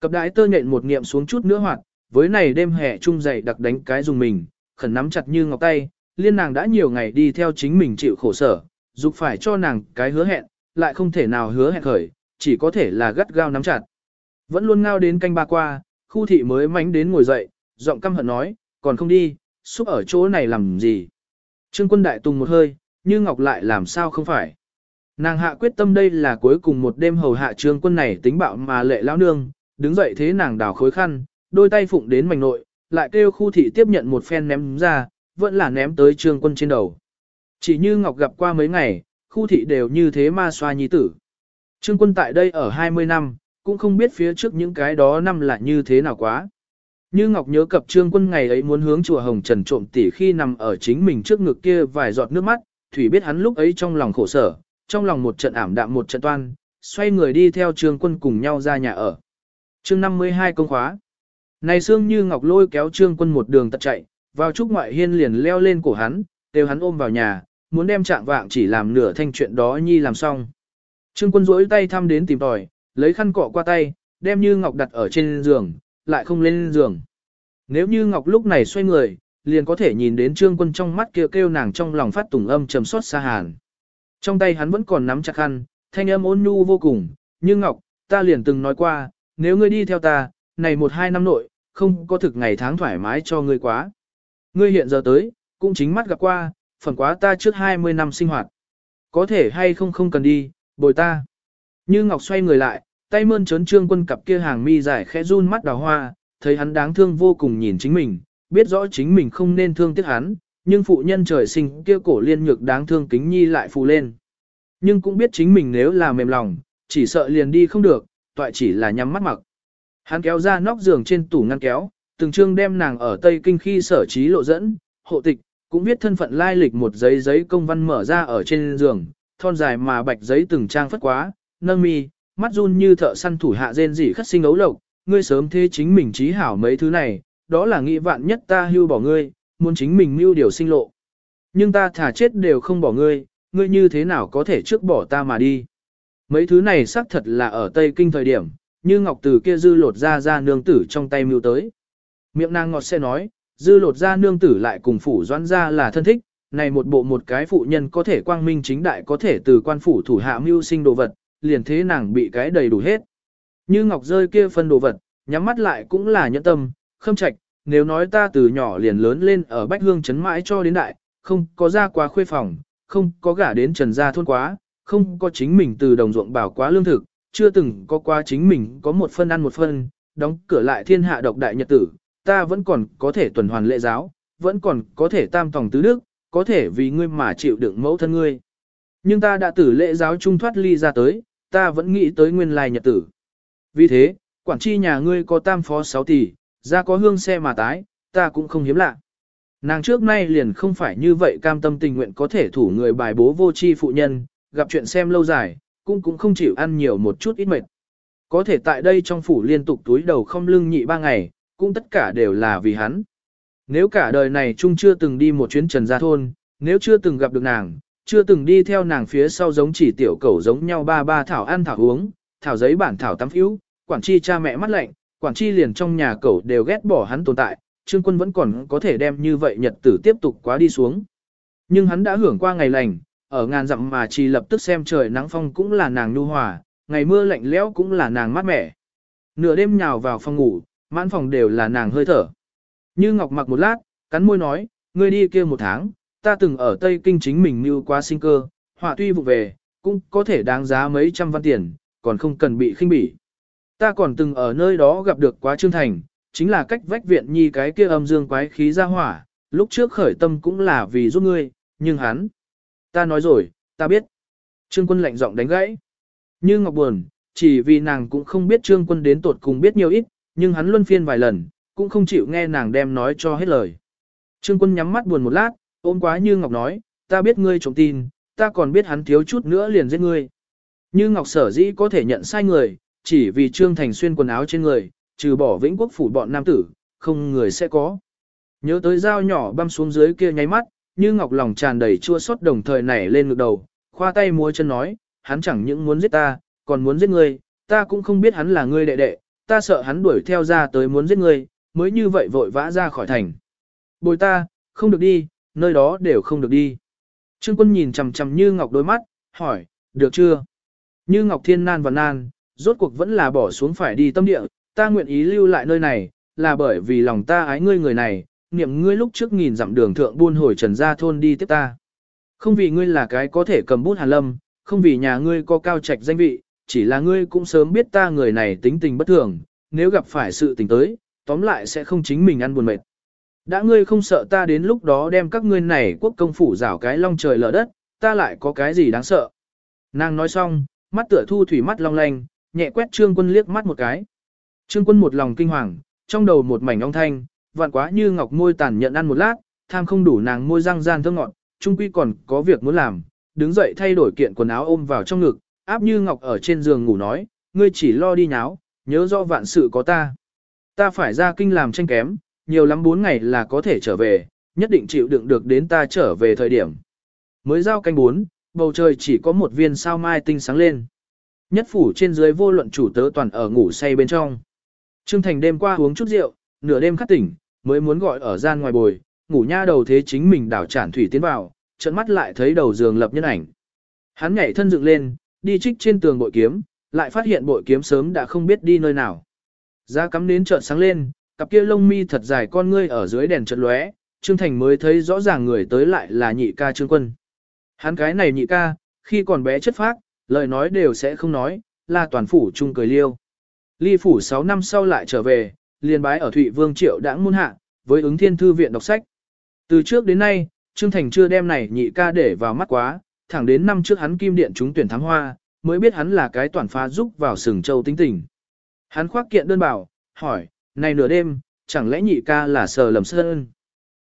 Cặp đái tơ nhện một niệm xuống chút nữa hoạt, với này đêm hè trung dậy đặc đánh cái dùng mình, khẩn nắm chặt như ngọc tay, liên nàng đã nhiều ngày đi theo chính mình chịu khổ sở, dục phải cho nàng cái hứa hẹn, lại không thể nào hứa hẹn khởi, chỉ có thể là gắt gao nắm chặt. Vẫn luôn ngao đến canh ba qua, khu thị mới mánh đến ngồi dậy, giọng căm hận nói, còn không đi, xúc ở chỗ này làm gì. Trương quân đại tùng một hơi, như ngọc lại làm sao không phải. Nàng hạ quyết tâm đây là cuối cùng một đêm hầu hạ trương quân này tính bạo mà lệ lão nương, đứng dậy thế nàng đào khối khăn, đôi tay phụng đến mảnh nội, lại kêu khu thị tiếp nhận một phen ném ra, vẫn là ném tới trương quân trên đầu. Chỉ như Ngọc gặp qua mấy ngày, khu thị đều như thế ma xoa nhi tử. Trương quân tại đây ở 20 năm, cũng không biết phía trước những cái đó năm là như thế nào quá. Như Ngọc nhớ cập trương quân ngày ấy muốn hướng chùa Hồng Trần trộm tỉ khi nằm ở chính mình trước ngực kia vài giọt nước mắt, Thủy biết hắn lúc ấy trong lòng khổ sở, trong lòng một trận ảm đạm một trận toan, xoay người đi theo trương quân cùng nhau ra nhà ở. chương 52 công khóa. Này xương như Ngọc lôi kéo trương quân một đường tật chạy, vào trúc ngoại hiên liền leo lên cổ hắn, đều hắn ôm vào nhà, muốn đem trạng vạng chỉ làm nửa thanh chuyện đó nhi làm xong. Trương quân rỗi tay thăm đến tìm tòi, lấy khăn cọ qua tay, đem như Ngọc đặt ở trên giường, lại không lên giường. Nếu như Ngọc lúc này xoay người, liền có thể nhìn đến trương quân trong mắt kêu kêu nàng trong lòng phát tùng âm trầm xót xa hàn. Trong tay hắn vẫn còn nắm chặt khăn, thanh âm ôn nhu vô cùng, như Ngọc, ta liền từng nói qua, nếu ngươi đi theo ta, này một hai năm nội, không có thực ngày tháng thoải mái cho ngươi quá. Ngươi hiện giờ tới, cũng chính mắt gặp qua, phần quá ta trước 20 năm sinh hoạt. Có thể hay không không cần đi, bồi ta. Như Ngọc xoay người lại, tay mơn trớn trương quân cặp kia hàng mi dài khẽ run mắt đào hoa, thấy hắn đáng thương vô cùng nhìn chính mình, biết rõ chính mình không nên thương tiếc hắn, nhưng phụ nhân trời sinh kia cổ liên nhược đáng thương kính nhi lại phù lên. Nhưng cũng biết chính mình nếu là mềm lòng, chỉ sợ liền đi không được, toại chỉ là nhắm mắt mặc. Hắn kéo ra nóc giường trên tủ ngăn kéo, từng chương đem nàng ở Tây Kinh khi sở trí lộ dẫn, hộ tịch, cũng viết thân phận lai lịch một giấy giấy công văn mở ra ở trên giường, thon dài mà bạch giấy từng trang phất quá, nâng mi, mắt run như thợ săn thủ hạ rên rỉ khất sinh ấu lộc, ngươi sớm thế chính mình trí hảo mấy thứ này, đó là nghĩ vạn nhất ta hưu bỏ ngươi, muốn chính mình mưu điều sinh lộ. Nhưng ta thả chết đều không bỏ ngươi, ngươi như thế nào có thể trước bỏ ta mà đi. Mấy thứ này xác thật là ở Tây Kinh thời điểm, như ngọc từ kia dư lột ra ra nương tử trong tay mưu tới. Miệng nàng ngọt sẽ nói, dư lột ra nương tử lại cùng phủ doãn ra là thân thích, này một bộ một cái phụ nhân có thể quang minh chính đại có thể từ quan phủ thủ hạ mưu sinh đồ vật, liền thế nàng bị cái đầy đủ hết. Như ngọc rơi kia phân đồ vật, nhắm mắt lại cũng là nhẫn tâm, khâm trạch, nếu nói ta từ nhỏ liền lớn lên ở Bách Hương Trấn mãi cho đến đại, không có ra quá khuê phòng, không có gả đến trần gia thôn quá, không có chính mình từ đồng ruộng bảo quá lương thực, chưa từng có qua chính mình có một phân ăn một phân, đóng cửa lại thiên hạ độc đại nhật tử, ta vẫn còn có thể tuần hoàn lệ giáo, vẫn còn có thể tam tòng tứ đức, có thể vì ngươi mà chịu đựng mẫu thân ngươi. Nhưng ta đã tử lệ giáo trung thoát ly ra tới, ta vẫn nghĩ tới nguyên lai nhật tử. Vì thế, quản chi nhà ngươi có tam phó sáu tỷ, ra có hương xe mà tái, ta cũng không hiếm lạ. Nàng trước nay liền không phải như vậy cam tâm tình nguyện có thể thủ người bài bố vô chi phụ nhân, gặp chuyện xem lâu dài, cũng cũng không chịu ăn nhiều một chút ít mệt. Có thể tại đây trong phủ liên tục túi đầu không lưng nhị ba ngày, cũng tất cả đều là vì hắn. Nếu cả đời này Trung chưa từng đi một chuyến trần gia thôn, nếu chưa từng gặp được nàng, chưa từng đi theo nàng phía sau giống chỉ tiểu cẩu giống nhau ba ba thảo ăn thảo uống, thảo giấy bản thảo tắm phiếu, quản chi cha mẹ mắt lạnh, quản chi liền trong nhà cẩu đều ghét bỏ hắn tồn tại, trương quân vẫn còn có thể đem như vậy nhật tử tiếp tục quá đi xuống. Nhưng hắn đã hưởng qua ngày lành, ở ngàn dặm mà chỉ lập tức xem trời nắng phong cũng là nàng nhu hòa, ngày mưa lạnh lẽo cũng là nàng mát mẻ. Nửa đêm nhào vào phòng ngủ, mãn phòng đều là nàng hơi thở. Như Ngọc mặc một lát, cắn môi nói, ngươi đi kia một tháng, ta từng ở Tây Kinh chính mình mưu qua sinh cơ, họa tuy vụ về, cũng có thể đáng giá mấy trăm văn tiền, còn không cần bị khinh bỉ. Ta còn từng ở nơi đó gặp được quá Trương Thành, chính là cách vách viện nhi cái kia âm dương quái khí ra hỏa, lúc trước khởi tâm cũng là vì giúp ngươi, nhưng hắn. Ta nói rồi, ta biết. Trương quân lạnh giọng đánh gãy. Như Ngọc buồn, chỉ vì nàng cũng không biết Trương quân đến tột cùng biết nhiều ít, nhưng hắn luân phiên vài lần, cũng không chịu nghe nàng đem nói cho hết lời. Trương quân nhắm mắt buồn một lát, ôm quá Như Ngọc nói, ta biết ngươi trộm tin, ta còn biết hắn thiếu chút nữa liền giết ngươi. Như Ngọc sở dĩ có thể nhận sai người, chỉ vì Trương Thành xuyên quần áo trên người, trừ bỏ vĩnh quốc phủ bọn nam tử, không người sẽ có. Nhớ tới dao nhỏ băm xuống dưới kia nháy mắt, Như Ngọc lòng tràn đầy chua xót đồng thời nảy lên ngực đầu, khoa tay múa chân nói, hắn chẳng những muốn giết ta, còn muốn giết ngươi, ta cũng không biết hắn là ngươi đệ đệ, ta sợ hắn đuổi theo ra tới muốn giết ngươi, mới như vậy vội vã ra khỏi thành. Bồi ta, không được đi, nơi đó đều không được đi. Trương quân nhìn chằm chằm Như Ngọc đôi mắt, hỏi, được chưa? Như Ngọc thiên nan và nan, rốt cuộc vẫn là bỏ xuống phải đi tâm địa, ta nguyện ý lưu lại nơi này, là bởi vì lòng ta ái ngươi người này, niệm ngươi lúc trước nghìn dặm đường thượng buôn hồi trần gia thôn đi tiếp ta. Không vì ngươi là cái có thể cầm bút hàn lâm, không vì nhà ngươi có cao trạch danh vị, chỉ là ngươi cũng sớm biết ta người này tính tình bất thường, nếu gặp phải sự tình tới, tóm lại sẽ không chính mình ăn buồn mệt. Đã ngươi không sợ ta đến lúc đó đem các ngươi này quốc công phủ rảo cái long trời lở đất, ta lại có cái gì đáng sợ. Nàng nói xong, mắt tựa thu thủy mắt long lanh, nhẹ quét trương quân liếc mắt một cái. Trương quân một lòng kinh hoàng, trong đầu một mảnh ong thanh, vạn quá như ngọc môi tàn nhận ăn một lát, tham không đủ nàng môi răng gian thơ ngọt, trung quy còn có việc muốn làm, đứng dậy thay đổi kiện quần áo ôm vào trong ngực, áp như ngọc ở trên giường ngủ nói, ngươi chỉ lo đi nháo, nhớ do vạn sự có ta. Ta phải ra kinh làm tranh kém, nhiều lắm bốn ngày là có thể trở về, nhất định chịu đựng được đến ta trở về thời điểm. Mới giao canh bốn, bầu trời chỉ có một viên sao mai tinh sáng lên. Nhất phủ trên dưới vô luận chủ tớ toàn ở ngủ say bên trong. Trương Thành đêm qua uống chút rượu, nửa đêm khát tỉnh, mới muốn gọi ở gian ngoài bồi, ngủ nha đầu thế chính mình đảo trản thủy tiến vào, trận mắt lại thấy đầu giường lập nhân ảnh. Hắn nhảy thân dựng lên, đi trích trên tường bội kiếm, lại phát hiện bội kiếm sớm đã không biết đi nơi nào. Ra cắm đến chợt sáng lên, cặp kia lông mi thật dài con ngươi ở dưới đèn chợt lóe, Trương Thành mới thấy rõ ràng người tới lại là nhị ca Trương Quân. Hắn cái này nhị ca, khi còn bé chất phác, lời nói đều sẽ không nói, là toàn phủ chung cười liêu. Ly phủ 6 năm sau lại trở về, liền bái ở Thụy Vương Triệu đãng môn hạ, với ứng thiên thư viện đọc sách. Từ trước đến nay, Trương Thành chưa đem này nhị ca để vào mắt quá, thẳng đến năm trước hắn kim điện chúng tuyển thắng hoa, mới biết hắn là cái toàn phá giúp vào sừng châu tính tình. Hắn khoác kiện đơn bảo, hỏi, này nửa đêm, chẳng lẽ nhị ca là sờ lầm sơn?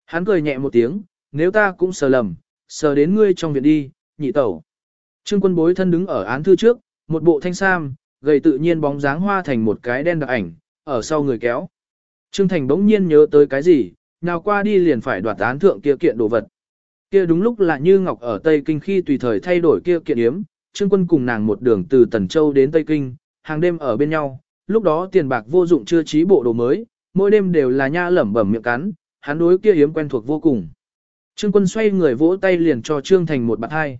Hắn cười nhẹ một tiếng, nếu ta cũng sờ lầm, sờ đến ngươi trong viện đi, nhị tẩu. Trương quân bối thân đứng ở án thư trước, một bộ thanh sam, gầy tự nhiên bóng dáng hoa thành một cái đen đặc ảnh, ở sau người kéo. Trương Thành bỗng nhiên nhớ tới cái gì, nào qua đi liền phải đoạt án thượng kia kiện đồ vật. Kia đúng lúc là như Ngọc ở Tây Kinh khi tùy thời thay đổi kia kiện yếm, Trương Quân cùng nàng một đường từ Tần Châu đến Tây Kinh, hàng đêm ở bên nhau, lúc đó tiền bạc vô dụng chưa trí bộ đồ mới, mỗi đêm đều là nha lẩm bẩm miệng cắn, hắn đối kia yếm quen thuộc vô cùng. Trương Quân xoay người vỗ tay liền cho Trương Thành một bạt hai.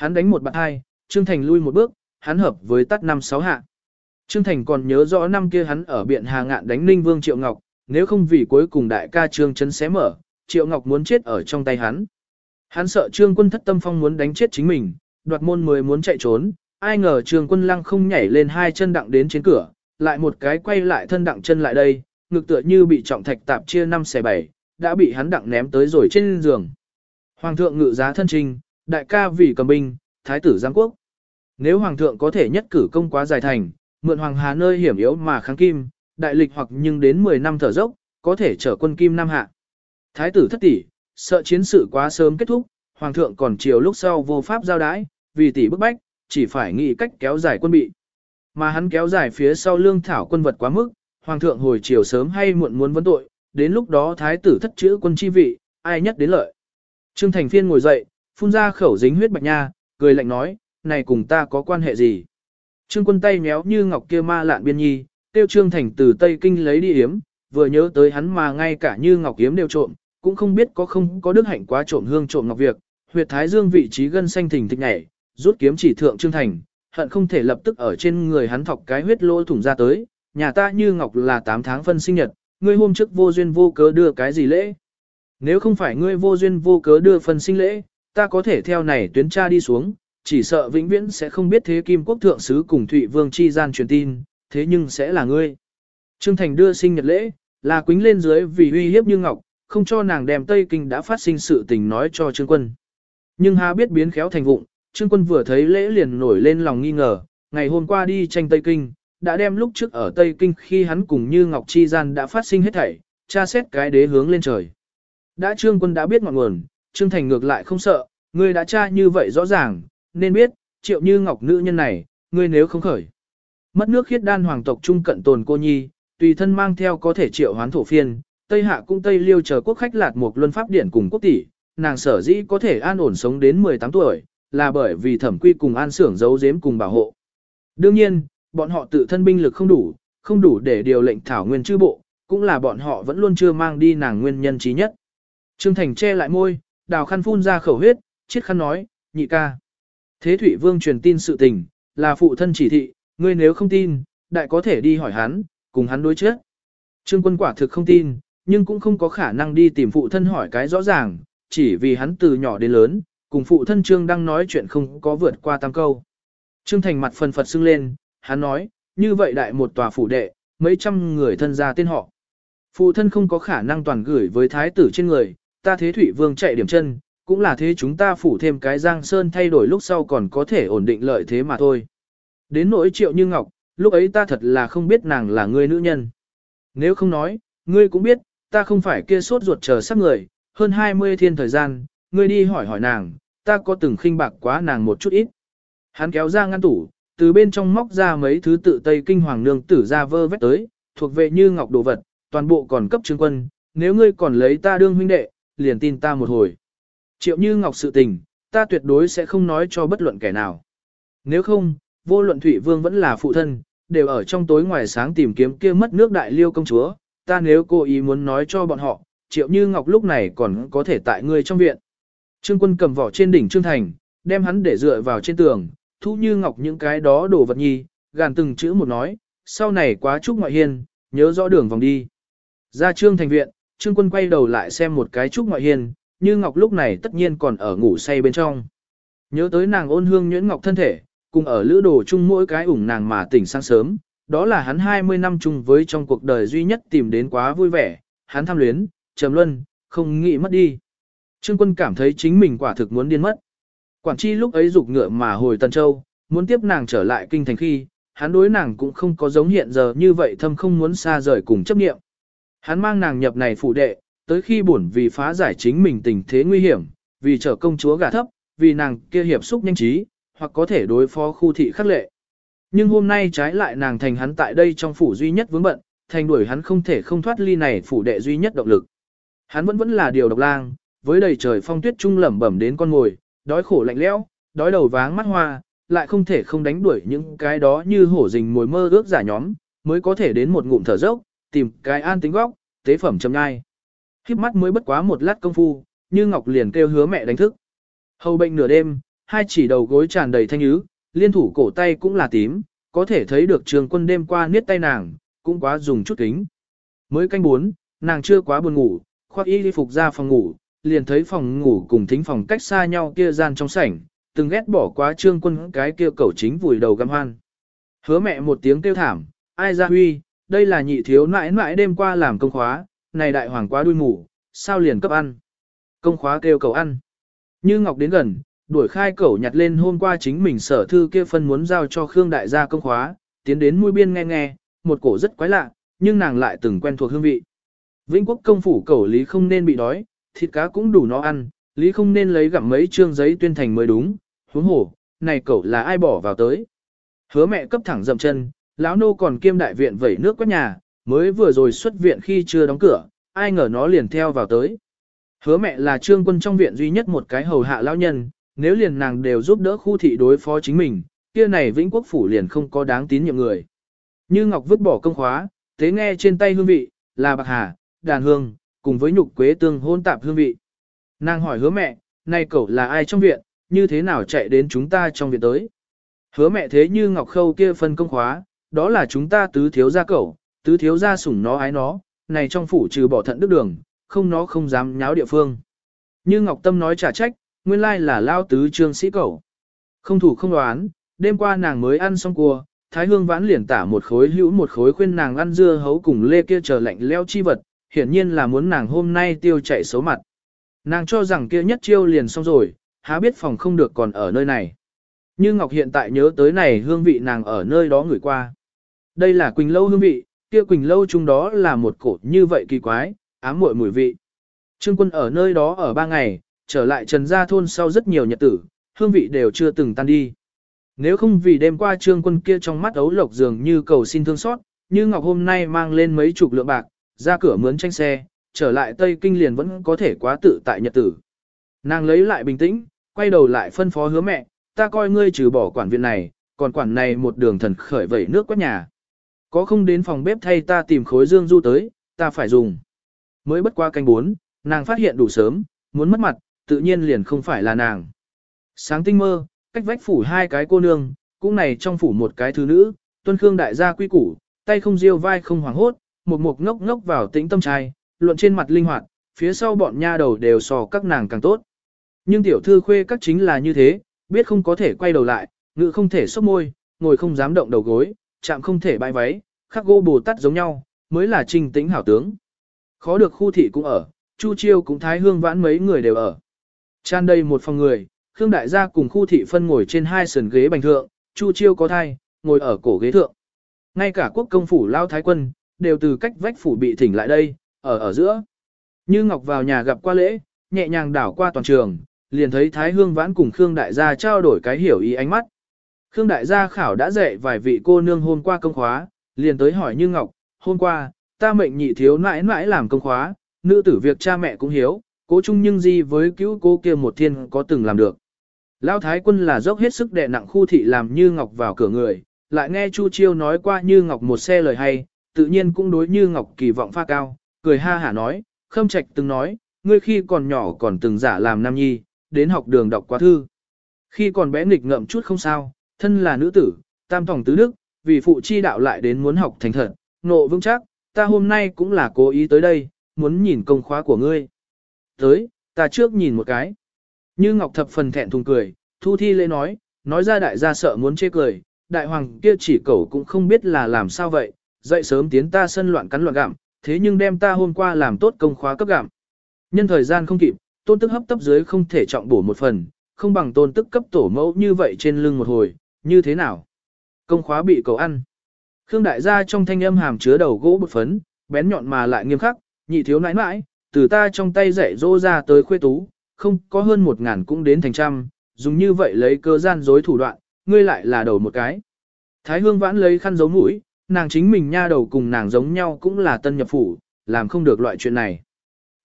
Hắn đánh một bạt hai, Trương Thành lui một bước, hắn hợp với tắt năm sáu hạ. Trương Thành còn nhớ rõ năm kia hắn ở biện Hà Ngạn đánh Ninh Vương Triệu Ngọc, nếu không vì cuối cùng đại ca Trương Trấn xé mở, Triệu Ngọc muốn chết ở trong tay hắn. Hắn sợ Trương Quân thất tâm phong muốn đánh chết chính mình, đoạt môn mới muốn chạy trốn, ai ngờ Trương Quân lăng không nhảy lên hai chân đặng đến trên cửa, lại một cái quay lại thân đặng chân lại đây, ngực tựa như bị trọng thạch tạp chia năm xẻ bảy, đã bị hắn đặng ném tới rồi trên giường. Hoàng thượng ngự giá thân trình, đại ca vì cầm binh, thái tử giáng quốc. Nếu hoàng thượng có thể nhất cử công quá dài thành, mượn hoàng hà nơi hiểm yếu mà kháng kim, đại lịch hoặc nhưng đến 10 năm thở dốc, có thể trở quân kim nam hạ. Thái tử thất tỷ, sợ chiến sự quá sớm kết thúc, hoàng thượng còn chiều lúc sau vô pháp giao đái, vì tỷ bức bách, chỉ phải nghĩ cách kéo dài quân bị. Mà hắn kéo dài phía sau lương thảo quân vật quá mức, hoàng thượng hồi chiều sớm hay muộn muốn vấn tội, đến lúc đó thái tử thất chữ quân chi vị, ai nhất đến lợi. Trương Thành Phiên ngồi dậy, phun ra khẩu dính huyết bạch nha, cười lạnh nói, này cùng ta có quan hệ gì? Trương quân tay méo như ngọc kia ma lạn biên nhi, tiêu Trương Thành từ Tây Kinh lấy đi yếm, vừa nhớ tới hắn mà ngay cả như ngọc yếm đều trộm, cũng không biết có không có đức hạnh quá trộm hương trộm ngọc việc, huyệt thái dương vị trí gân xanh thình thịch nhảy, rút kiếm chỉ thượng Trương Thành, hận không thể lập tức ở trên người hắn thọc cái huyết lỗ thủng ra tới, nhà ta như ngọc là 8 tháng phân sinh nhật, ngươi hôm trước vô duyên vô cớ đưa cái gì lễ? Nếu không phải ngươi vô duyên vô cớ đưa phân sinh lễ, ta có thể theo này tuyến tra đi xuống, chỉ sợ vĩnh viễn sẽ không biết thế kim quốc thượng sứ cùng Thụy Vương chi gian truyền tin, thế nhưng sẽ là ngươi. Trương Thành đưa sinh nhật lễ, là quính lên dưới vì uy hiếp Như Ngọc, không cho nàng đem Tây Kinh đã phát sinh sự tình nói cho Trương Quân. Nhưng há biết biến khéo thành vụng, Trương Quân vừa thấy lễ liền nổi lên lòng nghi ngờ, ngày hôm qua đi tranh Tây Kinh, đã đem lúc trước ở Tây Kinh khi hắn cùng Như Ngọc chi gian đã phát sinh hết thảy, tra xét cái đế hướng lên trời. Đã Trương Quân đã biết ngọn nguồn, Trương Thành ngược lại không sợ, ngươi đã tra như vậy rõ ràng, nên biết, triệu như ngọc nữ nhân này, ngươi nếu không khởi. Mất nước khiết đan hoàng tộc trung cận tồn cô nhi, tùy thân mang theo có thể triệu hoán thổ phiên, Tây Hạ cung Tây Liêu chờ quốc khách lạt một luân pháp điển cùng quốc tỷ, nàng sở dĩ có thể an ổn sống đến 18 tuổi, là bởi vì thẩm quy cùng an xưởng giấu giếm cùng bảo hộ. Đương nhiên, bọn họ tự thân binh lực không đủ, không đủ để điều lệnh thảo nguyên chư bộ, cũng là bọn họ vẫn luôn chưa mang đi nàng nguyên nhân trí nhất. Trương Thành che lại môi, đào khăn phun ra khẩu huyết, chiết khăn nói, nhị ca. Thế Thủy Vương truyền tin sự tình, là phụ thân chỉ thị, ngươi nếu không tin, đại có thể đi hỏi hắn, cùng hắn đối chết. Trương quân quả thực không tin, nhưng cũng không có khả năng đi tìm phụ thân hỏi cái rõ ràng, chỉ vì hắn từ nhỏ đến lớn, cùng phụ thân Trương đang nói chuyện không có vượt qua tam câu. Trương Thành mặt phần phật sưng lên, hắn nói, như vậy đại một tòa phủ đệ, mấy trăm người thân ra tên họ. Phụ thân không có khả năng toàn gửi với thái tử trên người, ta thế thủy vương chạy điểm chân, cũng là thế chúng ta phủ thêm cái giang sơn thay đổi lúc sau còn có thể ổn định lợi thế mà thôi. Đến nỗi triệu như ngọc, lúc ấy ta thật là không biết nàng là người nữ nhân. Nếu không nói, ngươi cũng biết, ta không phải kia sốt ruột chờ sắc người, hơn 20 thiên thời gian, ngươi đi hỏi hỏi nàng, ta có từng khinh bạc quá nàng một chút ít. Hắn kéo ra ngăn tủ, từ bên trong móc ra mấy thứ tự Tây Kinh Hoàng Nương tử ra vơ vét tới, thuộc về như ngọc đồ vật, toàn bộ còn cấp trương quân, nếu ngươi còn lấy ta đương huynh đệ, liền tin ta một hồi. Triệu như ngọc sự tình, ta tuyệt đối sẽ không nói cho bất luận kẻ nào. Nếu không, vô luận Thụy Vương vẫn là phụ thân, đều ở trong tối ngoài sáng tìm kiếm kia mất nước đại liêu công chúa, ta nếu cố ý muốn nói cho bọn họ, triệu như ngọc lúc này còn có thể tại ngươi trong viện. Trương quân cầm vỏ trên đỉnh Trương Thành, đem hắn để dựa vào trên tường, thu như ngọc những cái đó đồ vật nhi, gàn từng chữ một nói, sau này quá chúc ngoại hiên, nhớ rõ đường vòng đi. Ra Trương Thành viện, Trương quân quay đầu lại xem một cái trúc ngoại hiên, như ngọc lúc này tất nhiên còn ở ngủ say bên trong. Nhớ tới nàng ôn hương nhuyễn ngọc thân thể, cùng ở lữ đồ chung mỗi cái ủng nàng mà tỉnh sáng sớm, đó là hắn 20 năm chung với trong cuộc đời duy nhất tìm đến quá vui vẻ, hắn tham luyến, trầm luân, không nghĩ mất đi. Trương quân cảm thấy chính mình quả thực muốn điên mất. Quản chi lúc ấy dục ngựa mà hồi Tân Châu, muốn tiếp nàng trở lại kinh thành khi, hắn đối nàng cũng không có giống hiện giờ như vậy thâm không muốn xa rời cùng chấp niệm. Hắn mang nàng nhập này phụ đệ, tới khi buồn vì phá giải chính mình tình thế nguy hiểm, vì trở công chúa gà thấp, vì nàng kia hiệp xúc nhanh trí, hoặc có thể đối phó khu thị khắc lệ. Nhưng hôm nay trái lại nàng thành hắn tại đây trong phủ duy nhất vướng bận, thành đuổi hắn không thể không thoát ly này phủ đệ duy nhất động lực. Hắn vẫn vẫn là điều độc lang, với đầy trời phong tuyết trung lẩm bẩm đến con ngồi, đói khổ lạnh lẽo, đói đầu váng mắt hoa, lại không thể không đánh đuổi những cái đó như hổ rình mồi mơ ước giả nhóm, mới có thể đến một ngụm thở dốc, tìm cái an tính góc, tế phẩm châm ngai. Khiếp mắt mới bất quá một lát công phu, như Ngọc liền kêu hứa mẹ đánh thức. Hầu bệnh nửa đêm, hai chỉ đầu gối tràn đầy thanh ứ, liên thủ cổ tay cũng là tím, có thể thấy được trường quân đêm qua niết tay nàng, cũng quá dùng chút kính. Mới canh bốn, nàng chưa quá buồn ngủ, khoác y đi phục ra phòng ngủ, liền thấy phòng ngủ cùng thính phòng cách xa nhau kia gian trong sảnh, từng ghét bỏ quá trương quân cái kia cẩu chính vùi đầu găm hoan. Hứa mẹ một tiếng kêu thảm, ai ra huy, đây là nhị thiếu nãi nãi đêm qua làm công khóa, này đại hoàng quá đuôi ngủ, sao liền cấp ăn. Công khóa kêu cầu ăn. Như Ngọc đến gần, đuổi khai cẩu nhặt lên hôm qua chính mình sở thư kia phân muốn giao cho Khương đại gia công khóa, tiến đến mũi biên nghe nghe, một cổ rất quái lạ, nhưng nàng lại từng quen thuộc hương vị. Vĩnh quốc công phủ cẩu lý không nên bị đói, thịt cá cũng đủ nó ăn, lý không nên lấy gặm mấy trương giấy tuyên thành mới đúng, huống hổ, này cẩu là ai bỏ vào tới. Hứa mẹ cấp thẳng dậm chân, lão nô còn kiêm đại viện vẩy nước quét nhà, mới vừa rồi xuất viện khi chưa đóng cửa, ai ngờ nó liền theo vào tới. Hứa mẹ là trương quân trong viện duy nhất một cái hầu hạ lão nhân, nếu liền nàng đều giúp đỡ khu thị đối phó chính mình, kia này vĩnh quốc phủ liền không có đáng tín nhiệm người. Như Ngọc vứt bỏ công khóa, thế nghe trên tay hương vị, là bạc hà, đàn hương, cùng với nhục quế tương hôn tạp hương vị. Nàng hỏi hứa mẹ, nay cậu là ai trong viện, như thế nào chạy đến chúng ta trong viện tới. Hứa mẹ thế như Ngọc Khâu kia phân công khóa, đó là chúng ta tứ thiếu gia cẩu tứ thiếu gia sủng nó ái nó, này trong phủ trừ bỏ thận đức đường, không nó không dám nháo địa phương. Như Ngọc Tâm nói trả trách, nguyên lai là lao tứ trương sĩ cẩu Không thủ không đoán, đêm qua nàng mới ăn xong cua, Thái Hương vãn liền tả một khối hữu một khối khuyên nàng ăn dưa hấu cùng lê kia chờ lạnh leo chi vật, hiển nhiên là muốn nàng hôm nay tiêu chạy xấu mặt. Nàng cho rằng kia nhất chiêu liền xong rồi, há biết phòng không được còn ở nơi này. Như Ngọc hiện tại nhớ tới này hương vị nàng ở nơi đó ngửi qua. Đây là Quỳnh Lâu hương vị, kia Quỳnh Lâu chung đó là một cổ như vậy kỳ quái, ám muội mùi vị. Trương quân ở nơi đó ở ba ngày, trở lại trần gia thôn sau rất nhiều nhật tử, hương vị đều chưa từng tan đi. Nếu không vì đêm qua trương quân kia trong mắt ấu lộc dường như cầu xin thương xót, như Ngọc hôm nay mang lên mấy chục lượng bạc, ra cửa mướn tranh xe, trở lại Tây Kinh liền vẫn có thể quá tự tại nhật tử. Nàng lấy lại bình tĩnh, quay đầu lại phân phó hứa mẹ, ta coi ngươi trừ bỏ quản viện này, còn quản này một đường thần khởi vẩy nước quét nhà. Có không đến phòng bếp thay ta tìm khối dương du tới, ta phải dùng. Mới bất qua canh bốn, nàng phát hiện đủ sớm, muốn mất mặt, tự nhiên liền không phải là nàng. Sáng tinh mơ, cách vách phủ hai cái cô nương, cũng này trong phủ một cái thứ nữ, tuân khương đại gia quy củ, tay không riêu vai không hoảng hốt, một mục ngốc ngốc vào tĩnh tâm trai, luận trên mặt linh hoạt, phía sau bọn nha đầu đều sò các nàng càng tốt. Nhưng tiểu thư khuê các chính là như thế, biết không có thể quay đầu lại, ngự không thể sốc môi, ngồi không dám động đầu gối, chạm không thể bãi váy, khắc gô bồ tát giống nhau, mới là trinh tĩnh hảo tướng. Khó được khu thị cũng ở, Chu Chiêu cũng thái hương vãn mấy người đều ở. Tràn đầy một phòng người, Khương Đại gia cùng khu thị phân ngồi trên hai sườn ghế bành thượng, Chu Chiêu có thai, ngồi ở cổ ghế thượng. Ngay cả quốc công phủ lao thái quân, đều từ cách vách phủ bị thỉnh lại đây, ở ở giữa. Như Ngọc vào nhà gặp qua lễ, nhẹ nhàng đảo qua toàn trường, liền thấy Thái Hương Vãn cùng Khương Đại gia trao đổi cái hiểu ý ánh mắt. Khương Đại gia khảo đã dạy vài vị cô nương hôm qua công khóa, liền tới hỏi Như Ngọc, hôm qua, ta mệnh nhị thiếu nãi nãi làm công khóa, nữ tử việc cha mẹ cũng hiếu, cố chung nhưng gì với cứu cô kia một thiên có từng làm được. Lão Thái quân là dốc hết sức đè nặng khu thị làm Như Ngọc vào cửa người, lại nghe Chu Chiêu nói qua Như Ngọc một xe lời hay, tự nhiên cũng đối Như Ngọc kỳ vọng pha cao, cười ha hả nói, Khâm Trạch từng nói, ngươi khi còn nhỏ còn từng giả làm nam nhi, đến học đường đọc quá thư. Khi còn bé nghịch ngợm chút không sao, thân là nữ tử, tam tổng tứ đức, vì phụ chi đạo lại đến muốn học thành thật, nộ vững chắc, ta hôm nay cũng là cố ý tới đây, muốn nhìn công khóa của ngươi. Tới, ta trước nhìn một cái. Như Ngọc thập phần thẹn thùng cười, thu thi lễ nói, nói ra đại gia sợ muốn chê cười, đại hoàng kia chỉ cẩu cũng không biết là làm sao vậy, dậy sớm tiến ta sân loạn cắn loạn gặm, thế nhưng đem ta hôm qua làm tốt công khóa cấp gặm. Nhân thời gian không kịp, tôn tức hấp tấp dưới không thể trọng bổ một phần, không bằng tôn tức cấp tổ mẫu như vậy trên lưng một hồi, như thế nào? Công khóa bị cầu ăn. Khương đại gia trong thanh âm hàm chứa đầu gỗ bột phấn, bén nhọn mà lại nghiêm khắc, nhị thiếu nãi nãi, từ ta trong tay dạy dỗ ra tới khuê tú, không có hơn một ngàn cũng đến thành trăm, dùng như vậy lấy cơ gian dối thủ đoạn, ngươi lại là đầu một cái. Thái hương vãn lấy khăn giấu mũi, nàng chính mình nha đầu cùng nàng giống nhau cũng là tân nhập phủ, làm không được loại chuyện này.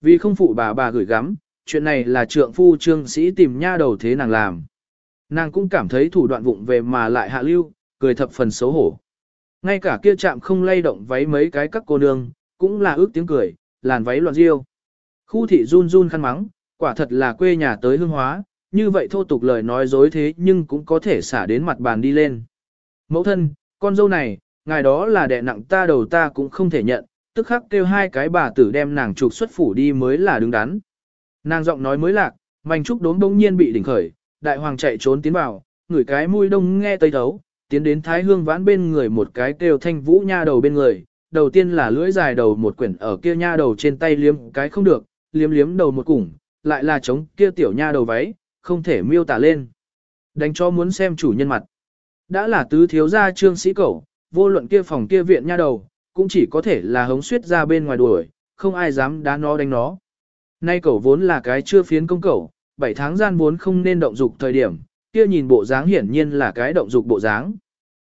Vì không phụ bà bà gửi gắm, chuyện này là trượng phu trương sĩ tìm nha đầu thế nàng làm. Nàng cũng cảm thấy thủ đoạn vụng về mà lại hạ lưu, cười thập phần xấu hổ. Ngay cả kia chạm không lay động váy mấy cái các cô nương, cũng là ước tiếng cười, làn váy loạn riêu. Khu thị run run khăn mắng, quả thật là quê nhà tới hương hóa, như vậy thô tục lời nói dối thế nhưng cũng có thể xả đến mặt bàn đi lên. Mẫu thân, con dâu này, ngài đó là đẻ nặng ta đầu ta cũng không thể nhận, tức khắc kêu hai cái bà tử đem nàng trục xuất phủ đi mới là đứng đắn. Nàng giọng nói mới lạc, manh trúc đốn đông nhiên bị đỉnh khởi, đại hoàng chạy trốn tiến vào, ngửi cái mũi đông nghe tây thấu, tiến đến thái hương vãn bên người một cái kêu thanh vũ nha đầu bên người, đầu tiên là lưỡi dài đầu một quyển ở kia nha đầu trên tay liếm cái không được, liếm liếm đầu một củng, lại là chống kia tiểu nha đầu váy, không thể miêu tả lên. Đánh cho muốn xem chủ nhân mặt. Đã là tứ thiếu gia trương sĩ cẩu, vô luận kia phòng kia viện nha đầu, cũng chỉ có thể là hống suyết ra bên ngoài đuổi, không ai dám đá nó đánh nó. Nay cẩu vốn là cái chưa phiến công cẩu, 7 tháng gian vốn không nên động dục thời điểm, kia nhìn bộ dáng hiển nhiên là cái động dục bộ dáng.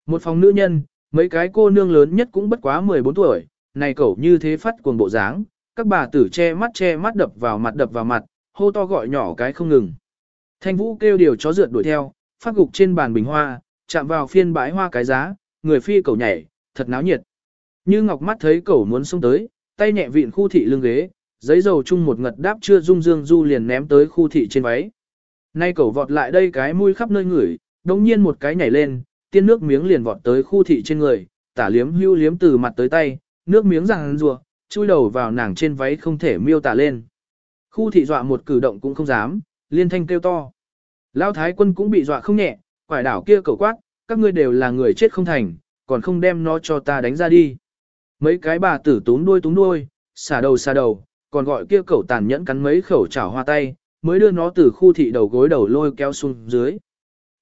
Một phòng nữ nhân, mấy cái cô nương lớn nhất cũng bất quá 14 tuổi, này cẩu như thế phát cuồng bộ dáng, các bà tử che mắt che mắt đập vào mặt đập vào mặt, hô to gọi nhỏ cái không ngừng. Thanh Vũ kêu điều chó rượt đuổi theo, phát gục trên bàn bình hoa, chạm vào phiên bãi hoa cái giá, người phi cẩu nhảy, thật náo nhiệt. Như Ngọc mắt thấy cẩu muốn xông tới, tay nhẹ vịn khu thị lưng ghế, giấy dầu chung một ngật đáp chưa dung dương du liền ném tới khu thị trên váy. Nay cẩu vọt lại đây cái mũi khắp nơi ngửi, đống nhiên một cái nhảy lên, tiên nước miếng liền vọt tới khu thị trên người, tả liếm hưu liếm từ mặt tới tay, nước miếng ràng rùa, chui đầu vào nàng trên váy không thể miêu tả lên. Khu thị dọa một cử động cũng không dám, liên thanh kêu to. Lão thái quân cũng bị dọa không nhẹ, quải đảo kia cầu quát, các ngươi đều là người chết không thành, còn không đem nó cho ta đánh ra đi. Mấy cái bà tử túm đuôi túm đuôi, xả đầu xả đầu, còn gọi kia cẩu tàn nhẫn cắn mấy khẩu chảo hoa tay, mới đưa nó từ khu thị đầu gối đầu lôi kéo xuống dưới.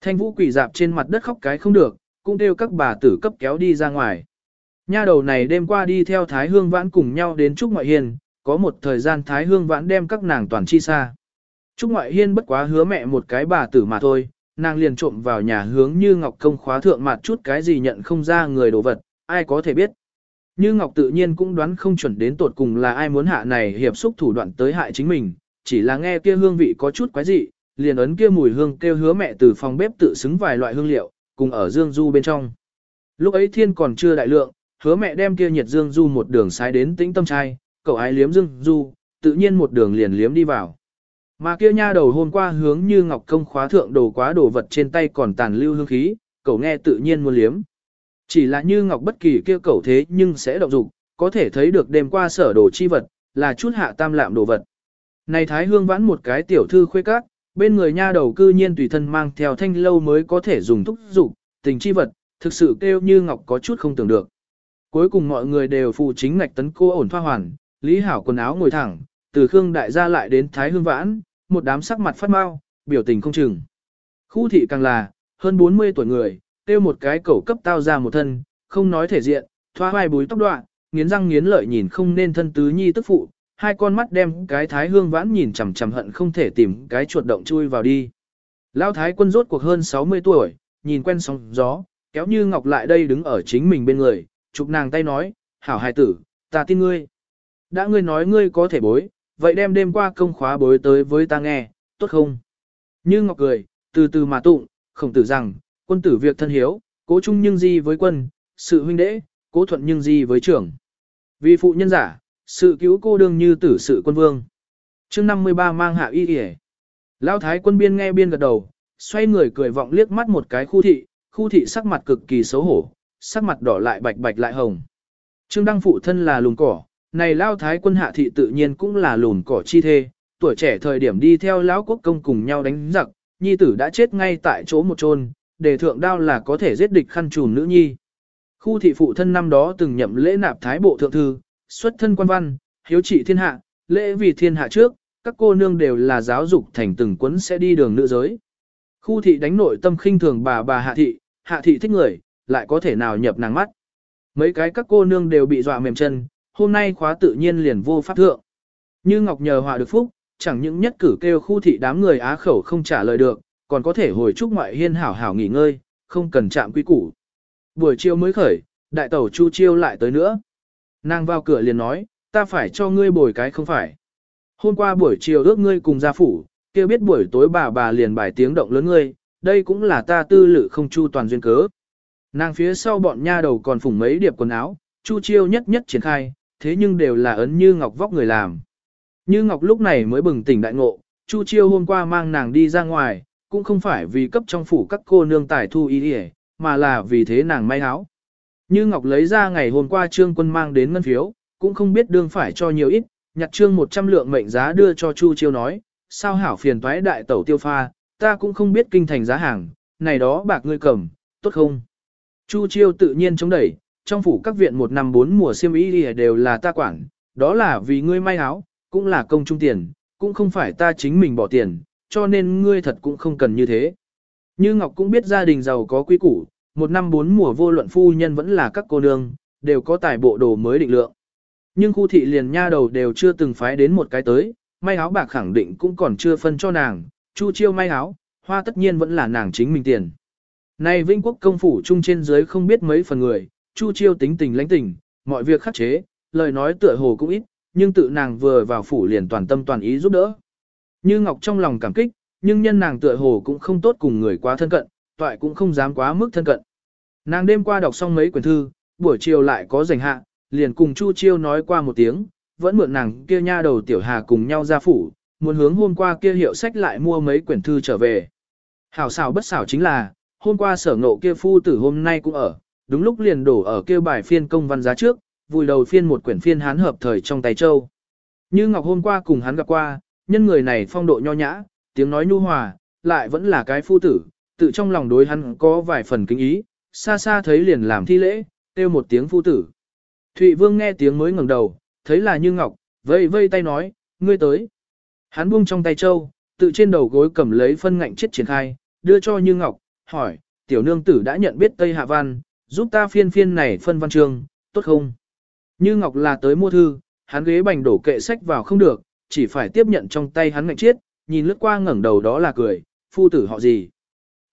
Thanh vũ quỷ dạp trên mặt đất khóc cái không được, cũng kêu các bà tử cấp kéo đi ra ngoài. Nha đầu này đêm qua đi theo Thái Hương Vãn cùng nhau đến Trúc Ngoại Hiên, có một thời gian Thái Hương Vãn đem các nàng toàn chi xa. Trúc Ngoại Hiên bất quá hứa mẹ một cái bà tử mà thôi, nàng liền trộm vào nhà hướng như Ngọc công khóa thượng mặt chút cái gì nhận không ra người đồ vật, ai có thể biết. Như Ngọc tự nhiên cũng đoán không chuẩn đến tột cùng là ai muốn hạ này hiệp xúc thủ đoạn tới hại chính mình, chỉ là nghe kia hương vị có chút quái dị, liền ấn kia mùi hương kêu hứa mẹ từ phòng bếp tự xứng vài loại hương liệu, cùng ở dương du bên trong. Lúc ấy thiên còn chưa đại lượng, hứa mẹ đem kia nhiệt dương du một đường sai đến tĩnh tâm trai, cậu ái liếm dương du, tự nhiên một đường liền liếm đi vào. Mà kia nha đầu hôm qua hướng như ngọc công khóa thượng đồ quá đồ vật trên tay còn tàn lưu hương khí, cậu nghe tự nhiên muốn liếm. Chỉ là như ngọc bất kỳ kia cầu thế nhưng sẽ động dục, có thể thấy được đêm qua sở đồ chi vật, là chút hạ tam lạm đồ vật. Này thái hương vãn một cái tiểu thư khuê các, bên người nha đầu cư nhiên tùy thân mang theo thanh lâu mới có thể dùng thúc dục tình chi vật, thực sự kêu như ngọc có chút không tưởng được. Cuối cùng mọi người đều phụ chính ngạch tấn cô ổn thoa hoàn, Lý Hảo quần áo ngồi thẳng, từ Khương đại gia lại đến Thái Hương Vãn, một đám sắc mặt phát mau, biểu tình không chừng. Khu thị càng là, hơn 40 tuổi người, tiêu một cái cẩu cấp tao ra một thân, không nói thể diện, thoa vai búi tóc đoạn, nghiến răng nghiến lợi nhìn không nên thân tứ nhi tức phụ, hai con mắt đem cái thái hương vãn nhìn chằm chằm hận không thể tìm cái chuột động chui vào đi. Lão thái quân rốt cuộc hơn 60 tuổi, nhìn quen sóng gió, kéo như ngọc lại đây đứng ở chính mình bên người, chụp nàng tay nói, hảo hài tử, ta tin ngươi. Đã ngươi nói ngươi có thể bối, vậy đem đêm qua công khóa bối tới với ta nghe, tốt không? Như ngọc cười, từ từ mà tụng, khổng tử rằng, quân tử việc thân hiếu, cố chung nhưng di với quân, sự huynh đệ, cố thuận nhưng di với trưởng. Vì phụ nhân giả, sự cứu cô đương như tử sự quân vương. chương 53 mang hạ y kể. Lão thái quân biên nghe biên gật đầu, xoay người cười vọng liếc mắt một cái khu thị, khu thị sắc mặt cực kỳ xấu hổ, sắc mặt đỏ lại bạch bạch lại hồng. Trương Đăng phụ thân là lùn cỏ, này lao thái quân hạ thị tự nhiên cũng là lùn cỏ chi thê, tuổi trẻ thời điểm đi theo lão quốc công cùng nhau đánh giặc, nhi tử đã chết ngay tại chỗ một chôn, để thượng đao là có thể giết địch khăn trùn nữ nhi. Khu thị phụ thân năm đó từng nhậm lễ nạp thái bộ thượng thư, xuất thân quan văn, hiếu trị thiên hạ, lễ vì thiên hạ trước, các cô nương đều là giáo dục thành từng quấn sẽ đi đường nữ giới. Khu thị đánh nội tâm khinh thường bà bà hạ thị, hạ thị thích người, lại có thể nào nhập nàng mắt. Mấy cái các cô nương đều bị dọa mềm chân, hôm nay khóa tự nhiên liền vô pháp thượng. Như Ngọc nhờ hòa được phúc, chẳng những nhất cử kêu khu thị đám người á khẩu không trả lời được, còn có thể hồi chúc ngoại hiên hảo hảo nghỉ ngơi, không cần chạm quy củ. Buổi chiều mới khởi, đại tẩu Chu Chiêu lại tới nữa. Nàng vào cửa liền nói, ta phải cho ngươi bồi cái không phải. Hôm qua buổi chiều ước ngươi cùng gia phủ, kia biết buổi tối bà bà liền bài tiếng động lớn ngươi, đây cũng là ta tư lự không chu toàn duyên cớ. Nàng phía sau bọn nha đầu còn phủng mấy điệp quần áo, Chu Chiêu nhất nhất triển khai, thế nhưng đều là ấn như ngọc vóc người làm. Như ngọc lúc này mới bừng tỉnh đại ngộ, Chu Chiêu hôm qua mang nàng đi ra ngoài, cũng không phải vì cấp trong phủ các cô nương tài thu ý đi mà là vì thế nàng may áo. Như Ngọc lấy ra ngày hôm qua trương quân mang đến ngân phiếu, cũng không biết đương phải cho nhiều ít, nhặt trương 100 lượng mệnh giá đưa cho Chu Chiêu nói, sao hảo phiền toái đại tẩu tiêu pha, ta cũng không biết kinh thành giá hàng, này đó bạc ngươi cầm, tốt không? Chu Chiêu tự nhiên chống đẩy, trong phủ các viện một năm bốn mùa siêm ý đều là ta quản, đó là vì ngươi may áo, cũng là công trung tiền, cũng không phải ta chính mình bỏ tiền, cho nên ngươi thật cũng không cần như thế. Như Ngọc cũng biết gia đình giàu có quý củ, một năm bốn mùa vô luận phu nhân vẫn là các cô nương, đều có tài bộ đồ mới định lượng. Nhưng khu thị liền nha đầu đều chưa từng phái đến một cái tới, may áo bạc khẳng định cũng còn chưa phân cho nàng, chu chiêu may áo, hoa tất nhiên vẫn là nàng chính mình tiền. Nay Vinh Quốc công phủ chung trên dưới không biết mấy phần người, chu chiêu tính tình lãnh tình, mọi việc khắc chế, lời nói tựa hồ cũng ít, nhưng tự nàng vừa vào phủ liền toàn tâm toàn ý giúp đỡ. Như Ngọc trong lòng cảm kích, nhưng nhân nàng tựa hồ cũng không tốt cùng người quá thân cận, toại cũng không dám quá mức thân cận. Nàng đêm qua đọc xong mấy quyển thư, buổi chiều lại có rảnh hạ, liền cùng Chu Chiêu nói qua một tiếng, vẫn mượn nàng kia nha đầu tiểu hà cùng nhau ra phủ, muốn hướng hôm qua kia hiệu sách lại mua mấy quyển thư trở về. Hảo xảo bất xảo chính là, hôm qua sở ngộ kia phu tử hôm nay cũng ở, đúng lúc liền đổ ở kia bài phiên công văn giá trước, vùi đầu phiên một quyển phiên hán hợp thời trong tay châu. Như Ngọc hôm qua cùng hắn gặp qua, nhân người này phong độ nho nhã, tiếng nói nhu hòa, lại vẫn là cái phu tử, tự trong lòng đối hắn có vài phần kính ý, xa xa thấy liền làm thi lễ, kêu một tiếng phu tử. Thụy Vương nghe tiếng mới ngẩng đầu, thấy là Như Ngọc, vây vây tay nói, ngươi tới. Hắn buông trong tay châu, tự trên đầu gối cầm lấy phân ngạnh chết triển khai, đưa cho Như Ngọc, hỏi, tiểu nương tử đã nhận biết Tây Hạ Văn, giúp ta phiên phiên này phân văn chương, tốt không? Như Ngọc là tới mua thư, hắn ghế bành đổ kệ sách vào không được, chỉ phải tiếp nhận trong tay hắn ngạnh chiết nhìn lướt qua ngẩng đầu đó là cười, phu tử họ gì.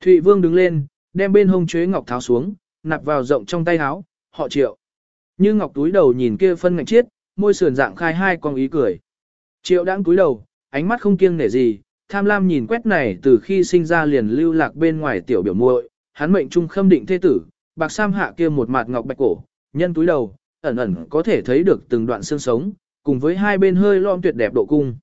Thụy Vương đứng lên, đem bên hông chuế ngọc tháo xuống, nạp vào rộng trong tay áo, họ triệu. Như ngọc túi đầu nhìn kia phân ngạnh chiết, môi sườn dạng khai hai con ý cười. Triệu đang túi đầu, ánh mắt không kiêng nể gì, tham lam nhìn quét này từ khi sinh ra liền lưu lạc bên ngoài tiểu biểu muội, hắn mệnh trung khâm định thế tử, bạc sam hạ kia một mặt ngọc bạch cổ, nhân túi đầu, ẩn ẩn có thể thấy được từng đoạn xương sống, cùng với hai bên hơi lom tuyệt đẹp độ cung.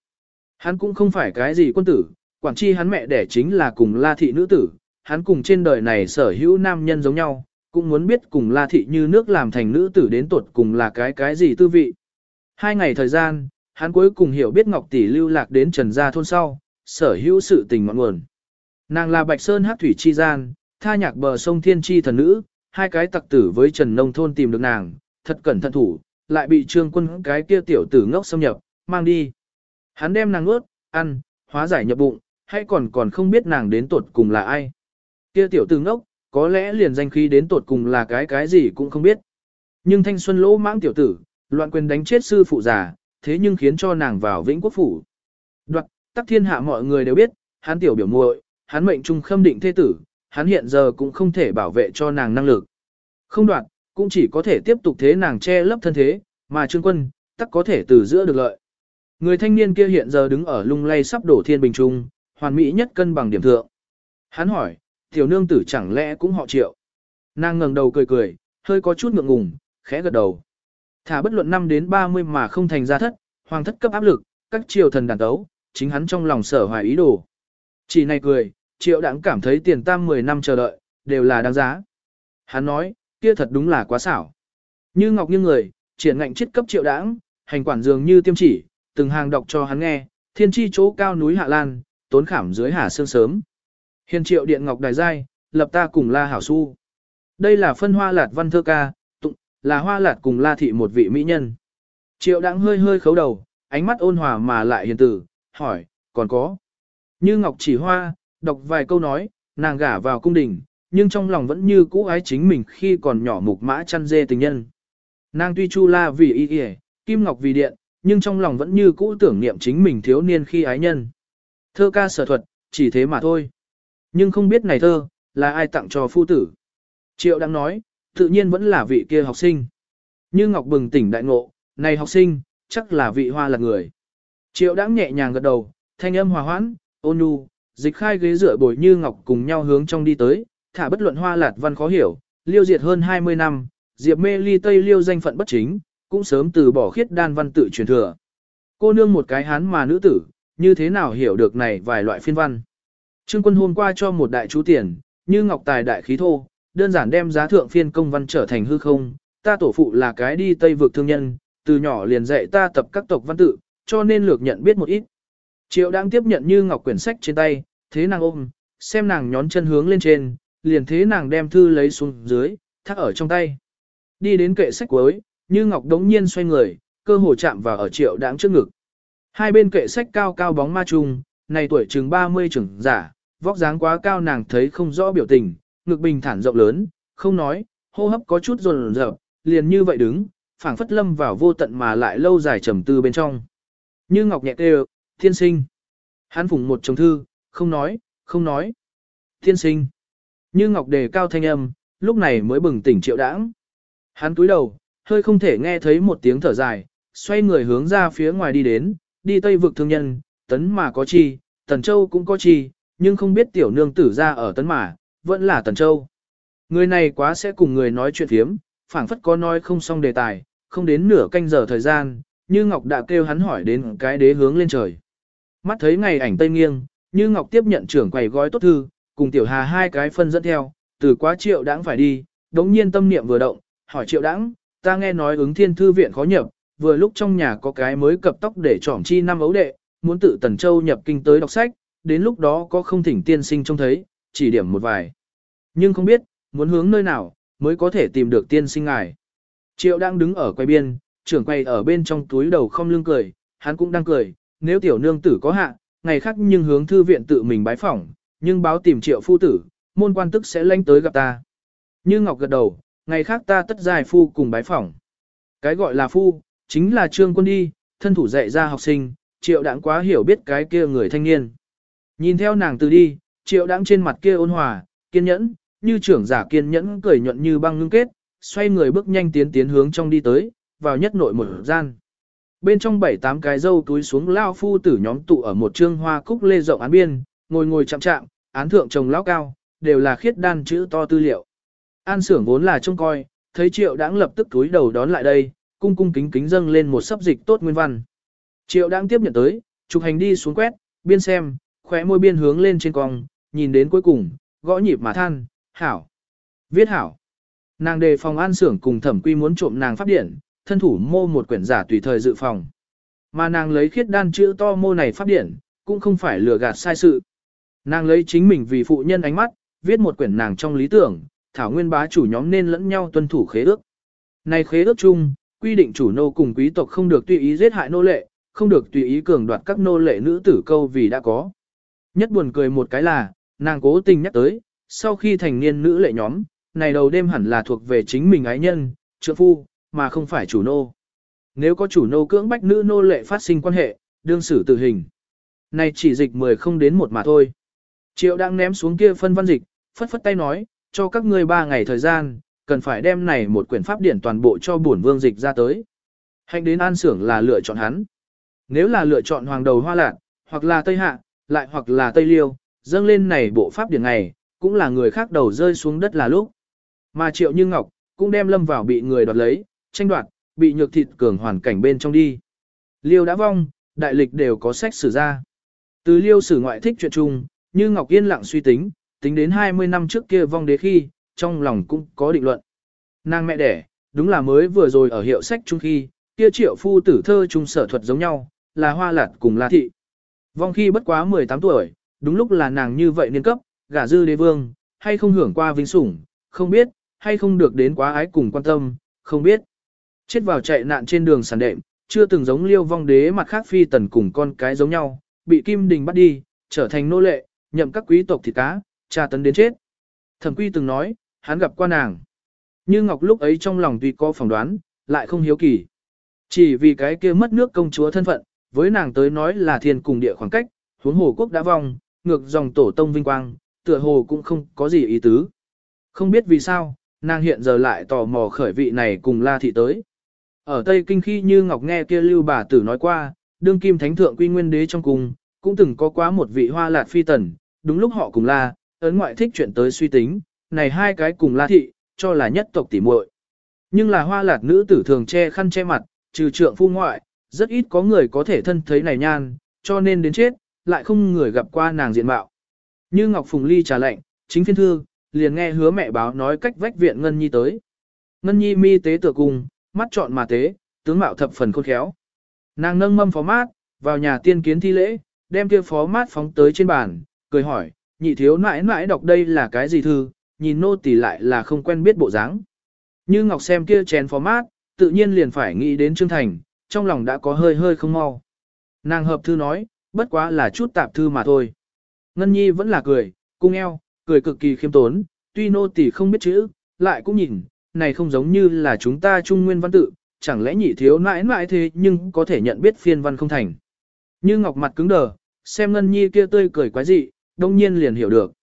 Hắn cũng không phải cái gì quân tử, quản chi hắn mẹ đẻ chính là cùng la thị nữ tử, hắn cùng trên đời này sở hữu nam nhân giống nhau, cũng muốn biết cùng la thị như nước làm thành nữ tử đến tuột cùng là cái cái gì tư vị. Hai ngày thời gian, hắn cuối cùng hiểu biết Ngọc Tỷ lưu lạc đến Trần Gia thôn sau, sở hữu sự tình ngọn nguồn. Nàng là Bạch Sơn hát thủy chi gian, tha nhạc bờ sông Thiên Chi thần nữ, hai cái tặc tử với Trần Nông thôn tìm được nàng, thật cẩn thận thủ, lại bị trương quân cái kia tiểu tử ngốc xâm nhập, mang đi. Hắn đem nàng ướt, ăn, hóa giải nhập bụng, hay còn còn không biết nàng đến tuột cùng là ai. Kia tiểu tử ngốc, có lẽ liền danh khí đến tột cùng là cái cái gì cũng không biết. Nhưng thanh xuân lỗ mãng tiểu tử, loạn quyền đánh chết sư phụ già, thế nhưng khiến cho nàng vào vĩnh quốc phủ. Đoạt, tắc thiên hạ mọi người đều biết, hắn tiểu biểu muội, hắn mệnh trung khâm định thế tử, hắn hiện giờ cũng không thể bảo vệ cho nàng năng lực. Không đoạt, cũng chỉ có thể tiếp tục thế nàng che lấp thân thế, mà trương quân, tắc có thể từ giữa được lợi. Người thanh niên kia hiện giờ đứng ở lung lay sắp đổ thiên bình trung, hoàn mỹ nhất cân bằng điểm thượng. Hắn hỏi, tiểu nương tử chẳng lẽ cũng họ triệu. Nàng ngẩng đầu cười cười, hơi có chút ngượng ngùng, khẽ gật đầu. Thả bất luận năm đến 30 mà không thành ra thất, hoàng thất cấp áp lực, các triều thần đàn tấu, chính hắn trong lòng sở hoài ý đồ. Chỉ này cười, triệu đãng cảm thấy tiền tam 10 năm chờ đợi, đều là đáng giá. Hắn nói, kia thật đúng là quá xảo. Như ngọc như người, triển ngạnh chết cấp triệu đãng, hành quản dường như tiêm chỉ, từng hàng đọc cho hắn nghe, thiên chi chỗ cao núi Hạ Lan, tốn khảm dưới hà sương sớm. Hiền triệu điện ngọc đài giai, lập ta cùng la hảo su. Đây là phân hoa lạt văn thơ ca, tụng, là hoa lạt cùng la thị một vị mỹ nhân. Triệu đãng hơi hơi khấu đầu, ánh mắt ôn hòa mà lại hiền tử, hỏi, còn có. Như ngọc chỉ hoa, đọc vài câu nói, nàng gả vào cung đình, nhưng trong lòng vẫn như cũ ái chính mình khi còn nhỏ mục mã chăn dê tình nhân. Nàng tuy chu la vì y y, kim ngọc vì điện, nhưng trong lòng vẫn như cũ tưởng niệm chính mình thiếu niên khi ái nhân. Thơ ca sở thuật, chỉ thế mà thôi. Nhưng không biết này thơ, là ai tặng cho phu tử. Triệu đang nói, tự nhiên vẫn là vị kia học sinh. Như Ngọc bừng tỉnh đại ngộ, này học sinh, chắc là vị hoa là người. Triệu đã nhẹ nhàng gật đầu, thanh âm hòa hoãn, ôn nhu, dịch khai ghế dựa bồi Như Ngọc cùng nhau hướng trong đi tới, thả bất luận hoa lạt văn khó hiểu, liêu diệt hơn 20 năm, diệp mê ly tây liêu danh phận bất chính, cũng sớm từ bỏ khiết đan văn tự truyền thừa. Cô nương một cái hán mà nữ tử, như thế nào hiểu được này vài loại phiên văn. Trương quân hôm qua cho một đại chú tiền, như ngọc tài đại khí thô, đơn giản đem giá thượng phiên công văn trở thành hư không, ta tổ phụ là cái đi tây vực thương nhân, từ nhỏ liền dạy ta tập các tộc văn tự, cho nên lược nhận biết một ít. Triệu đang tiếp nhận như ngọc quyển sách trên tay, thế nàng ôm, xem nàng nhón chân hướng lên trên, liền thế nàng đem thư lấy xuống dưới, thắt ở trong tay. Đi đến kệ sách cuối, như ngọc đống nhiên xoay người, cơ hồ chạm vào ở triệu đáng trước ngực. Hai bên kệ sách cao cao bóng ma trùng, này tuổi chừng 30 trưởng giả, vóc dáng quá cao nàng thấy không rõ biểu tình, ngực bình thản rộng lớn, không nói, hô hấp có chút rồn rợp, liền như vậy đứng, phảng phất lâm vào vô tận mà lại lâu dài trầm tư bên trong. Như ngọc nhẹ kêu, thiên sinh. Hắn phùng một chồng thư, không nói, không nói. Thiên sinh. Như ngọc đề cao thanh âm, lúc này mới bừng tỉnh triệu đãng. Hắn túi đầu, hơi không thể nghe thấy một tiếng thở dài, xoay người hướng ra phía ngoài đi đến, đi tây vực thương nhân, tấn mà có chi, tần châu cũng có chi, nhưng không biết tiểu nương tử ra ở tấn mà, vẫn là tần châu. Người này quá sẽ cùng người nói chuyện thiếm, phảng phất có nói không xong đề tài, không đến nửa canh giờ thời gian, như Ngọc đã kêu hắn hỏi đến cái đế hướng lên trời. Mắt thấy ngày ảnh tây nghiêng, như Ngọc tiếp nhận trưởng quầy gói tốt thư, cùng tiểu hà hai cái phân dẫn theo, từ quá triệu đãng phải đi, đống nhiên tâm niệm vừa động, hỏi triệu đãng, ta nghe nói ứng thiên thư viện khó nhập, vừa lúc trong nhà có cái mới cập tóc để trỏm chi năm ấu đệ, muốn tự Tần Châu nhập kinh tới đọc sách, đến lúc đó có không thỉnh tiên sinh trông thấy, chỉ điểm một vài. Nhưng không biết, muốn hướng nơi nào, mới có thể tìm được tiên sinh ngài. Triệu đang đứng ở quay biên, trưởng quay ở bên trong túi đầu không lưng cười, hắn cũng đang cười, nếu tiểu nương tử có hạ, ngày khác nhưng hướng thư viện tự mình bái phỏng, nhưng báo tìm triệu phu tử, môn quan tức sẽ lanh tới gặp ta. Như Ngọc gật đầu, ngày khác ta tất dài phu cùng bái phỏng. Cái gọi là phu, chính là trương quân đi, thân thủ dạy ra học sinh, triệu đãng quá hiểu biết cái kia người thanh niên. Nhìn theo nàng từ đi, triệu đãng trên mặt kia ôn hòa, kiên nhẫn, như trưởng giả kiên nhẫn cười nhuận như băng ngưng kết, xoay người bước nhanh tiến tiến hướng trong đi tới, vào nhất nội một gian. Bên trong bảy tám cái dâu túi xuống lao phu tử nhóm tụ ở một trương hoa cúc lê rộng án biên, ngồi ngồi chạm chạm, án thượng trồng lão cao, đều là khiết đan chữ to tư liệu. An sưởng vốn là trông coi, thấy triệu đãng lập tức túi đầu đón lại đây, cung cung kính kính dâng lên một sấp dịch tốt nguyên văn. Triệu đãng tiếp nhận tới, trục hành đi xuống quét, biên xem, khóe môi biên hướng lên trên cong, nhìn đến cuối cùng, gõ nhịp mà than, hảo, viết hảo. Nàng đề phòng an sưởng cùng thẩm quy muốn trộm nàng pháp điển, thân thủ mô một quyển giả tùy thời dự phòng. Mà nàng lấy khiết đan chữ to mô này pháp điển, cũng không phải lừa gạt sai sự. Nàng lấy chính mình vì phụ nhân ánh mắt, viết một quyển nàng trong lý tưởng, thảo nguyên bá chủ nhóm nên lẫn nhau tuân thủ khế ước. Này khế ước chung, quy định chủ nô cùng quý tộc không được tùy ý giết hại nô lệ, không được tùy ý cường đoạt các nô lệ nữ tử câu vì đã có. Nhất buồn cười một cái là, nàng cố tình nhắc tới, sau khi thành niên nữ lệ nhóm, này đầu đêm hẳn là thuộc về chính mình ái nhân, trượng phu, mà không phải chủ nô. Nếu có chủ nô cưỡng bách nữ nô lệ phát sinh quan hệ, đương xử tử hình. Này chỉ dịch mười không đến một mà thôi. Triệu đang ném xuống kia phân văn dịch, phất phất tay nói, cho các ngươi ba ngày thời gian, cần phải đem này một quyển pháp điển toàn bộ cho bổn vương dịch ra tới. Hành đến an xưởng là lựa chọn hắn. Nếu là lựa chọn hoàng đầu hoa lạc, hoặc là Tây Hạ, lại hoặc là Tây Liêu, dâng lên này bộ pháp điển này, cũng là người khác đầu rơi xuống đất là lúc. Mà Triệu Như Ngọc, cũng đem lâm vào bị người đoạt lấy, tranh đoạt, bị nhược thịt cường hoàn cảnh bên trong đi. Liêu đã vong, đại lịch đều có sách sử ra. Từ Liêu sử ngoại thích chuyện chung, như Ngọc yên lặng suy tính, tính đến 20 năm trước kia vong đế khi, trong lòng cũng có định luận. Nàng mẹ đẻ, đúng là mới vừa rồi ở hiệu sách chung khi, kia triệu phu tử thơ chung sở thuật giống nhau, là hoa lạt cùng la thị. Vong khi bất quá 18 tuổi, đúng lúc là nàng như vậy niên cấp, gả dư đế vương, hay không hưởng qua vinh sủng, không biết, hay không được đến quá ái cùng quan tâm, không biết. Chết vào chạy nạn trên đường sàn đệm, chưa từng giống liêu vong đế mặt khác phi tần cùng con cái giống nhau, bị kim đình bắt đi, trở thành nô lệ, nhậm các quý tộc thịt cá, tra tấn đến chết. Thẩm quy từng nói, hắn gặp qua nàng. Như Ngọc lúc ấy trong lòng tuy có phỏng đoán, lại không hiếu kỳ. Chỉ vì cái kia mất nước công chúa thân phận, với nàng tới nói là thiên cùng địa khoảng cách, huống hồ quốc đã vong, ngược dòng tổ tông vinh quang, tựa hồ cũng không có gì ý tứ. Không biết vì sao, nàng hiện giờ lại tò mò khởi vị này cùng La Thị tới. Ở Tây Kinh khi như Ngọc nghe kia lưu bà tử nói qua, đương kim thánh thượng quy nguyên đế trong cùng, cũng từng có quá một vị hoa lạt phi tần, đúng lúc họ cùng La, ấn ngoại thích chuyện tới suy tính, này hai cái cùng La Thị, cho là nhất tộc tỉ muội. Nhưng là hoa lạt nữ tử thường che khăn che mặt, trừ trượng phu ngoại, rất ít có người có thể thân thấy này nhan, cho nên đến chết, lại không người gặp qua nàng diện mạo. Như Ngọc Phùng Ly trà lệnh, chính phiên thư, liền nghe hứa mẹ báo nói cách vách viện Ngân Nhi tới. Ngân Nhi mi tế tựa cùng, mắt trọn mà tế, tướng mạo thập phần khôn khéo. Nàng nâng mâm phó mát, vào nhà tiên kiến thi lễ, đem kia phó mát phóng tới trên bàn, cười hỏi, nhị thiếu nãi nãi đọc đây là cái gì thư, nhìn nô tỳ lại là không quen biết bộ dáng. Như Ngọc xem kia chén phó mát, tự nhiên liền phải nghĩ đến Trương Thành, trong lòng đã có hơi hơi không mau. Nàng hợp thư nói, bất quá là chút tạp thư mà thôi. Ngân Nhi vẫn là cười, cung eo, cười cực kỳ khiêm tốn, tuy nô tỳ không biết chữ, lại cũng nhìn, này không giống như là chúng ta trung nguyên văn tự, chẳng lẽ nhị thiếu nãi nãi thế nhưng có thể nhận biết phiên văn không thành. Như ngọc mặt cứng đờ, xem Ngân Nhi kia tươi cười quá dị, đông nhiên liền hiểu được.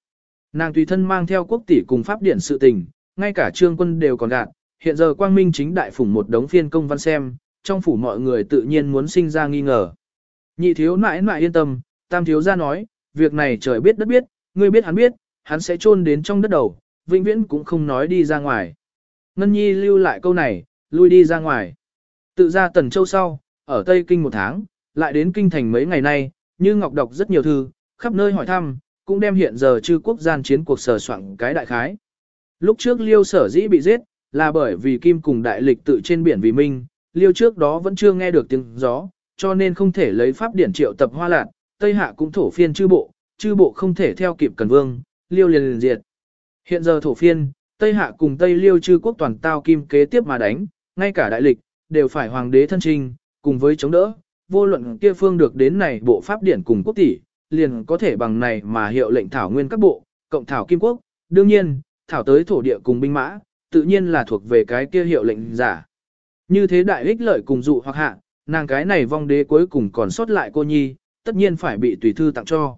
Nàng tùy thân mang theo quốc tỷ cùng pháp điển sự tình, ngay cả trương quân đều còn gạt, hiện giờ quang minh chính đại phủng một đống phiên công văn xem, trong phủ mọi người tự nhiên muốn sinh ra nghi ngờ. Nhị thiếu nãi nãi yên tâm, tam thiếu ra nói, việc này trời biết đất biết, ngươi biết hắn biết, hắn sẽ chôn đến trong đất đầu, vĩnh viễn cũng không nói đi ra ngoài. Ngân Nhi lưu lại câu này, lui đi ra ngoài. Tự ra Tần Châu sau, ở Tây Kinh một tháng, lại đến Kinh Thành mấy ngày nay, như Ngọc đọc rất nhiều thư, khắp nơi hỏi thăm, cũng đem hiện giờ chư quốc gian chiến cuộc sở soạn cái đại khái. Lúc trước Liêu sở dĩ bị giết, là bởi vì Kim cùng đại lịch tự trên biển vì minh, Liêu trước đó vẫn chưa nghe được tiếng gió, cho nên không thể lấy pháp điển triệu tập hoa lạc, Tây Hạ cũng thổ phiên chư bộ, chư bộ không thể theo kịp Cần Vương, Liêu liền liền diệt. Hiện giờ thổ phiên, Tây Hạ cùng Tây Liêu chư quốc toàn tao kim kế tiếp mà đánh, ngay cả đại lịch, đều phải hoàng đế thân trình, cùng với chống đỡ, vô luận kia phương được đến này bộ pháp điển cùng quốc tỷ, liền có thể bằng này mà hiệu lệnh thảo nguyên các bộ, cộng thảo kim quốc, đương nhiên, thảo tới thổ địa cùng binh mã, tự nhiên là thuộc về cái kia hiệu lệnh giả. Như thế đại ích lợi cùng dụ hoặc hạ, nàng cái này vong đế cuối cùng còn sót lại cô nhi, tất nhiên phải bị tùy thư tặng cho.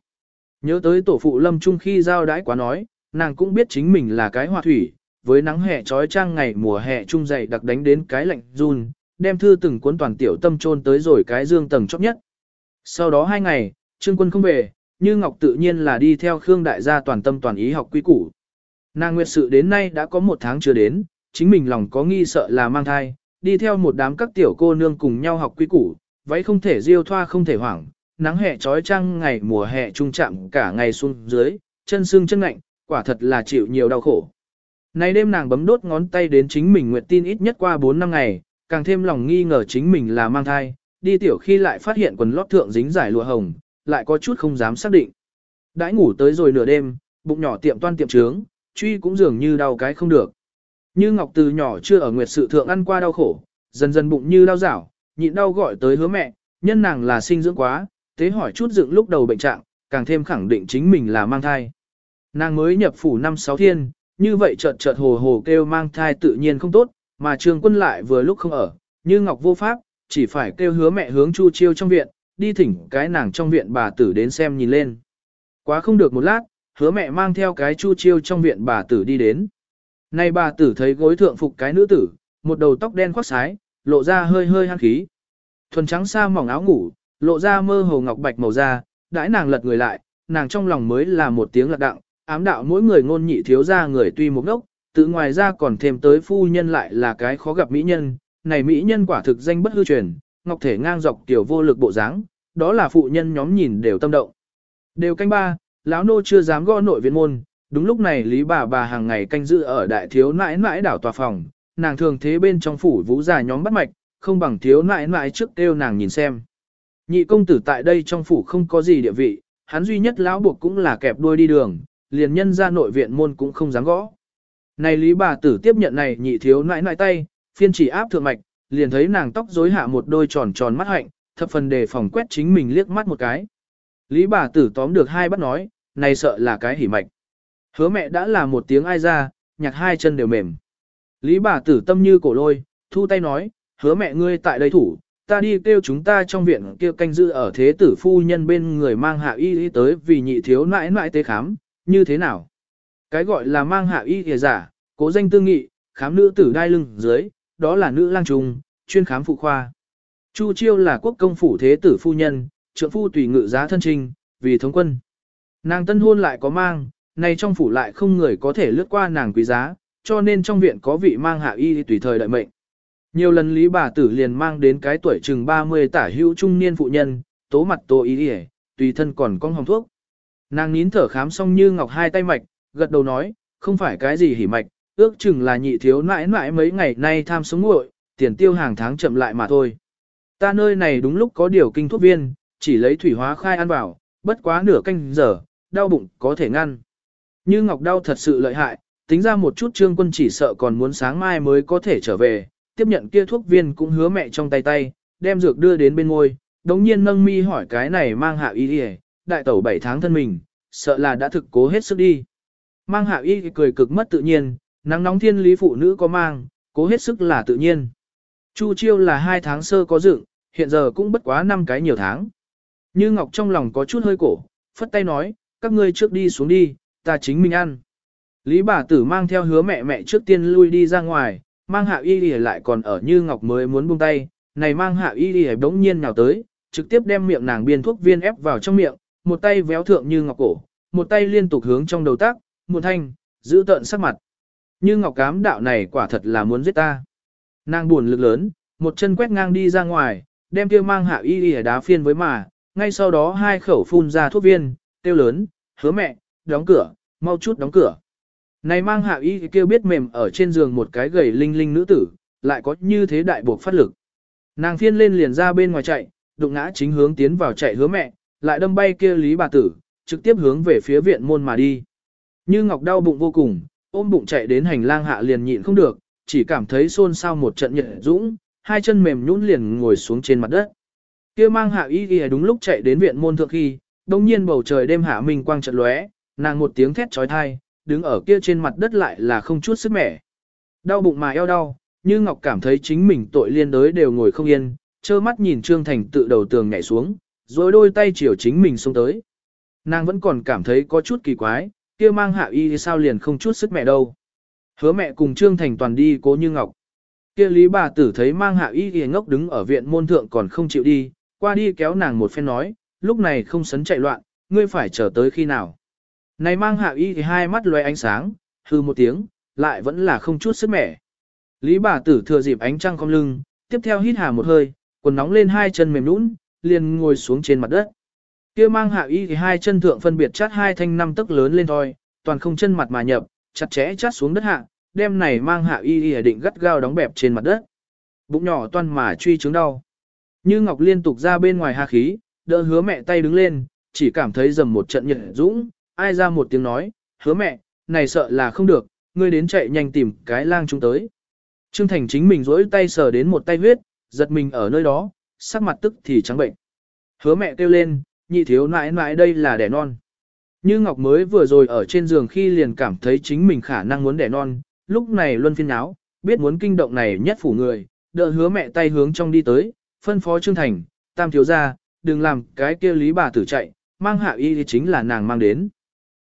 Nhớ tới tổ phụ lâm trung khi giao đãi quá nói, nàng cũng biết chính mình là cái hòa thủy, với nắng hè trói trang ngày mùa hè trung dày đặc đánh đến cái lạnh run, đem thư từng cuốn toàn tiểu tâm trôn tới rồi cái dương tầng chóp nhất. Sau đó hai ngày, Trương Quân không về, như Ngọc tự nhiên là đi theo Khương Đại gia toàn tâm toàn ý học quy củ. Nàng nguyệt sự đến nay đã có một tháng chưa đến, chính mình lòng có nghi sợ là mang thai, đi theo một đám các tiểu cô nương cùng nhau học quy củ, váy không thể diêu thoa không thể hoảng, nắng hè trói trăng ngày mùa hè trung chạm cả ngày xuống dưới, chân xương chân lạnh, quả thật là chịu nhiều đau khổ. Nay đêm nàng bấm đốt ngón tay đến chính mình nguyệt tin ít nhất qua 4 năm ngày, càng thêm lòng nghi ngờ chính mình là mang thai, đi tiểu khi lại phát hiện quần lót thượng dính giải lụa hồng, lại có chút không dám xác định. Đãi ngủ tới rồi nửa đêm, bụng nhỏ tiệm toan tiệm trướng, truy cũng dường như đau cái không được. Như Ngọc từ nhỏ chưa ở nguyệt sự thượng ăn qua đau khổ, dần dần bụng như đau rảo, nhịn đau gọi tới hứa mẹ, nhân nàng là sinh dưỡng quá, thế hỏi chút dựng lúc đầu bệnh trạng, càng thêm khẳng định chính mình là mang thai. Nàng mới nhập phủ năm sáu thiên, như vậy chợt chợt hồ hồ kêu mang thai tự nhiên không tốt, mà trường quân lại vừa lúc không ở, như ngọc vô pháp, chỉ phải kêu hứa mẹ hướng chu chiêu trong viện, đi thỉnh cái nàng trong viện bà tử đến xem nhìn lên. Quá không được một lát, hứa mẹ mang theo cái chu chiêu trong viện bà tử đi đến. Nay bà tử thấy gối thượng phục cái nữ tử, một đầu tóc đen khoác sái, lộ ra hơi hơi hăng khí. Thuần trắng sa mỏng áo ngủ, lộ ra mơ hồ ngọc bạch màu da, đãi nàng lật người lại, nàng trong lòng mới là một tiếng lật đặng, ám đạo mỗi người ngôn nhị thiếu ra người tuy một ngốc, tự ngoài ra còn thêm tới phu nhân lại là cái khó gặp mỹ nhân, này mỹ nhân quả thực danh bất hư truyền, ngọc thể ngang dọc tiểu vô lực bộ dáng, đó là phụ nhân nhóm nhìn đều tâm động. Đều canh ba, lão nô chưa dám gõ nội viện môn, đúng lúc này lý bà bà hàng ngày canh giữ ở đại thiếu nãi nãi đảo tòa phòng, nàng thường thế bên trong phủ vũ già nhóm bắt mạch, không bằng thiếu nãi nãi trước kêu nàng nhìn xem. Nhị công tử tại đây trong phủ không có gì địa vị, hắn duy nhất lão buộc cũng là kẹp đuôi đi đường, liền nhân ra nội viện môn cũng không dám gõ. Này lý bà tử tiếp nhận này nhị thiếu nãi nãi tay, phiên chỉ áp thượng mạch, liền thấy nàng tóc rối hạ một đôi tròn tròn mắt hạnh, thập phần đề phòng quét chính mình liếc mắt một cái. Lý bà tử tóm được hai bắt nói, này sợ là cái hỉ mạch. Hứa mẹ đã là một tiếng ai ra, nhặt hai chân đều mềm. Lý bà tử tâm như cổ lôi, thu tay nói, hứa mẹ ngươi tại đây thủ, ta đi kêu chúng ta trong viện kia canh giữ ở thế tử phu nhân bên người mang hạ y y tới vì nhị thiếu nãi nãi tế khám, như thế nào? Cái gọi là mang hạ y y giả, cố danh tư nghị, khám nữ tử đai lưng dưới, đó là nữ lang trùng, chuyên khám phụ khoa. Chu Chiêu là quốc công phủ thế tử phu nhân, trượng phu tùy ngự giá thân trình, vì thống quân. Nàng tân hôn lại có mang, nay trong phủ lại không người có thể lướt qua nàng quý giá, cho nên trong viện có vị mang hạ y tùy thời đợi mệnh. Nhiều lần lý bà tử liền mang đến cái tuổi chừng 30 tả hữu trung niên phụ nhân, tố mặt tô ý đi tùy thân còn con hồng thuốc. Nàng nín thở khám xong như ngọc hai tay mạch, gật đầu nói, không phải cái gì hỉ mạch, ước chừng là nhị thiếu nãi nãi mấy ngày nay tham sống nguội, tiền tiêu hàng tháng chậm lại mà thôi. Ta nơi này đúng lúc có điều kinh thuốc viên, chỉ lấy thủy hóa khai ăn vào, bất quá nửa canh giờ, đau bụng có thể ngăn. Như ngọc đau thật sự lợi hại, tính ra một chút trương quân chỉ sợ còn muốn sáng mai mới có thể trở về, tiếp nhận kia thuốc viên cũng hứa mẹ trong tay tay, đem dược đưa đến bên ngôi, đống nhiên nâng mi hỏi cái này mang hạ y đi đại tẩu 7 tháng thân mình, sợ là đã thực cố hết sức đi. Mang hạ y cười cực mất tự nhiên, nắng nóng thiên lý phụ nữ có mang, cố hết sức là tự nhiên. Chu chiêu là 2 tháng sơ có dựng, hiện giờ cũng bất quá 5 cái nhiều tháng. Như Ngọc trong lòng có chút hơi cổ, phất tay nói, các ngươi trước đi xuống đi, ta chính mình ăn. Lý bà tử mang theo hứa mẹ mẹ trước tiên lui đi ra ngoài, mang hạ y đi lại còn ở như ngọc mới muốn buông tay, này mang hạ y đi bỗng nhiên nào tới, trực tiếp đem miệng nàng biên thuốc viên ép vào trong miệng, một tay véo thượng như ngọc cổ, một tay liên tục hướng trong đầu tác, một thanh, giữ tợn sắc mặt. Như ngọc cám đạo này quả thật là muốn giết ta. Nàng buồn lực lớn, một chân quét ngang đi ra ngoài, đem kia mang hạ y y đá phiên với mà, ngay sau đó hai khẩu phun ra thuốc viên, tiêu lớn, hứa mẹ, đóng cửa, mau chút đóng cửa. Này mang hạ y kêu biết mềm ở trên giường một cái gầy linh linh nữ tử, lại có như thế đại buộc phát lực. Nàng phiên lên liền ra bên ngoài chạy, đụng ngã chính hướng tiến vào chạy hứa mẹ, lại đâm bay kia lý bà tử, trực tiếp hướng về phía viện môn mà đi. Như Ngọc đau bụng vô cùng, ôm bụng chạy đến hành lang hạ liền nhịn không được, chỉ cảm thấy xôn xao một trận nhiệt dũng, hai chân mềm nhũn liền ngồi xuống trên mặt đất. Kia mang hạ y y đúng lúc chạy đến viện môn thượng khi, đông nhiên bầu trời đêm hạ minh quang trận lóe, nàng một tiếng thét trói thai, đứng ở kia trên mặt đất lại là không chút sức mẻ. Đau bụng mà eo đau, như Ngọc cảm thấy chính mình tội liên đới đều ngồi không yên, trơ mắt nhìn Trương Thành tự đầu tường nhảy xuống, rồi đôi tay chiều chính mình xuống tới. Nàng vẫn còn cảm thấy có chút kỳ quái, kia mang hạ y sao liền không chút sức mẹ đâu. Hứa mẹ cùng Trương Thành toàn đi cố như Ngọc. Kia lý bà tử thấy mang hạ y y ngốc đứng ở viện môn thượng còn không chịu đi, qua đi kéo nàng một phen nói, lúc này không sấn chạy loạn, ngươi phải chờ tới khi nào. Này mang hạ y thì hai mắt loe ánh sáng, hư một tiếng, lại vẫn là không chút sức mẻ. Lý bà tử thừa dịp ánh trăng cong lưng, tiếp theo hít hà một hơi, quần nóng lên hai chân mềm nũng, liền ngồi xuống trên mặt đất. Kia mang hạ y thì hai chân thượng phân biệt chát hai thanh năm tấc lớn lên thôi, toàn không chân mặt mà nhập, chặt chẽ chát xuống đất hạ, đem này mang hạ y y định gắt gao đóng bẹp trên mặt đất. Bụng nhỏ toan mà truy chứng đau. Như Ngọc liên tục ra bên ngoài hạ khí, đỡ hứa mẹ tay đứng lên, chỉ cảm thấy dầm một trận nhiệt dũng, ai ra một tiếng nói, hứa mẹ, này sợ là không được, ngươi đến chạy nhanh tìm cái lang chúng tới. Trương Thành chính mình rỗi tay sờ đến một tay huyết, giật mình ở nơi đó, sắc mặt tức thì trắng bệnh. Hứa mẹ kêu lên, nhị thiếu nãi nãi đây là đẻ non. Như Ngọc mới vừa rồi ở trên giường khi liền cảm thấy chính mình khả năng muốn đẻ non, lúc này luân phiên áo, biết muốn kinh động này nhất phủ người, đỡ hứa mẹ tay hướng trong đi tới, phân phó Trương Thành, tam thiếu ra, đừng làm cái kia lý bà tử chạy, mang hạ y thì chính là nàng mang đến.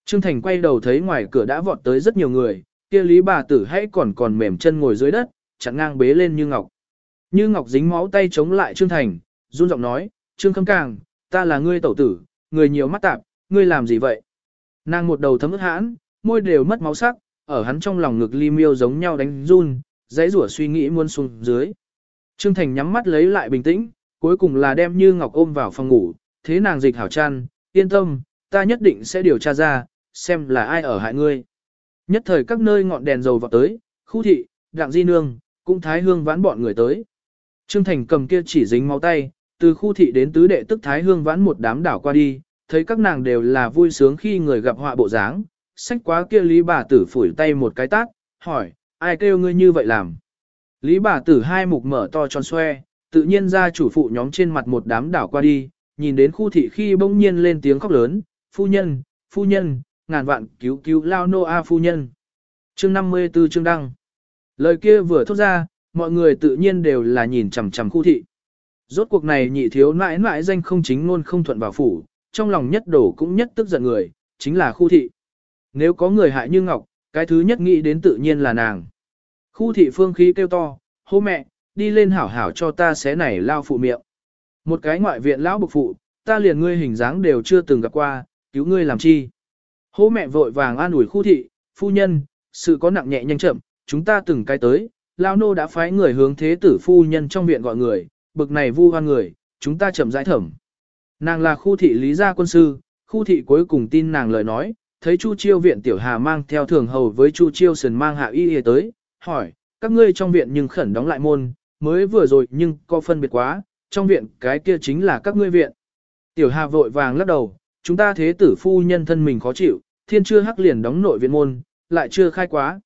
Trương Thành quay đầu thấy ngoài cửa đã vọt tới rất nhiều người, kia lý bà tử hãy còn còn mềm chân ngồi dưới đất, chặn ngang bế lên như ngọc. Như ngọc dính máu tay chống lại Trương Thành, run giọng nói, Trương Khâm Càng, ta là ngươi tẩu tử, người nhiều mắt tạp, ngươi làm gì vậy? Nàng một đầu thấm ướt hãn, môi đều mất máu sắc, ở hắn trong lòng ngực ly miêu giống nhau đánh run, dãy rủa suy nghĩ muôn xuống dưới. Trương Thành nhắm mắt lấy lại bình tĩnh, cuối cùng là đem Như Ngọc ôm vào phòng ngủ, thế nàng dịch hảo chăn, yên tâm, ta nhất định sẽ điều tra ra, xem là ai ở hại ngươi. Nhất thời các nơi ngọn đèn dầu vào tới, khu thị, đặng di nương, cũng thái hương vãn bọn người tới. Trương Thành cầm kia chỉ dính máu tay, từ khu thị đến tứ đệ tức thái hương vãn một đám đảo qua đi, thấy các nàng đều là vui sướng khi người gặp họa bộ dáng, sách quá kia lý bà tử phủi tay một cái tát, hỏi, ai kêu ngươi như vậy làm. Lý bà tử hai mục mở to tròn xoe, tự nhiên ra chủ phụ nhóm trên mặt một đám đảo qua đi, nhìn đến khu thị khi bỗng nhiên lên tiếng khóc lớn, phu nhân, phu nhân, ngàn vạn cứu cứu lao nô a phu nhân. Chương 54 chương đăng. Lời kia vừa thốt ra, mọi người tự nhiên đều là nhìn chằm chằm khu thị. Rốt cuộc này nhị thiếu nãi nãi danh không chính luôn không thuận vào phủ, trong lòng nhất đổ cũng nhất tức giận người, chính là khu thị. Nếu có người hại như Ngọc, cái thứ nhất nghĩ đến tự nhiên là nàng. Khu thị phương khí kêu to, hô mẹ, đi lên hảo hảo cho ta xé này lao phụ miệng. Một cái ngoại viện lão bục phụ, ta liền ngươi hình dáng đều chưa từng gặp qua, cứu ngươi làm chi. Hô mẹ vội vàng an ủi khu thị, phu nhân, sự có nặng nhẹ nhanh chậm, chúng ta từng cái tới, lao nô đã phái người hướng thế tử phu nhân trong viện gọi người, bực này vu hoan người, chúng ta chậm giải thẩm. Nàng là khu thị lý gia quân sư, khu thị cuối cùng tin nàng lời nói, thấy Chu Chiêu viện tiểu hà mang theo thường hầu với Chu Chiêu sần mang hạ y y tới, hỏi, các ngươi trong viện nhưng khẩn đóng lại môn, mới vừa rồi nhưng có phân biệt quá, trong viện cái kia chính là các ngươi viện. Tiểu hà vội vàng lắc đầu, chúng ta thế tử phu nhân thân mình khó chịu, thiên chưa hắc liền đóng nội viện môn, lại chưa khai quá.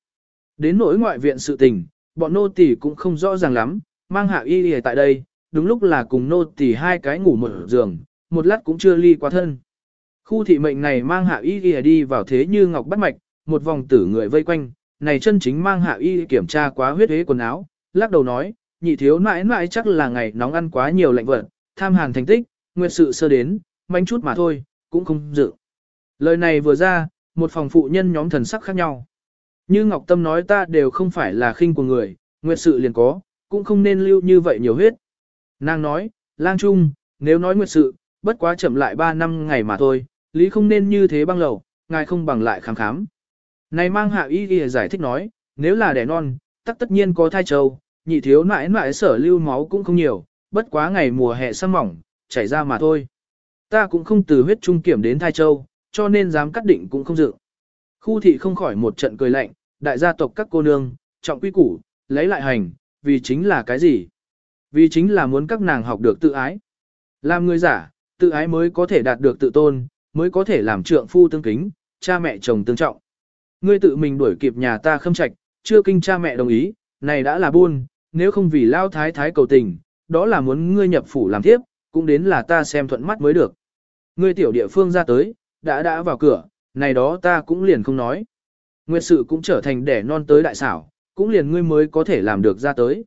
Đến nỗi ngoại viện sự tình, bọn nô tỳ cũng không rõ ràng lắm, mang hạ y y tại đây, đúng lúc là cùng nô tỳ hai cái ngủ một giường, một lát cũng chưa ly qua thân. Khu thị mệnh này mang hạ y ghi đi vào thế như ngọc bắt mạch, một vòng tử người vây quanh, này chân chính mang hạ y kiểm tra quá huyết hế quần áo, lắc đầu nói, nhị thiếu nãi nãi chắc là ngày nóng ăn quá nhiều lạnh vật, tham hàn thành tích, nguyệt sự sơ đến, manh chút mà thôi, cũng không dự. Lời này vừa ra, một phòng phụ nhân nhóm thần sắc khác nhau. Như Ngọc Tâm nói ta đều không phải là khinh của người, nguyệt sự liền có, cũng không nên lưu như vậy nhiều huyết. Nàng nói, lang trung, nếu nói nguyệt sự, bất quá chậm lại 3 năm ngày mà thôi, lý không nên như thế băng lầu, ngài không bằng lại khám khám. Này mang hạ y ghi giải thích nói, nếu là đẻ non, tắc tất nhiên có thai châu, nhị thiếu mãi mãi sở lưu máu cũng không nhiều, bất quá ngày mùa hè sang mỏng, chảy ra mà thôi. Ta cũng không từ huyết trung kiểm đến thai châu, cho nên dám cắt định cũng không dự. Khu thị không khỏi một trận cười lạnh, đại gia tộc các cô nương, trọng quy củ, lấy lại hành, vì chính là cái gì? Vì chính là muốn các nàng học được tự ái. Làm người giả, tự ái mới có thể đạt được tự tôn, mới có thể làm trượng phu tương kính, cha mẹ chồng tương trọng. Ngươi tự mình đuổi kịp nhà ta khâm trạch, chưa kinh cha mẹ đồng ý, này đã là buôn, nếu không vì lao thái thái cầu tình, đó là muốn ngươi nhập phủ làm tiếp, cũng đến là ta xem thuận mắt mới được. Ngươi tiểu địa phương ra tới, đã đã vào cửa, này đó ta cũng liền không nói. Nguyệt sự cũng trở thành đẻ non tới đại xảo, cũng liền ngươi mới có thể làm được ra tới.